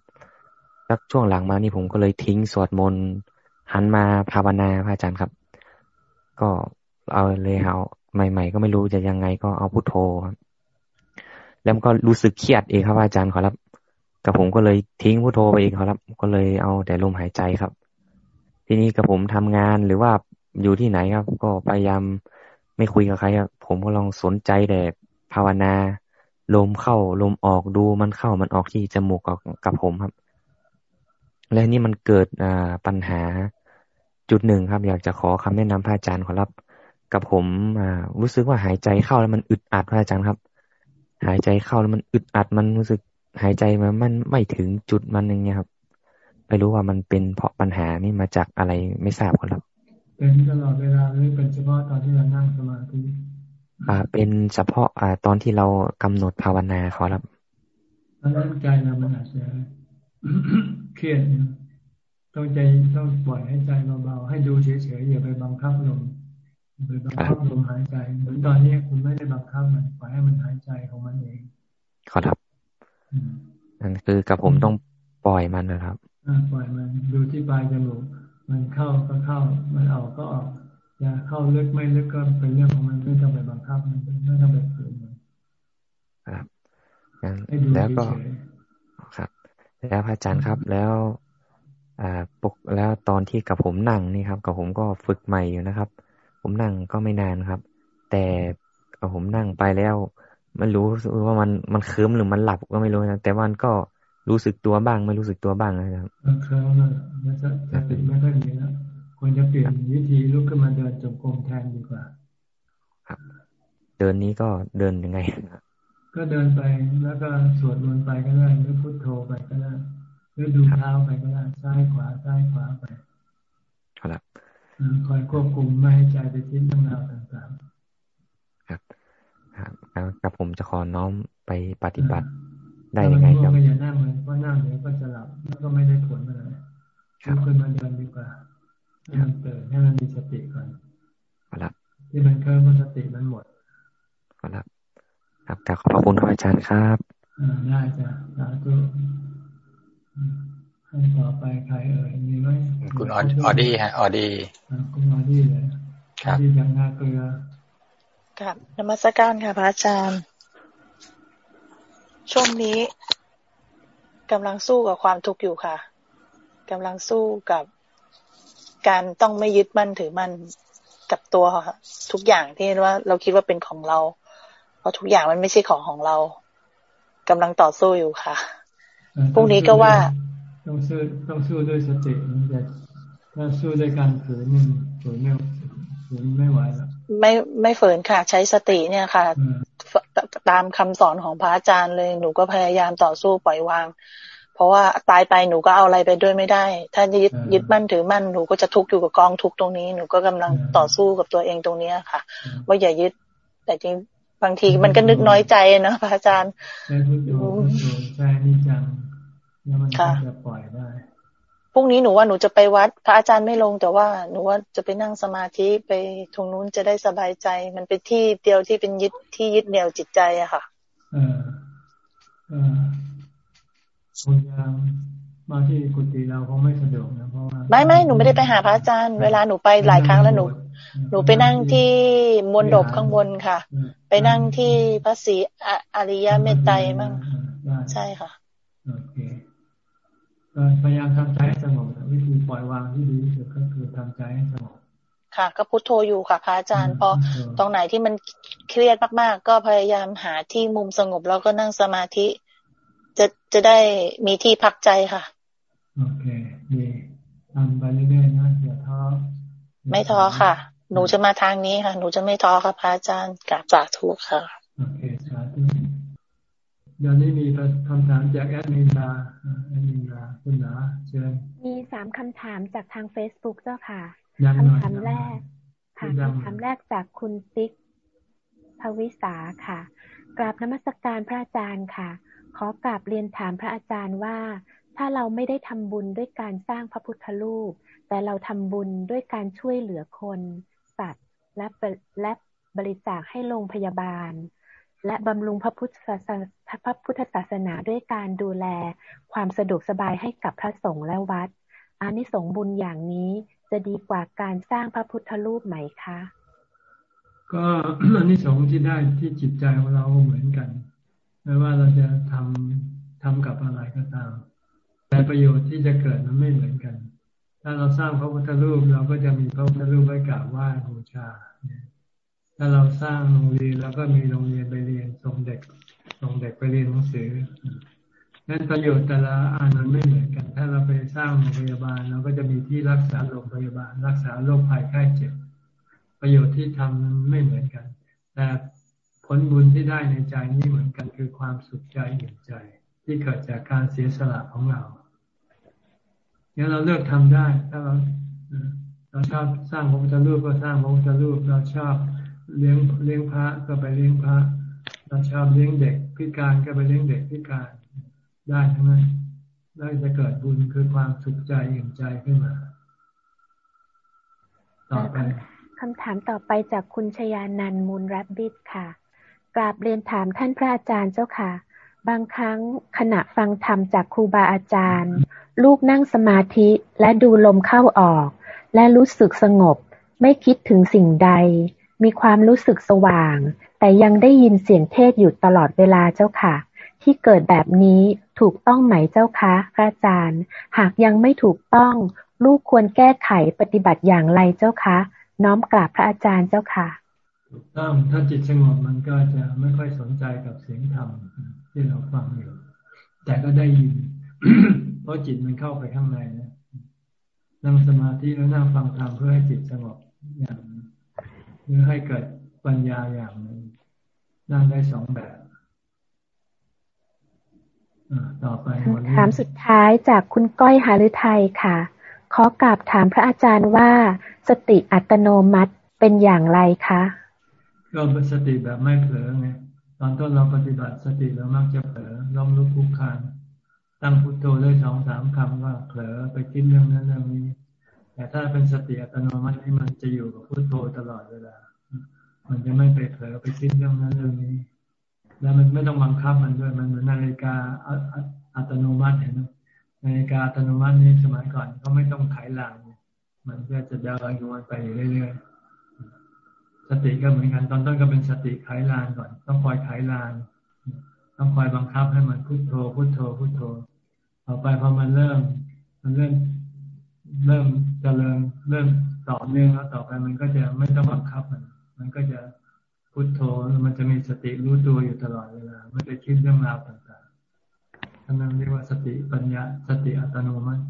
แล้วช่วงหลังมานี่ผมก็เลยทิ้งสวดมนต์หันมาภาวนาพระอาจารย์ครับ ก็เอาเลยเอาใหม่ ๆ ก็ไม่รู้จะยังไงก็เอาพุโทโธครับแล้วก็รู้สึกเครียดเองครับอาจารย์ขอรับ กับผมก็เลยทิ้งพุโทโธไปเองครับ ก็เลยเอาแต่ลมหายใจครับ ทีนี้กับผมทำงานหรือว่าอยู่ที่ไหนครับ ก็พยายามไม่คุยกับใครครับผมก็ลองสนใจแต่ภาวนา ลมเข้าลมออกดูมันเข้ามันออกที่จมูกกับกับผมครับ และนี่มันเกิดอ่าปัญหาจุดหนึ่งครับ อยากจะขอคำแนะนำพระอาจารย์ขอรับ กับผมอ่ารู้สึกว่าหายใจเข้าแล้วมันอึดอัดพระอาจารย์ครับ หายใจเข้าแล้วมันอึดอัดมันรู้สึก หายใจมันมันไม่ถึงจุดมันอย่างเงี้ยครับไม่รู้ว่ามันเป็นเพราะปัญหานี่มาจากอะไรไม่ทราบครับ เป็นตลอดเวลาหรือเป็นเฉพาะตอนที่เรานั่งสมาธิอ่า เป็นเฉพาะอ่าตอนที่เรากำหนดภาวนาครับตอนนั้นใจเรามันอาจจะเครียดต้องใจต้องปล่อยให้ใจเบาๆให้ดูเฉยๆอย่าไปบังคับลมไปบังคับลมหายใจเหมือนตอนนี้คุณไม่ได้บังคับมันปล่อยให้มันหายใจของมันเอง ครับ นั่นคือกับผมต้องปล่อยมันนะครับปล่อยมันดูที่ปลายจมูกมันเข้าก็เข้า มันออกก็ออกอย่าเข้าลึกไม่ลึกก็เป็นเรื่องของมันไม่ต้องไปบังคับมันไม่ต้องไปฝืนมันครับแล้วก็ครับ แล้วพระอาจารย์ครับ แล้วอ่าปกแล้วตอนที่กับผมนั่งนี่ครับ กับผมก็ฝึกใหม่อยู่นะครับ ผมนั่งก็ไม่นานครับ แต่ผมนั่งไปแล้ว มันรู้ว่ามันมันเคิมหรือมันหลับก็ไม่รู้นะแต่มันก็รู้สึกตัวบ้าง ไม่รู้สึกตัวบ้างนะครับเคิมนะไม่ใช่สติไม่ค่อยดีแล้วควรจะเปลี่ยนวิธีลุกขึ้นมาเดินจงกรมแทนดีกว่า ครับ เดินนี้ก็เดินยังไงก็เดินไปแล้วก็สวดมนต์ไปก็ได้หรือพุทโธไปก็ได้หรือดูเท้าไปก็ได้ซ้ายขวาซ้ายขวาไป ครับคอยควบคุมไม่ให้ใจไปทิ้งทั้งราวต่างๆครับครับ กับผมจะขอน้อมไปปฏิบัติได้ยังไงครับไม่อย่านั่งเลยเพราะนั่งเดี๋ยวก็จะหลับแล้วก็ไม่ได้ผลอะไรลุกขึ้นมาเดินดีกว่าให้มันเกิดให้มันมีสติก่อนครับที่มันเคลิ้มสติมันหมดครับครับกราบขอบพระคุณอาจารย์ครับได้จ้ะสาธุให้ต่อไปใครเอ่ยมีไหมคุณออดี้ฮะออดี้คุณออดี้เลยครับที่ยังนาเกลือ กราบนมัสการค่ะพระอาจารย์ ช่วงนี้กำลังสู้กับความทุกข์อยู่ค่ะกำลังสู้กับการต้องไม่ยึดมั่นถือมั่นกับตัวทุกอย่างที่ว่า เราคิดว่าเป็นของเรา เพราะทุกอย่างมันไม่ใช่ของของเรากำลังต่อสู้อยู่ค่ะพรุ่งนี้ก็ว่าต้องสู้ต้องสู้ด้วยสติแต่ถ้าสู้ด้วยการฝืนนี่ฝืนไม่ฝืนไม่ไหวหรอก ไม่ไม่ฝืนค่ะ ใช้สติเนี่ยค่ะ ตามคำสอนของพระอาจารย์เลย หนูก็พยายามต่อสู้ปล่อยวาง เพราะว่าตายไปหนูก็เอาอะไรไปด้วยไม่ได้ ถ้ายึดยึดมั่นถือมั่นหนูก็จะทุกข์อยู่กับกองทุกข์ตรงนี้หนูก็กำลังต่อสู้กับตัวเองตรงเนี้ยค่ะ ว่าอย่ายึด แต่จริงบางทีมันก็นึกน้อยใจนะพระอาจารย์ใช่พุทโธพุทโธใช่นี่จังแล้วมันก็จะปล่อยได้ พรุ่งนี้หนูว่าหนูจะไปวัด พระอาจารย์ไม่ลงแต่ว่าหนูว่าจะไปนั่งสมาธิไปตรงนู้นจะได้สบายใจ มันเป็นที่เดียวที่เป็นยึดที่ยึดเหนี่ยวจิตใจอะค่ะเออเออคุณยังมาที่กุฏิเราคงไม่สะดวกนะเพราะว่าไม่ไม่หนูไม่ได้ไปหาพระอาจารย์ เวลาหนูไปหลายครั้งแล้วหนู หนูไปนั่งที่มวลดบข้างบนค่ะ ไปนั่งที่พระศรีอริยเมตไตรมั่งใช่ค่ะโอเค พยายามทำใจให้สงบวิธีปล่อยวางที่ดีที่สุดก็คือทำใจให้สงบค่ะ ก็พุโทโธอยู่ค่ะพระอาจารย์พอตรงไหนที่มันเครียดมากๆ ก็พยายามหาที่มุมสงบแล้วก็นั่งสมาธิ จะจะได้มีที่พักใจค่ะ โอเคดีทำไปเรื่อยๆนะอย่าท้อไม่ท้อค่ะ หนูจะมาทางนี้ค่ะ หนูจะไม่ท้อค่ะพระอาจารย์กราบสาธุค่ะโอเคสาธุ เดี๋ยวนี้มีคำถามจากแอดมินดาแอดมินดาคุณหนาเชิญมีสามคำถามจากทางเฟซบุ๊กเจ้าค่ะคำถามแรกค่ะคำถามแรกจากคุณติ๊กภวิสาค่ะ กราบนมัสกการพระอาจารย์ค่ะ ขอกราบเรียนถามพระอาจารย์ว่า ถ้าเราไม่ได้ทำบุญด้วยการสร้างพระพุทธรูป แต่เราทำบุญด้วยการช่วยเหลือคน สัตว์และและบริจาคให้โรงพยาบาล และบำรุงพระพุทธศาสนาพระพุทธศาสนาด้วยการดูแลความสะดวกสบายให้กับพระสงฆ์และวัดอานิสงส์บุญอย่างนี้จะดีกว่าการสร้างพระพุทธรูปไหมคะ ก็อานิสงส์ที่ได้ที่จิตใจของเราเหมือนกัน ไม่ว่าเราจะทำทำกับอะไรก็ตาม แต่ประโยชน์ที่จะเกิดมันไม่เหมือนกัน ถ้าเราสร้างพระพุทธรูปเราก็จะมีพระพุทธรูปไว้กราบไหว้บูชาเนี่ย ถ้าเราสร้างโรงเรียนแล้วก็มีโรงเรียนไปเรียนส่งเด็กส่งเด็กไปเรียนหนังสือนั้นประโยชน์แต่ละอันมันไม่เหมือนกัน ถ้าเราไปสร้างโรงพยาบาลเราก็จะมีที่รักษาโรงพยาบาล รักษาโรคภัยไข้เจ็บ ประโยชน์ที่ทำไม่เหมือนกัน แต่ผลบุญที่ได้ในใจนี้เหมือนกันคือความสุขใจอิ่มใจ ที่เกิดจากการเสียสละของเราเนี่ยเราเลือกทำได้ ถ้าเราเราชอบสร้างพระพุทธรูปก็สร้างพระพุทธรูปเราชอบ เลี้ยงเลี้ยงพระก็ไปเลี้ยงพระเราชอบเลี้ยงเด็กพิการก็ไปเลี้ยงเด็กพิการได้ทั้งนั้นได้จะเกิดบุญคือความสุขใจอิ่มใจขึ้นมา ต่อไปคำถามต่อไปจากคุณชยานันมูลรับบิดค่ะกราบเรียนถามท่านพระอาจารย์เจ้าค่ะ บางครั้งขณะฟังธรรมจากครูบาอาจารย์ ลูกนั่งสมาธิและดูลมเข้าออก และรู้สึกสงบ ไม่คิดถึงสิ่งใด มีความรู้สึกสว่าง แต่ยังได้ยินเสียงเทศอยู่ตลอดเวลาเจ้าค่ะ ที่เกิดแบบนี้ถูกต้องไหมเจ้าคะพระอาจารย์ หากยังไม่ถูกต้อง ลูกควรแก้ไขปฏิบัติอย่างไรเจ้าคะ น้อมกราบพระอาจารย์เจ้าค่ะถูกต้องถ้าจิตสงบมันก็จะไม่ค่อยสนใจกับเสียงธรรมที่เราฟังอยู่ แต่ก็ได้ยิน เพราะจิตมันเข้าไปข้างในนะนั่งสมาธิแล้วนั่งฟังธรรมเพื่อให้จิตสงบอย่าง หรือให้เกิดปัญญาอย่างหนึ่งนั่งได้สองแบบต่อไปถามสุดท้ายจากคุณก้อยหาฤทัยค่ะ ขอกราบถามพระอาจารย์ว่า สติอัตโนมัติเป็นอย่างไรคะก็เป็นสติแบบไม่เผลอไงตอนต้นเราปฏิบัติสติเรามักจะเผลอล้มลุกคุกคานตั้งพุทโธได้สองสามคำว่าเผลอไปคิดเรื่องนั้นเรื่องนี้ แต่ถ้าเป็นสติอัตโนมัตินี่มันจะอยู่กับพุโทโธตลอดเวลา มันจะไม่ไปเผลอไปคิดเรื่องนั้นเรื่องนี้ แล้วมันไม่ต้องบังคับมันด้วย มันเหมือนนาฬิกาอัตโนมัติเห็นไหมนาฬิกาอัตโนมัตินี่สมัยก่อนเขาไม่ต้องไขลางมันก็จะเดินของมันไปเรื่อยๆ สติก็เหมือนกัน ตอนต้นก็เป็นสติไขลานก่อน ต้องคอยไขลาน ต้องคอยบังคับให้มันพุโทโธพุโทโธพุโทโธต่อไปพอมันเริ่ม มันเริ่ม เริ่มเจริญเริ่มต่อเนื่องแล้วต่อไปมันก็จะไม่ต้องบังคับมัน มันก็จะพุทโธมันจะมีสติรู้ตัวอยู่ตลอดเวลาไม่ไปคิดเรื่องราวต่างๆท่านนั้นเรียกว่าสติปัญญาสติอัตโนมัติ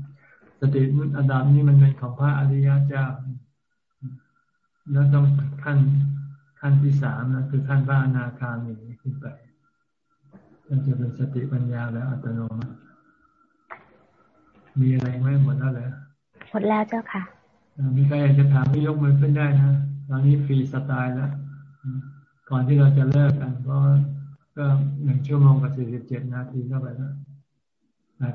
สติอันดับนี้มันเป็นของพระอริยเจ้า แล้วต้องขั้นขั้นที่สามนะคือขั้นพระอนาคามีขึ้นไปมันจะเป็นสติปัญญาแล้วอัตโนมัติ มีอะไรไหมหมดแล้วเหรอ ดแล้วเจ้าค่ะมีใครอยากจะถามไม่ยกมือขึ้นได้นะตอนนี้ฟรีสไตล์แล้วก่อนที่เราจะเลิกกันก็ก็หนึ่งชั่วโมงกับสี่สิบเจ็ดนาทีเข้าไปแล้ว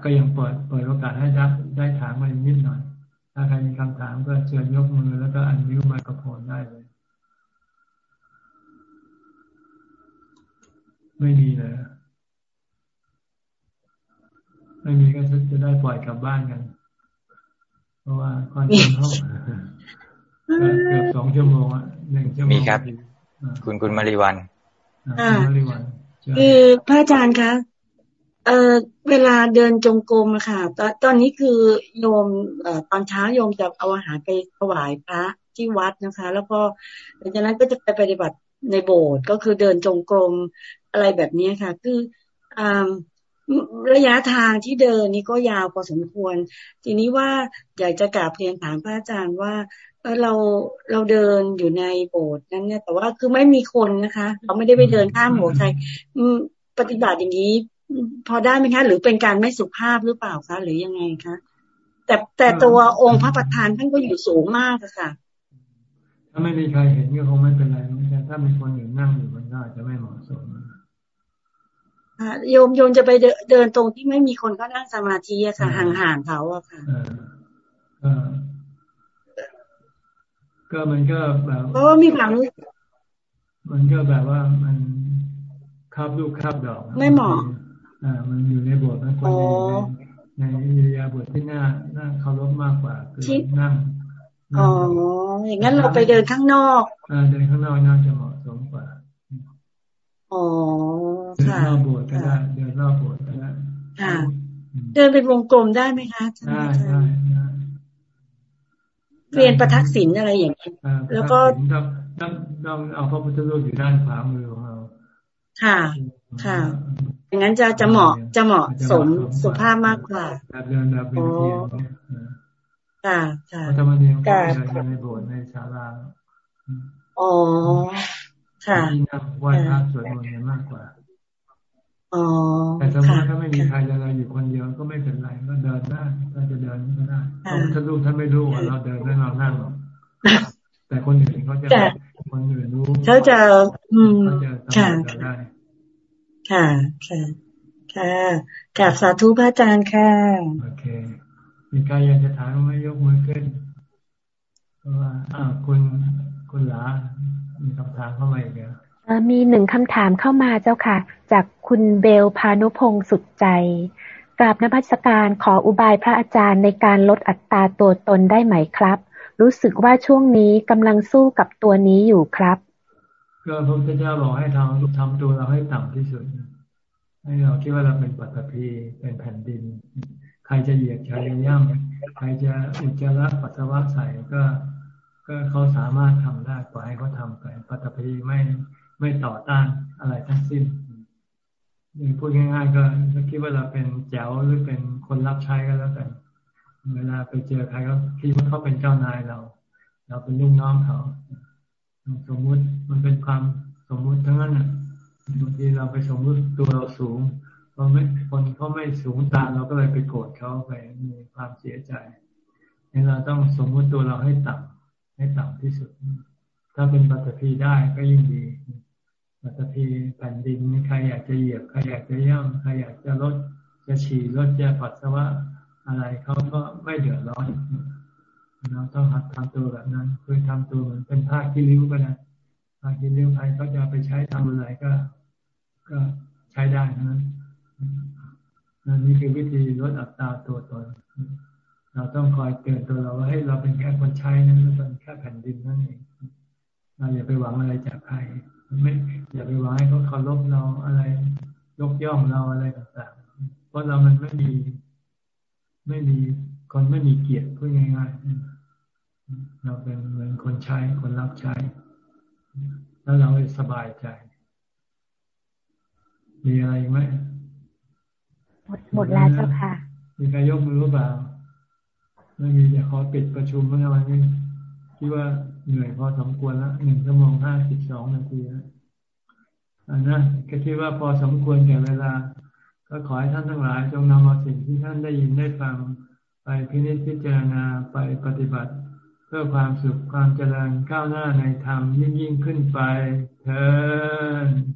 ก็ยังเปิดเปิดโอกาสให้ได้ได้ถามมานิดหน่อย ถ้าใครมีคำถามก็เชิญยกมือแล้วก็อันนิ้วไมโครโฟนได้เลย ไม่มีเลยไม่มีก็จะได้ปล่อยกลับบ้านกัน เพราะว่าคอนเสิร์ตห้องเกือบสองชั่วโมงอะหนึ่งชั่วโมงมีครับ คุณคุณมาริวันคุณมาริวันคือพระอาจารย์คะเอ่อเวลาเดินจงกรมอะค่ะตอนตอนนี้คือโยมเอ่อตอนเช้าโยมจะเอาอาหารไปถวายพระที่วัดนะคะ แล้วก็หลังจากนั้นก็จะไปปฏิบัติในโบสถ์ก็คือเดินจงกรมอะไรแบบนี้ค่ะ คืออ่า ระยะทางที่เดินนี่ก็ยาวพอสมควร ทีนี้ว่าอยากจะกราบเรียนถามพระอาจารย์ว่าเราเราเดินอยู่ในโบสถ์นั้นเนี่ยแต่ว่าคือไม่มีคนนะคะ เราไม่ได้ไปเดินข้ามหัวใครปฏิบัติอย่างนี้ พอได้ไหมคะ หรือเป็นการไม่สุภาพหรือเปล่าคะหรือยังไงคะแต่แต่ตัวองค์พระประธานท่านก็อยู่สูงมากค่ะ ถ้าไม่มีใครเห็นก็คงไม่เป็นไรแต่ถ้ามีคนอื่นนั่งอยู่มันก็อาจจะไม่เหมาะสม โยมโยมจะไปเดินตรงที่ไม่มีคนก็นั่งสมาธิอะค่ะ ห่างๆเขาอะค่ะก็มันก็แบบเพราะว่ามีความรู้มันก็แบบว่ามันคาบลูกคาบดอกไม่เหมาะอ่า มันอยู่ในบทนะคนในในอิริยาบทที่น่าน่าเคารพมากกว่าคือนั่งอ๋ออย่างนั้นเราไปเดินข้างนอกอ่าเดินข้างนอกน่าจะเหมาะสมกว่า อ๋อเดินรอบโบสถ์ก็ได้เดินรอบโบสถ์ก็ได้ค่ะ เดินเป็นวงกลมได้ไหมคะได้ได้เรียนประทักษิณอะไรอย่างนี้แล้วก็ต้องต้องเอาพระพุทธรูปอยู่ด้านขวามือของเราค่ะ ค่ะอย่างนั้นจะจะเหมาะจะเหมาะสมสุภาพมากกว่าแบบเดินแบบเป็นเทียนค่ะค่ะธรรมเนียมก็ในโบสถ์ในศาลาอ๋อ ค่ะที่นั่งไหว้พระสวดมนต์มากกว่าอ๋อแต่สมมติถ้าไม่มีใครจะเราอยู่คนเดียวก็ไม่เป็นไรก็เดินได้เราจะเดินก็ได้ถ้าลูกท่านไม่รู้ว่าเราเดินแล้วเรานั่งหรอกแต่คนอื่นเขาจะคนอื่นรู้เขาจะ อืมค่ะค่ะค่ะค่ะกราบสาธุพระอาจารย์ค่ะโอเค มีใครอยากจะถามไหมยกมือขึ้นเพราะว่าอ่าคุณคุณหลา มีคำถามเข้ามาอีกแล้วมีหนึ่งคำถามเข้ามาเจ้าค่ะ จากคุณเบลพานุพงศ์สุดใจกราบนภัสการขออุบายพระอาจารย์ในการลดอัตราตัวตนได้ไหมครับ รู้สึกว่าช่วงนี้กำลังสู้กับตัวนี้อยู่ครับ ก็พระพุทธเจ้าบอกให้ทำทำตัวเราให้ต่ำที่สุดให้เราคิดว่าเราเป็นปัตตภีเป็นแผ่นดิน ใครจะเหยียบใครจะย่ำใครจะอุจจาระปัสสาวะใส่ก็ ก็เขาสามารถทำได้ปล่อยให้เขาทาไปปัตตภีไม่ไม่ต่อต้านอะไรทั้งสิ้นพูดง่าย ๆ ก็คิดว่าเราเป็นแจ๋วหรือเป็นคนรับใช้ก็แล้วกันเวลาไปเจอใครก็คิดว่าเขาเป็นเจ้านายเรา เราเป็นลูกน้องเขา สมมุติมันเป็นความสมมุติทั้งนั้นอะบางทีเราไปสมมุติตัวเราสูงเพอไม่คนเขาไม่สูงตาเราก็เลยไปโกรธเขาไปมีความเสียใจนี่เราต้องสมมุติตัวเราให้ต่ำ ให้ต่ำที่สุด ถ้าเป็นปัตภีได้ก็ยิ่งดีปัตภีแผ่นดินใครอยากจะเหยียบใครอยากจะย่ำใครอยากจะลดจะฉี่ลดจะปัสสาวะอะไรเขาก็ไม่เดือดร้อนเราต้องหัดทำตัวแบบนั้นคือทำตัวเหมือนเป็นผ้าคีริ้วก็ได้ผ้าคีริ้วใครเขาจะไปใช้ทำอะไรก็ ก็ใช้ได้นะนั่นนี่คือวิธีลดอัตราตัวตน เราต้องคอยเตือนตัวเราว่าให้เราเป็นแค่คนใช้นั้นเราเป็นแค่แผ่นดินนั่นเองเราอย่าไปหวังอะไรจากใครไม่อย่าไปหวังให้เขาเคารพเราอะไรยกย่องเราอะไรต่างๆ เพราะเรามันไม่มี ไม่มีคนไม่มีเกียรติพูดง่ายๆเราเป็นเหมือนคนใช้คนรับใช้ แล้วเราสบายใจมีอะไรไหมหมดหมดแล้วเจ้าค่ะมีใครยกมือหรือเปล่า ไม่มีจะขอปิดประชุมเมื่อวันนี้คิดว่าเหนื่อยพอสมควรแล้วหนึ่งชั่วโมงห้าสิบสองนาทีแล้วอันนั้นก็คิดว่าพอสมควรแก่เวลา ก็ขอให้ท่านทั้งหลายจงนำเอาสิ่งที่ท่านได้ยินได้ฟัง ไปพินิจพิจารณาไปปฏิบัติ เพื่อความสุขความเจริญก้าวหน้าในธรรมยิ่งยิ่งขึ้นไปเถิด